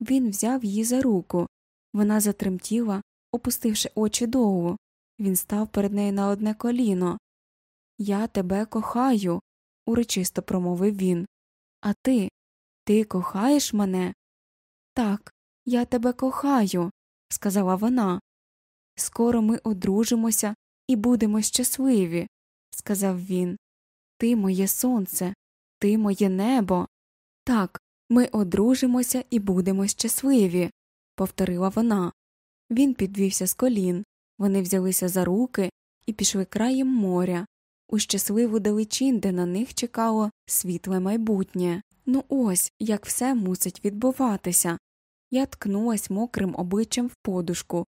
Він взяв її за руку. Вона затремтіла, опустивши очі довгу. Він став перед нею на одне коліно. Я тебе кохаю, урочисто промовив він. А ти? Ти кохаєш мене? Так, я тебе кохаю, сказала вона. Скоро ми одружимося і будемо щасливі, сказав він. Ти моє сонце, ти моє небо. Так, ми одружимося і будемо щасливі, повторила вона. Він підвівся з колін, вони взялися за руки і пішли краєм моря, у щасливу далечин, де на них чекало світле майбутнє. Ну ось як все мусить відбуватися. Я ткнулась мокрим обличчям в подушку.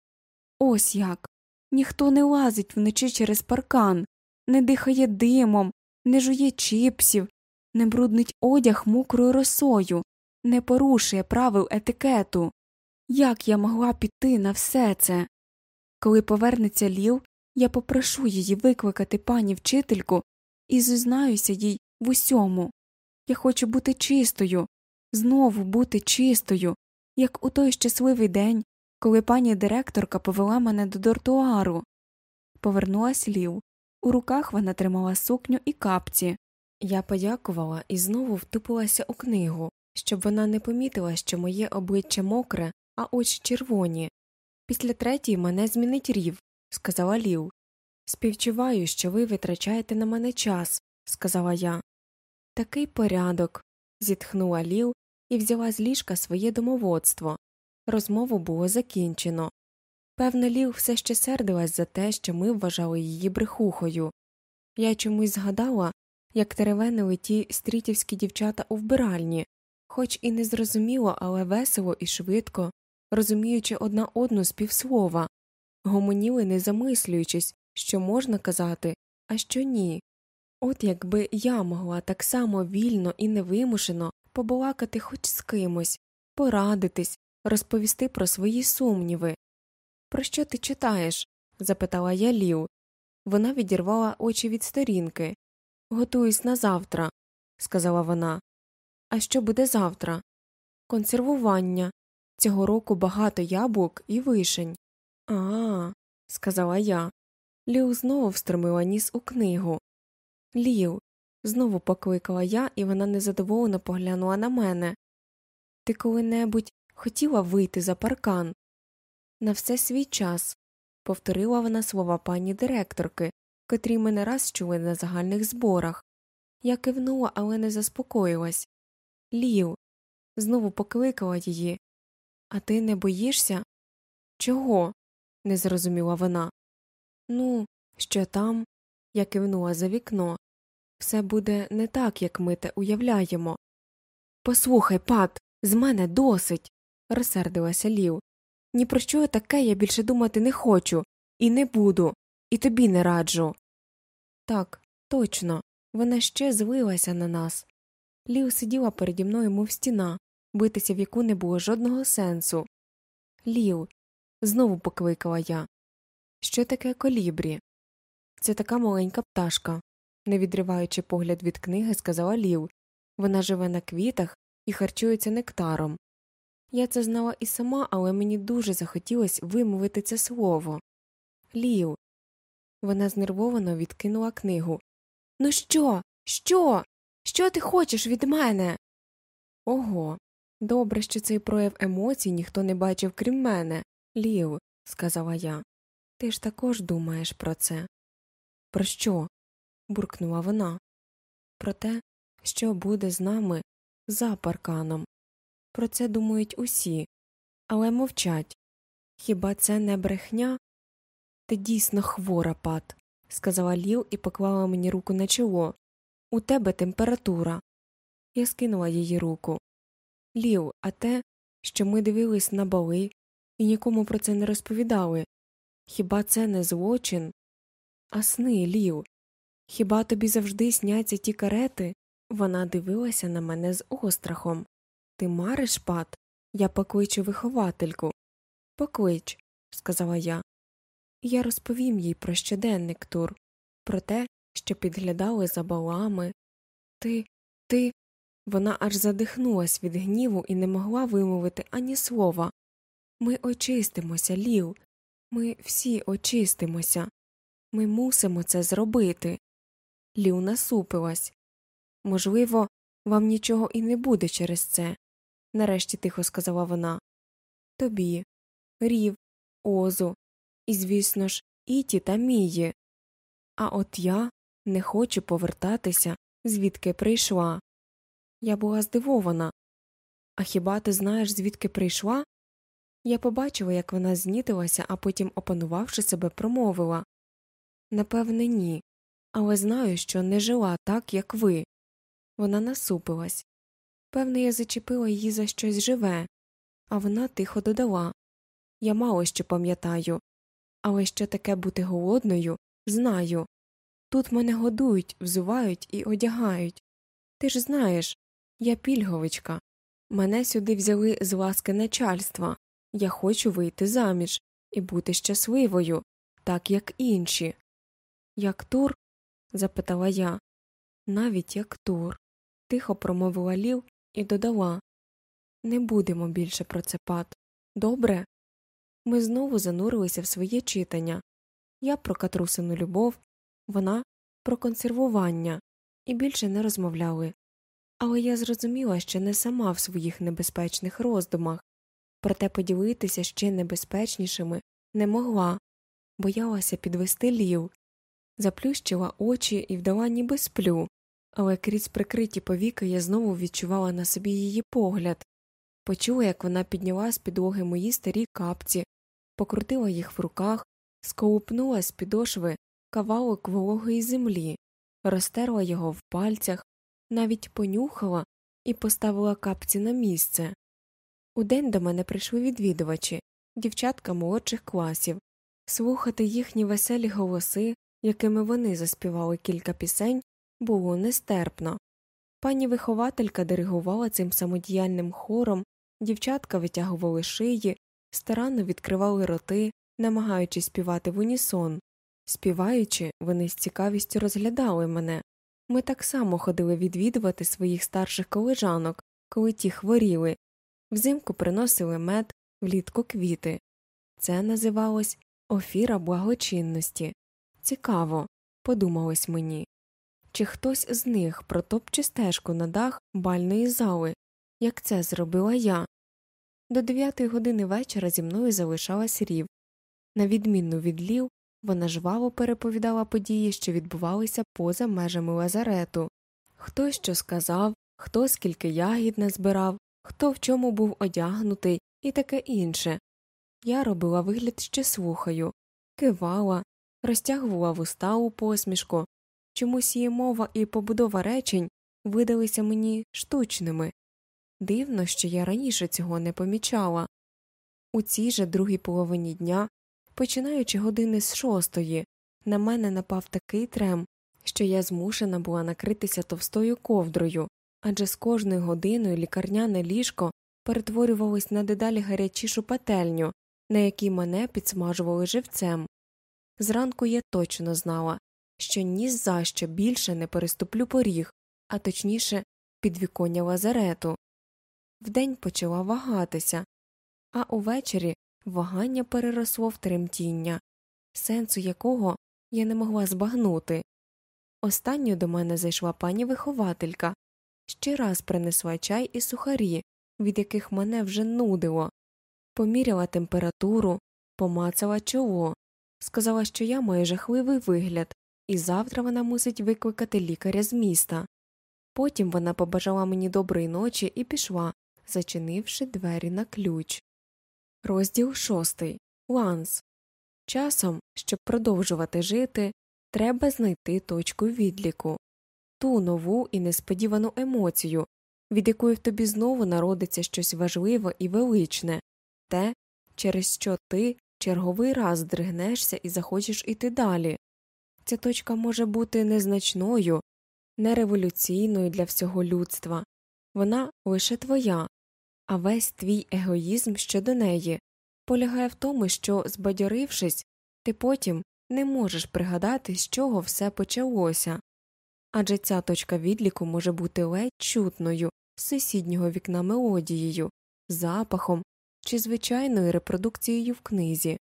Ось як. Ніхто не лазить вночі через паркан, не дихає димом, не жує чіпсів, не бруднить одяг мокрою росою, не порушує правил етикету. Як я могла піти на все це? Коли повернеться Ліл, я попрошу її викликати пані вчительку і зізнаюся їй в усьому. Я хочу бути чистою, знову бути чистою, як у той щасливий день, коли пані директорка повела мене до дортуару. Повернулась Ліл. У руках вона тримала сукню і капці. Я подякувала і знову втупилася у книгу, щоб вона не помітила, що моє обличчя мокре, а очі червоні. Після третій мене змінить рів, сказала Ліл. Співчуваю, що ви витрачаєте на мене час, сказала я. Такий порядок. зітхнула Ліл і взяла з ліжка своє домоводство. Розмову було закінчено. Певно, Ліл все ще сердилась за те, що ми вважали її брехухою. Я чомусь згадала, як теревенили ті стрітівські дівчата у вбиральні, хоч і не зрозуміло, але весело і швидко, розуміючи одна одну з півслова, гомоніли, не замислюючись, що можна казати, а що ні. От якби я могла так само вільно і невимушено побалакати хоч з кимось, порадитись, розповісти про свої сумніви. Про що ти читаєш? запитала я Лів. Вона відірвала очі від сторінки. Готуюсь на завтра, сказала вона. А що буде завтра? Консервування. Цього року багато яблук і вишень. А, сказала я. Ліу знову встромила ніс у книгу. Лів, знову покликала я, і вона незадоволено поглянула на мене. Ти коли-небудь хотіла вийти за паркан? На все свій час, повторила вона слова пані директорки, котрі ми не раз чули на загальних зборах. Я кивнула, але не заспокоїлась. Лів, знову покликала її. А ти не боїшся? Чого? не зрозуміла вона. Ну, що там? Я кивнула за вікно. Все буде не так, як ми те уявляємо. Послухай, пат, з мене досить. розсердилася Лів. Ні про що таке я більше думати не хочу, і не буду, і тобі не раджу. Так, точно, вона ще злилася на нас. Лів сиділа переді мною, мов стіна, битися в яку не було жодного сенсу. Лів, знову покликала я. Що таке колібрі? Це така маленька пташка, не відриваючи погляд від книги, сказала Лів. Вона живе на квітах і харчується нектаром. Я це знала і сама, але мені дуже захотілося вимовити це слово. Лів. Вона знервовано відкинула книгу. Ну що? Що? Що ти хочеш від мене? Ого. Добре, що цей прояв емоцій ніхто не бачив крім мене. Лів, сказала я. Ти ж також думаєш про це. Про що? буркнула вона. Про те, що буде з нами за парканом. Про це думають усі, але мовчать. Хіба це не брехня? Ти дійсно хвора, пат, сказала Лів і поклала мені руку на чоло. У тебе температура. Я скинула її руку. Лів, а те, що ми дивились на бали і нікому про це не розповідали. Хіба це не злочин? А сни, Лів. Хіба тобі завжди сняться ті карети? Вона дивилася на мене з острахом. Ти мариш, пат? Я покличу виховательку. Поклич, сказала я. Я розповім їй про щоденник Тур, про те, що підглядали за балами. Ти, ти. Вона аж задихнулась від гніву і не могла вимовити ані слова. Ми очистимося, Лів. Ми всі очистимося. Ми мусимо це зробити. Лів насупилась. Можливо, вам нічого і не буде через це, нарешті тихо сказала вона. Тобі, рів, озу, і, звісно ж, Іті та Мії. А от я не хочу повертатися, звідки прийшла. Я була здивована. А хіба ти знаєш, звідки прийшла? Я побачила, як вона знітилася, а потім, опанувавши себе, промовила Напевне, ні, але знаю, що не жила так, як ви. Вона насупилась. Певне, я зачепила її за щось живе, а вона тихо додала Я мало що пам'ятаю, але що таке бути голодною, знаю. Тут мене годують, взувають і одягають. Ти ж знаєш, я пільговичка. Мене сюди взяли з ласки начальства. Я хочу вийти заміж і бути щасливою, так як інші. Як тур? запитала я. Навіть як тур. Тихо промовила Лів і додала Не будемо більше про це пат. Добре? Ми знову занурилися в своє читання я про катрусину любов, вона про консервування, і більше не розмовляли. Але я зрозуміла, що не сама в своїх небезпечних роздумах, проте поділитися ще небезпечнішими не могла, боялася підвести лів, заплющила очі і вдала, ніби сплю, але крізь прикриті повіки я знову відчувала на собі її погляд, почула, як вона підняла з підлоги мої старі капці, покрутила їх в руках, скоупнула з підошви кавалок вологої землі, розтерла його в пальцях, навіть понюхала і поставила капці на місце. Удень до мене прийшли відвідувачі, дівчатка молодших класів, слухати їхні веселі голоси, якими вони заспівали кілька пісень, було нестерпно. Пані вихователька диригувала цим самодіяльним хором, дівчатка витягували шиї, старанно відкривали роти, намагаючись співати в унісон. Співаючи, вони з цікавістю розглядали мене. Ми так само ходили відвідувати своїх старших колежанок, коли ті хворіли, взимку приносили мед, влітку квіти. Це називалось офіра благочинності. Цікаво, подумалось мені. Чи хтось з них протопче стежку на дах бальної зали, як це зробила я? До дев'ятої години вечора зі мною залишалась рів. На відмінну від лів, вона жваво переповідала події, що відбувалися поза межами лазарету хто що сказав, хто скільки ягід не збирав, хто в чому був одягнутий і таке інше. Я робила вигляд, що слухаю, кивала, розтягувала вуста у посмішку, чомусь її мова і побудова речень видалися мені штучними. Дивно, що я раніше цього не помічала. У цій же другій половині дня, починаючи години з шостої, на мене напав такий трем, що я змушена була накритися товстою ковдрою, адже з кожною годиною лікарняне ліжко перетворювалось на дедалі гарячішу пательню, на якій мене підсмажували живцем. Зранку я точно знала, що ні за що більше не переступлю поріг, а точніше підвіконня лазарету. Вдень почала вагатися, а увечері вагання переросло в тремтіння, сенсу якого я не могла збагнути. Останньою до мене зайшла пані вихователька, ще раз принесла чай і сухарі, від яких мене вже нудило, поміряла температуру, помацала чоло, сказала, що я маю жахливий вигляд, і завтра вона мусить викликати лікаря з міста. Потім вона побажала мені доброї ночі і пішла, зачинивши двері на ключ. Розділ шостий Ланс. Часом, щоб продовжувати жити, треба знайти точку відліку, ту нову і несподівану емоцію, від якої в тобі знову народиться щось важливе і величне, те, через що ти черговий раз здригнешся і захочеш іти далі. Ця точка може бути незначною, не революційною для всього людства, вона лише твоя, а весь твій егоїзм щодо неї полягає в тому, що, збадьорившись, ти потім не можеш пригадати, з чого все почалося, адже ця точка відліку може бути ледь чутною з сусіднього вікна мелодією, запахом чи звичайною репродукцією в книзі,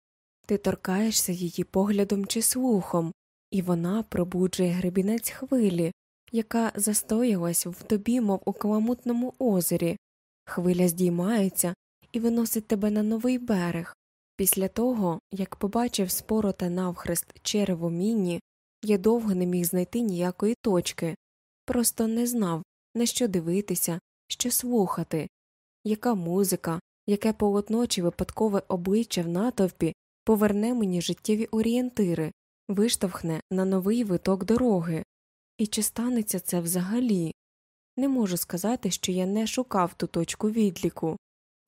ти торкаєшся її поглядом чи слухом, і вона пробуджує гребінець хвилі, яка застоялась в тобі, мов у каламутному озері, хвиля здіймається і виносить тебе на новий берег. Після того, як побачив спороте навхрест черево міні, я довго не міг знайти ніякої точки, просто не знав, на що дивитися, що слухати, яка музика, яке полотно чи випадкове обличчя в натовпі поверне мені життєві орієнтири, виштовхне на новий виток дороги. І чи станеться це взагалі? Не можу сказати, що я не шукав ту точку відліку,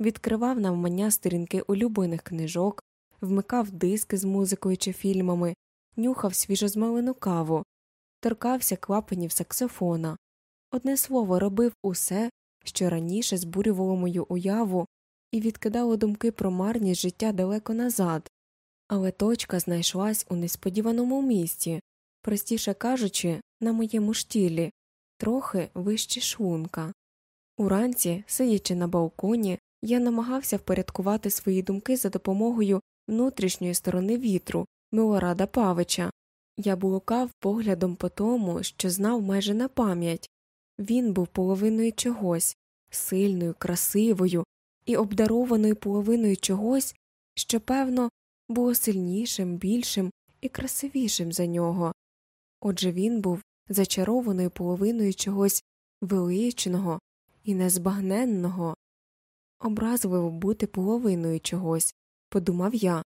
відкривав навмання сторінки улюблених книжок, вмикав диски з музикою чи фільмами, нюхав свіжозмелену каву, торкався клапанів саксофона, одне слово робив усе, що раніше збурювало мою уяву і відкидало думки про марність життя далеко назад, але точка знайшлась у несподіваному місці, простіше кажучи, на моєму штілі, трохи вище шлунка. Уранці, сидячи на балконі, я намагався впорядкувати свої думки за допомогою внутрішньої сторони вітру, Милорада Павича. Я блукав поглядом по тому, що знав майже на пам'ять він був половиною чогось, сильною, красивою і обдарованою половиною чогось, що, певно, було сильнішим, більшим і красивішим за нього. Отже він був зачарованою половиною чогось величного і незбагненного. Образливо бути половиною чогось, подумав я.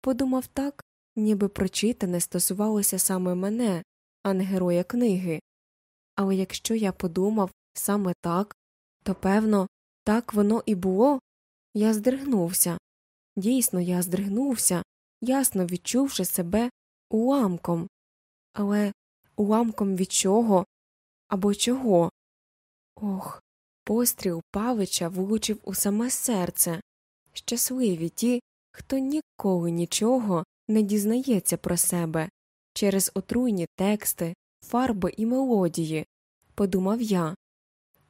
Подумав так, ніби прочитане стосувалося саме мене, а не героя книги. Але якщо я подумав саме так, то певно, так воно і було. Я здригнувся. Дійсно, я здригнувся, ясно відчувши себе уламком. Але уламком від чого або чого. Ох, постріл павича влучив у саме серце. Щасливі ті, хто ніколи нічого не дізнається про себе через отруйні тексти, фарби і мелодії, подумав я,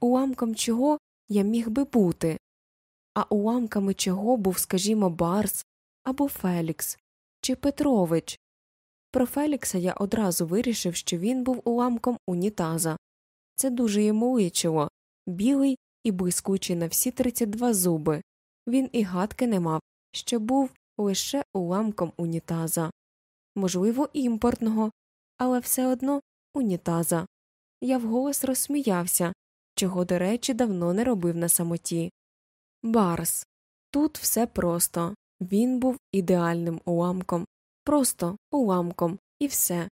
уламком чого я міг би бути, а уламками чого був, скажімо, Барс або Фелікс чи Петрович. Про Фелікса я одразу вирішив, що він був уламком унітаза. Це дуже йому личило білий і блискучий на всі 32 зуби. Він і гадки не мав, що був лише уламком унітаза, можливо, імпортного, але все одно унітаза. Я вголос розсміявся, чого, до речі, давно не робив на самоті. Барс. Тут все просто він був ідеальним уламком, просто уламком, і все.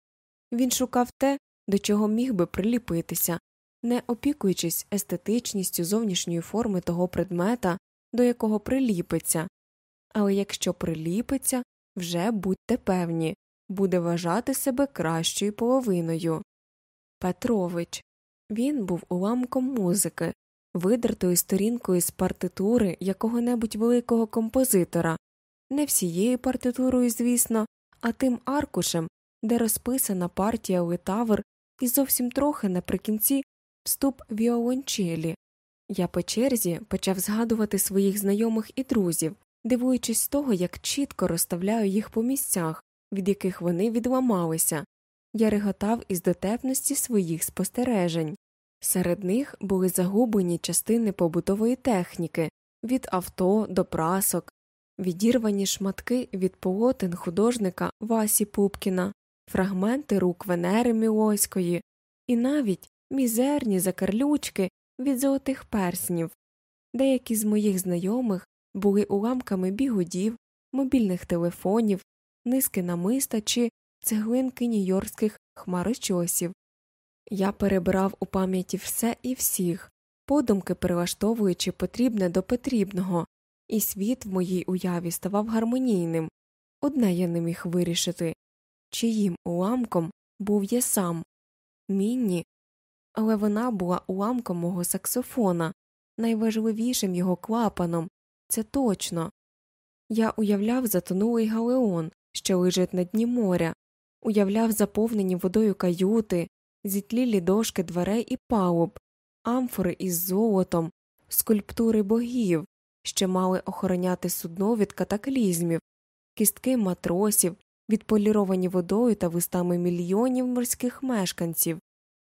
Він шукав те, до чого міг би приліпитися, не опікуючись естетичністю зовнішньої форми того предмета, до якого приліпиться, але якщо приліпиться, вже будьте певні, буде вважати себе кращою половиною. Петрович він був уламком музики, видертою сторінкою з партитури якого небудь великого композитора, не всією партитурою, звісно, а тим аркушем, де розписана партія литавр і зовсім трохи наприкінці вступ віолончелі. Я по черзі почав згадувати своїх знайомих і друзів, дивуючись того, як чітко розставляю їх по місцях, від яких вони відламалися. Я реготав із дотепності своїх спостережень. Серед них були загублені частини побутової техніки від авто до прасок, відірвані шматки від полотен художника Васі Пупкіна, фрагменти рук Венери Мілойської і навіть мізерні закарлючки від золотих перснів. Деякі з моїх знайомих були уламками бігудів, мобільних телефонів, низки намиста чи цеглинки нью-йоркських хмарочосів. Я перебирав у пам'яті все і всіх, подумки прилаштовуючи потрібне до потрібного, і світ в моїй уяві ставав гармонійним. Одне я не міг вирішити чиїм уламком був я сам. Мінні, але вона була уламком мого саксофона, найважливішим його клапаном, це точно. Я уявляв затонулий галеон, що лежить на дні моря, уявляв заповнені водою каюти, зітлілі дошки дверей і палуб, амфори із золотом, скульптури богів, що мали охороняти судно від катаклізмів, кістки матросів, відполіровані водою та вистами мільйонів морських мешканців.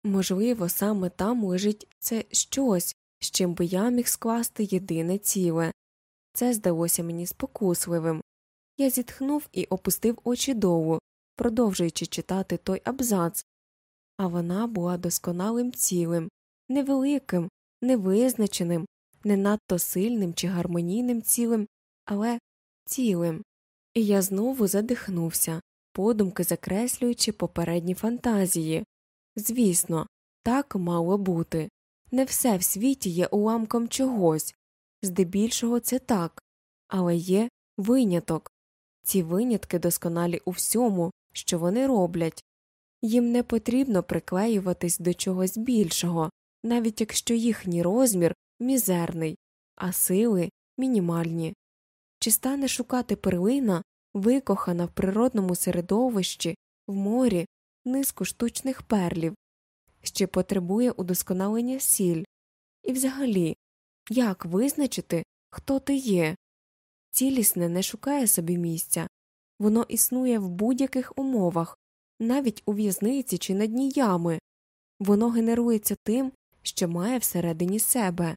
Можливо, саме там лежить це щось, з чим би я міг скласти єдине ціле. Це здалося мені спокусливим. Я зітхнув і опустив очі долу, продовжуючи читати той абзац, а вона була досконалим цілим, невеликим, невизначеним, не надто сильним чи гармонійним цілим, але цілим. І я знову задихнувся, подумки закреслюючи попередні фантазії. Звісно, так мало бути. Не все в світі є уламком чогось, здебільшого це так, але є виняток. Ці винятки досконалі у всьому, що вони роблять, їм не потрібно приклеюватись до чогось більшого, навіть якщо їхній розмір мізерний, а сили мінімальні. Чи стане шукати перлина, викохана в природному середовищі, в морі, низку штучних перлів, ще потребує удосконалення сіль, і взагалі, як визначити, хто ти є? Цілісне не шукає собі місця, воно існує в будь-яких умовах, навіть у в'язниці чи на дні ями, воно генерується тим, що має всередині себе.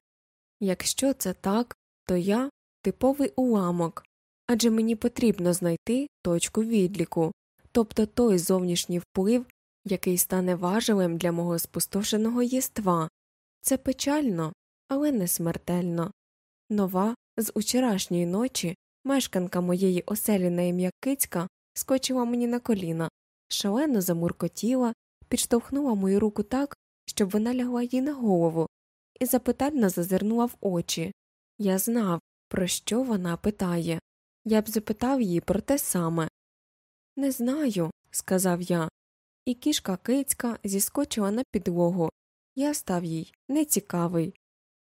Якщо це так, то я типовий уламок, адже мені потрібно знайти точку відліку, тобто той зовнішній вплив, який стане важелем для мого спустошеного єства. Це печально, але не смертельно. Нова з учорашньої ночі мешканка моєї оселі на ім'я Кицька скочила мені на коліна, шалено замуркотіла, підштовхнула мою руку так, щоб вона лягла їй на голову, і запитально зазирнула в очі. Я знав, про що вона питає. Я б запитав її про те саме. Не знаю, сказав я, і кішка кицька зіскочила на підлогу, Я став їй нецікавий.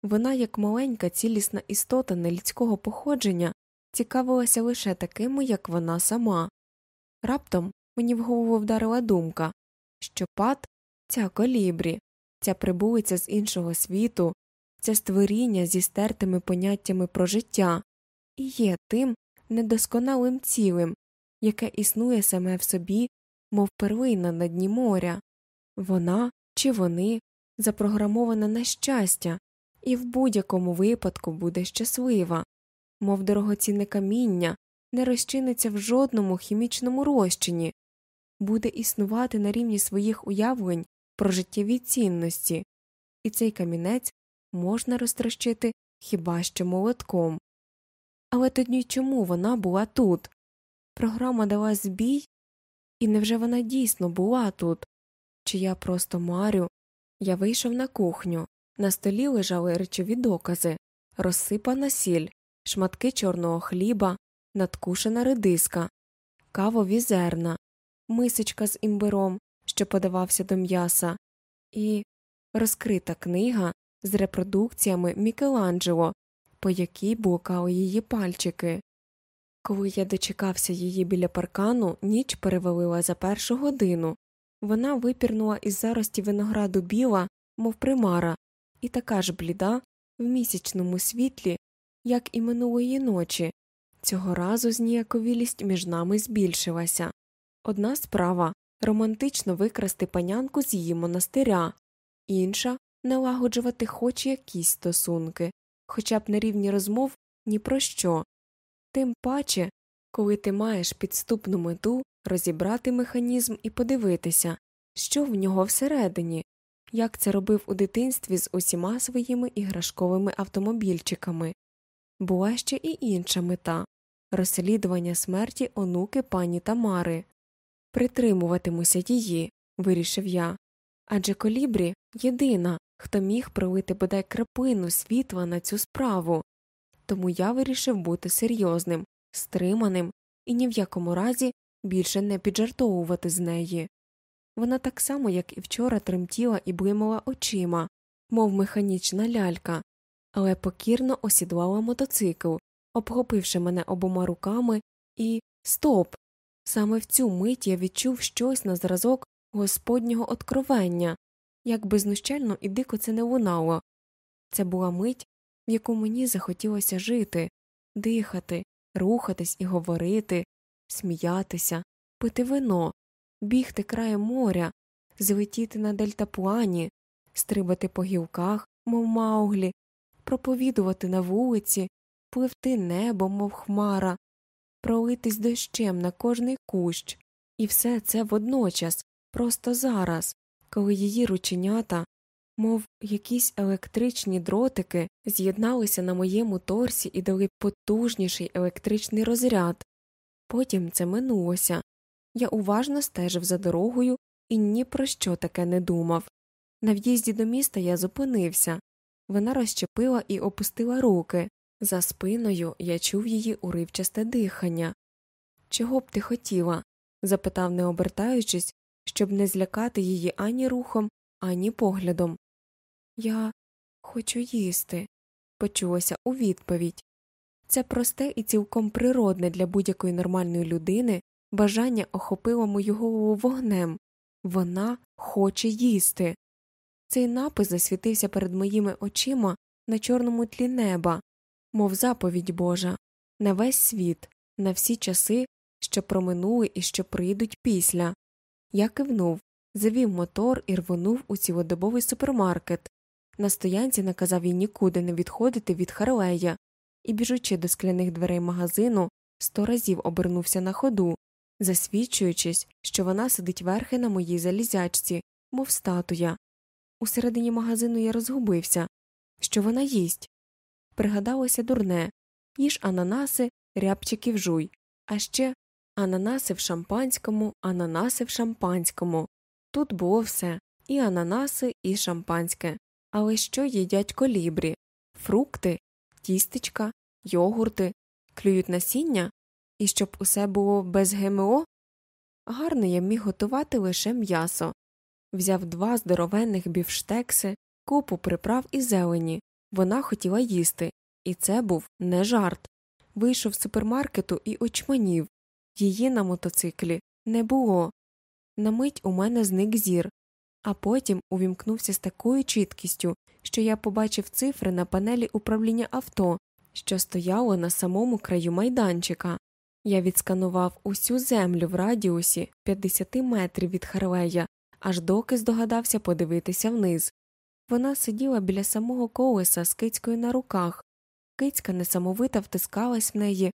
Вона, як маленька цілісна істота нелюдського походження, цікавилася лише такими, як вона сама. Раптом мені в голову вдарила думка, що пат ця колібрі, ця прибулиця з іншого світу, це створіння зі стертими поняттями про життя і є тим недосконалим цілим, яке існує саме в собі, мов перлина на дні моря. Вона чи вони запрограмована на щастя і в будь-якому випадку буде щаслива, мов дорогоцінне каміння не розчиниться в жодному хімічному розчині, буде існувати на рівні своїх уявлень про життєві цінності, і цей камінець можна розтрощити хіба що молотком. Але тоді чому вона була тут? Програма дала збій, і невже вона дійсно була тут? Чи я просто марю? Я вийшов на кухню. На столі лежали речові докази розсипана сіль, шматки чорного хліба, надкушена редиска, кавові зерна, мисочка з імбиром, що подавався до м'яса, і розкрита книга з репродукціями Мікеланджело, по якій блукали її пальчики. Коли я дочекався її біля паркану, ніч перевалила за першу годину. Вона випірнула із зарості винограду біла, мов примара, і така ж бліда в місячному світлі, як і минулої ночі. Цього разу зніяковілість між нами збільшилася. Одна справа романтично викрасти панянку з її монастиря, інша налагоджувати хоч якісь стосунки, хоча б на рівні розмов ні про що. Тим паче, коли ти маєш підступну мету розібрати механізм і подивитися, що в нього всередині, як це робив у дитинстві з усіма своїми іграшковими автомобільчиками. Була ще і інша мета розслідування смерті онуки пані Тамари. Притримуватимуся її, вирішив я. Адже колібрі єдина, хто міг пролити бодай краплину світла на цю справу, тому я вирішив бути серйозним, стриманим і ні в якому разі більше не піджартовувати з неї. Вона так само, як і вчора, тремтіла і блимала очима, мов механічна лялька, але покірно осідлала мотоцикл, обхопивши мене обома руками, і стоп. Саме в цю мить я відчув щось на зразок господнього откровення, як би знущально і дико це не лунало. Це була мить, в яку мені захотілося жити, дихати, рухатись і говорити, сміятися, пити вино, бігти краєм моря, злетіти на дельтаплані, стрибати по гілках, мов мауглі, проповідувати на вулиці, пливти небом, мов хмара, пролитись дощем на кожний кущ, і все це водночас, просто зараз, коли її рученята, мов якісь електричні дротики, з'єдналися на моєму торсі і дали потужніший електричний розряд. Потім це минулося. Я уважно стежив за дорогою і ні про що таке не думав. На в'їзді до міста я зупинився. Вона розчепила і опустила руки. За спиною я чув її уривчасте дихання. Чого б ти хотіла? запитав, не обертаючись, щоб не злякати її ані рухом, ані поглядом. Я хочу їсти, почулося у відповідь. Це просте і цілком природне для будь-якої нормальної людини бажання охопило мою голову вогнем вона хоче їсти. Цей напис засвітився перед моїми очима на чорному тлі неба, мов заповідь Божа, на весь світ, на всі часи, що проминули і що прийдуть після. Я кивнув, завів мотор і рвонув у цілодобовий супермаркет. На стоянці наказав їй нікуди не відходити від Харлея і, біжучи до скляних дверей магазину, сто разів обернувся на ходу, засвідчуючись, що вона сидить верхи на моїй залізячці, мов статуя. Усередині магазину я розгубився. Що вона їсть? Пригадалося дурне їж ананаси, рябчиків жуй, а ще ананаси в шампанському, ананаси в шампанському. Тут було все і ананаси, і шампанське. Але що їдять колібрі? Фрукти, тістечка, йогурти, клюють насіння, і щоб усе було без ГМО? Гарно я міг готувати лише м'ясо. Взяв два здоровенних бівштекси, купу приправ і зелені. Вона хотіла їсти, і це був не жарт. Вийшов з супермаркету і очманів. Її на мотоциклі не було. На мить у мене зник зір, а потім увімкнувся з такою чіткістю, що я побачив цифри на панелі управління авто, що стояло на самому краю майданчика. Я відсканував усю землю в радіусі 50 метрів від Харлея, аж доки здогадався подивитися вниз. Вона сиділа біля самого колеса з кицькою на руках, кицька несамовито втискалась в неї,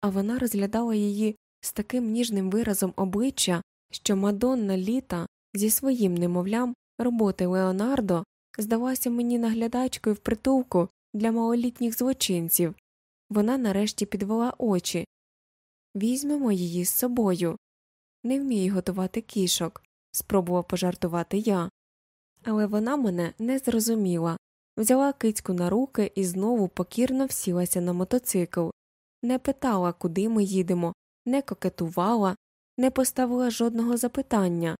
а вона розглядала її з таким ніжним виразом обличчя, що Мадонна літа зі своїм немовлям роботи Леонардо здалася мені наглядачкою в притулку для малолітніх злочинців. Вона нарешті підвела очі. Візьмемо її з собою. Не вмію готувати кішок, спробував пожартувати я. Але вона мене не зрозуміла взяла кицьку на руки і знову покірно всілася на мотоцикл, не питала, куди ми їдемо, не кокетувала, не поставила жодного запитання.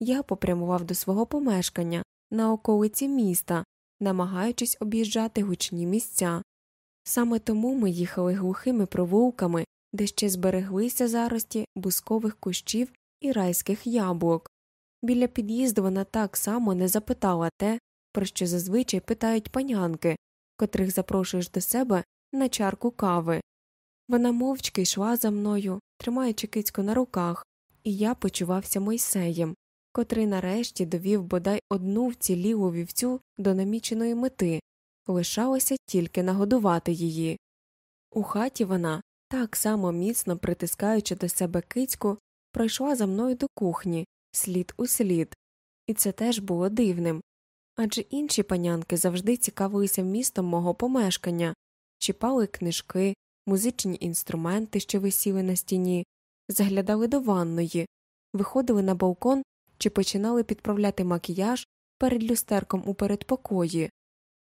Я попрямував до свого помешкання на околиці міста, намагаючись об'їжджати гучні місця. Саме тому ми їхали глухими провулками, де ще збереглися зарості бускових кущів і райських яблук. Біля під'їзду вона так само не запитала те, про що зазвичай питають панянки, котрих запрошуєш до себе на чарку кави. Вона мовчки йшла за мною, тримаючи кицьку на руках, і я почувався Мойсеєм, котрий нарешті довів бодай одну вцілілу вівцю до наміченої мети, лишалося тільки нагодувати її. У хаті вона, так само міцно притискаючи до себе кицьку, пройшла за мною до кухні, слід у слід, і це теж було дивним. Адже інші панянки завжди цікавилися вмістом мого помешкання, чіпали книжки, музичні інструменти, що висіли на стіні, заглядали до ванної, виходили на балкон чи починали підправляти макіяж перед люстерком у передпокої.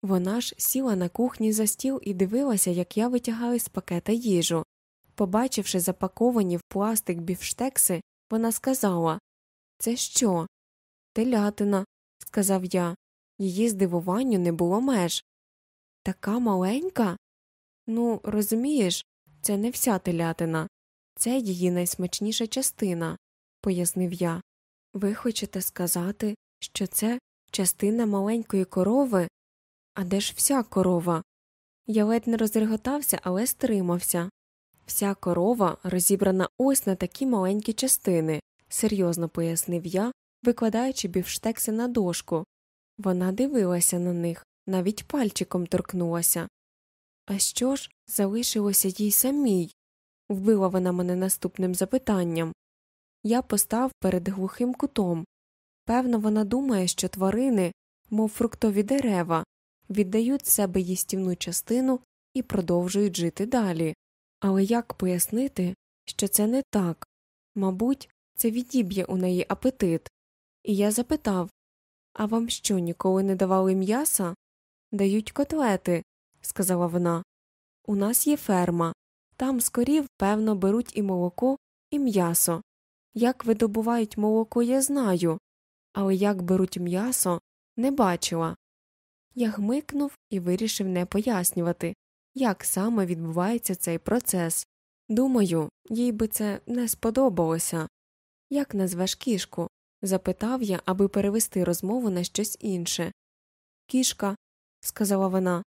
Вона ж сіла на кухні за стіл і дивилася, як я витягаю з пакета їжу. Побачивши запаковані в пластик бівштекси, вона сказала Це що? Телятина, сказав я. Її здивуванню не було меж. Така маленька? Ну, розумієш, це не вся телятина, це її найсмачніша частина, пояснив я. Ви хочете сказати, що це частина маленької корови? А де ж вся корова? Я ледь не розреготався, але стримався. Вся корова розібрана ось на такі маленькі частини, серйозно пояснив я, викладаючи бівштекси на дошку. Вона дивилася на них, навіть пальчиком торкнулася. А що ж залишилося їй самій? вбила вона мене наступним запитанням. Я постав перед глухим кутом. Певно, вона думає, що тварини, мов фруктові дерева, віддають себе їстівну частину і продовжують жити далі. Але як пояснити, що це не так? Мабуть, це відіб'є у неї апетит. І я запитав А вам що, ніколи не давали м'яса? Дають котлети, сказала вона. У нас є ферма. Там з корів, певно, беруть і молоко, і м'ясо. Як видобувають молоко, я знаю, але як беруть м'ясо, не бачила. Я гмикнув і вирішив не пояснювати, як саме відбувається цей процес. Думаю, їй би це не сподобалося. Як назвеш кішку? запитав я, аби перевести розмову на щось інше. Кішка, сказала вона.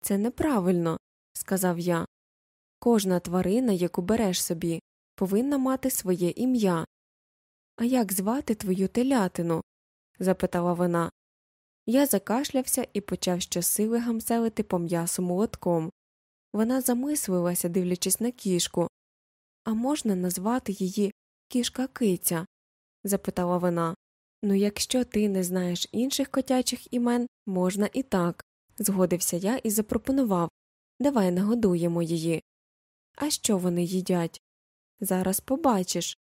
Це неправильно, сказав я. Кожна тварина, яку береш собі, повинна мати своє ім'я. А як звати твою телятину? запитала вона. Я закашлявся і почав щосили гамселити по м'ясу молотком. Вона замислилася, дивлячись на кішку. А можна назвати її кішка киця? запитала вона. Ну, якщо ти не знаєш інших котячих імен, можна і так. Згодився я і запропонував Давай нагодуємо її. А що вони їдять? Зараз побачиш.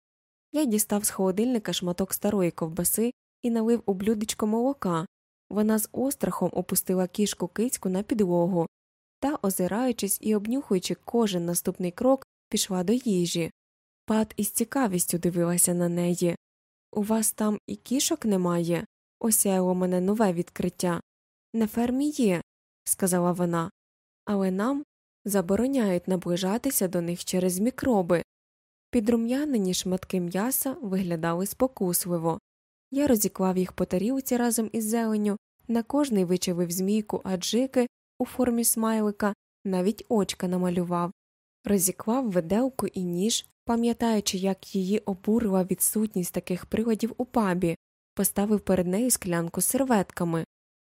Я дістав з холодильника шматок старої ковбаси і налив у блюдечко молока. Вона з острахом опустила кішку кицьку на підлогу та, озираючись і обнюхуючи кожен наступний крок, пішла до їжі. Пат із цікавістю дивилася на неї. У вас там і кішок немає? Осяяло мене нове відкриття. на фермі є, сказала вона, але нам забороняють наближатися до них через мікроби. Підрум'янені шматки м'яса виглядали спокусливо. Я розіклав їх по тарілці разом із зеленю, на кожний вичавив змійку аджики у формі смайлика, навіть очка намалював, розіклав виделку і ніж, пам'ятаючи, як її обурила відсутність таких приладів у пабі, поставив перед нею склянку з серветками.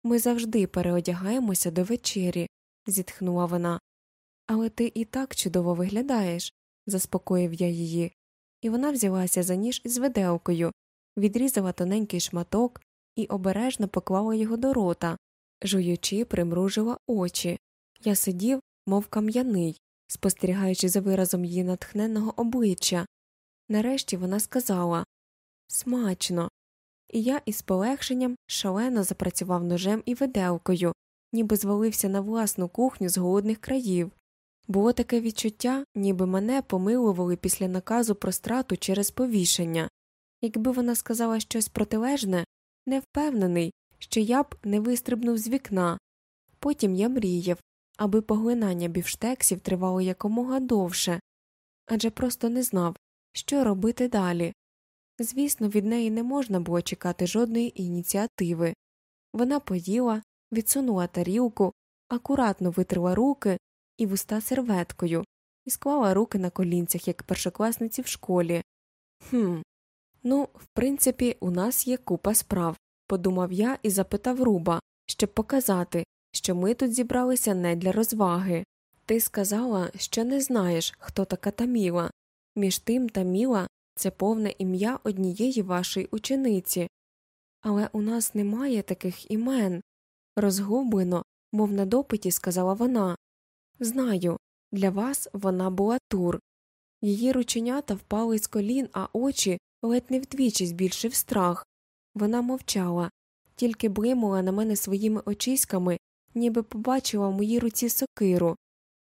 Ми завжди переодягаємося до вечері, зітхнула вона. Але ти і так чудово виглядаєш, заспокоїв я її, і вона взялася за ніж із виделкою, відрізала тоненький шматок і обережно поклала його до рота, жуючи, примружила очі. Я сидів, мов кам'яний, спостерігаючи за виразом її натхненного обличчя. Нарешті вона сказала Смачно. І я із полегшенням шалено запрацював ножем і виделкою, ніби звалився на власну кухню з голодних країв. Було таке відчуття, ніби мене помилували після наказу про страту через повішення. Якби вона сказала щось протилежне, не впевнений, що я б не вистрибнув з вікна. Потім я мріяв, аби поглинання бівштексів тривало якомога довше, адже просто не знав, що робити далі. Звісно, від неї не можна було чекати жодної ініціативи. Вона поїла, відсунула тарілку, акуратно витрила руки і вуста серветкою і склала руки на колінцях, як першокласниці в школі. Хм, ну, в принципі, у нас є купа справ, подумав я і запитав руба, щоб показати, що ми тут зібралися не для розваги. Ти сказала, що не знаєш, хто така Таміла. Між тим Таміла це повне ім'я однієї вашої учениці. Але у нас немає таких імен. Розгублено, мов на допиті сказала вона. Знаю, для вас вона була тур. Її рученята впали з колін, а очі ледь не вдвічі збільшив страх. Вона мовчала, тільки блимала на мене своїми очиськами, ніби побачила в моїй руці сокиру.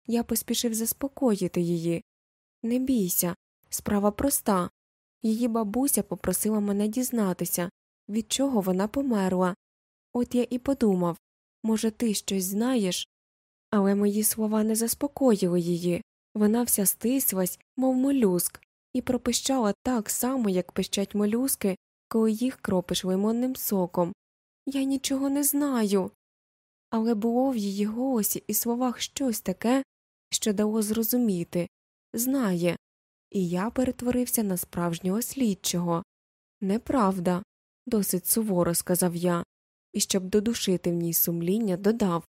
Я поспішив заспокоїти її. Не бійся, справа проста. Її бабуся попросила мене дізнатися, від чого вона померла. От я і подумав може, ти щось знаєш? Але мої слова не заспокоїли її. Вона вся стислась, мов молюск, і пропищала так само, як пищать молюски, коли їх кропиш лимонним соком. Я нічого не знаю. Але було в її голосі і словах щось таке, що дало зрозуміти. Знає, і я перетворився на справжнього слідчого. Неправда, досить суворо сказав я, і щоб додушити в ній сумління, додав.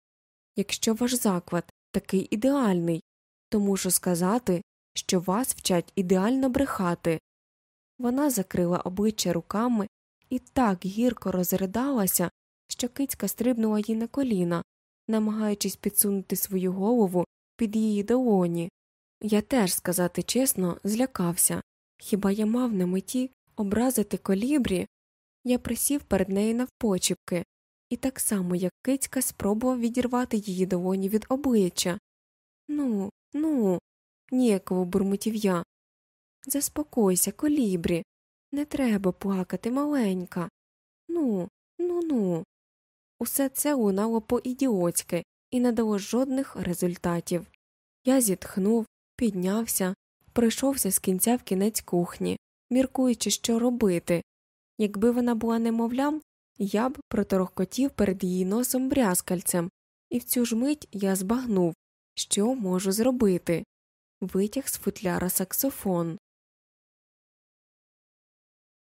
Якщо ваш заклад такий ідеальний, то мушу сказати, що вас вчать ідеально брехати. Вона закрила обличчя руками і так гірко розридалася, що кицька стрибнула їй на коліна, намагаючись підсунути свою голову під її долоні. Я теж, сказати чесно, злякався хіба я мав на меті образити колібрі? Я присів перед нею навпочіпки, і так само, як кицька спробував відірвати її долоні від обличчя. Ну, ну, ніяково бурмотів я. Заспокойся, колібрі. Не треба плакати, маленька. Ну, ну, ну. Усе це лунало по ідіотськи і не дало жодних результатів. Я зітхнув, піднявся, пройшовся з кінця в кінець кухні, міркуючи, що робити. Якби вона була немовлям, я б проторохкотів перед її носом брязкальцем, і в цю ж мить я збагнув, що можу зробити. Витяг з футляра саксофон.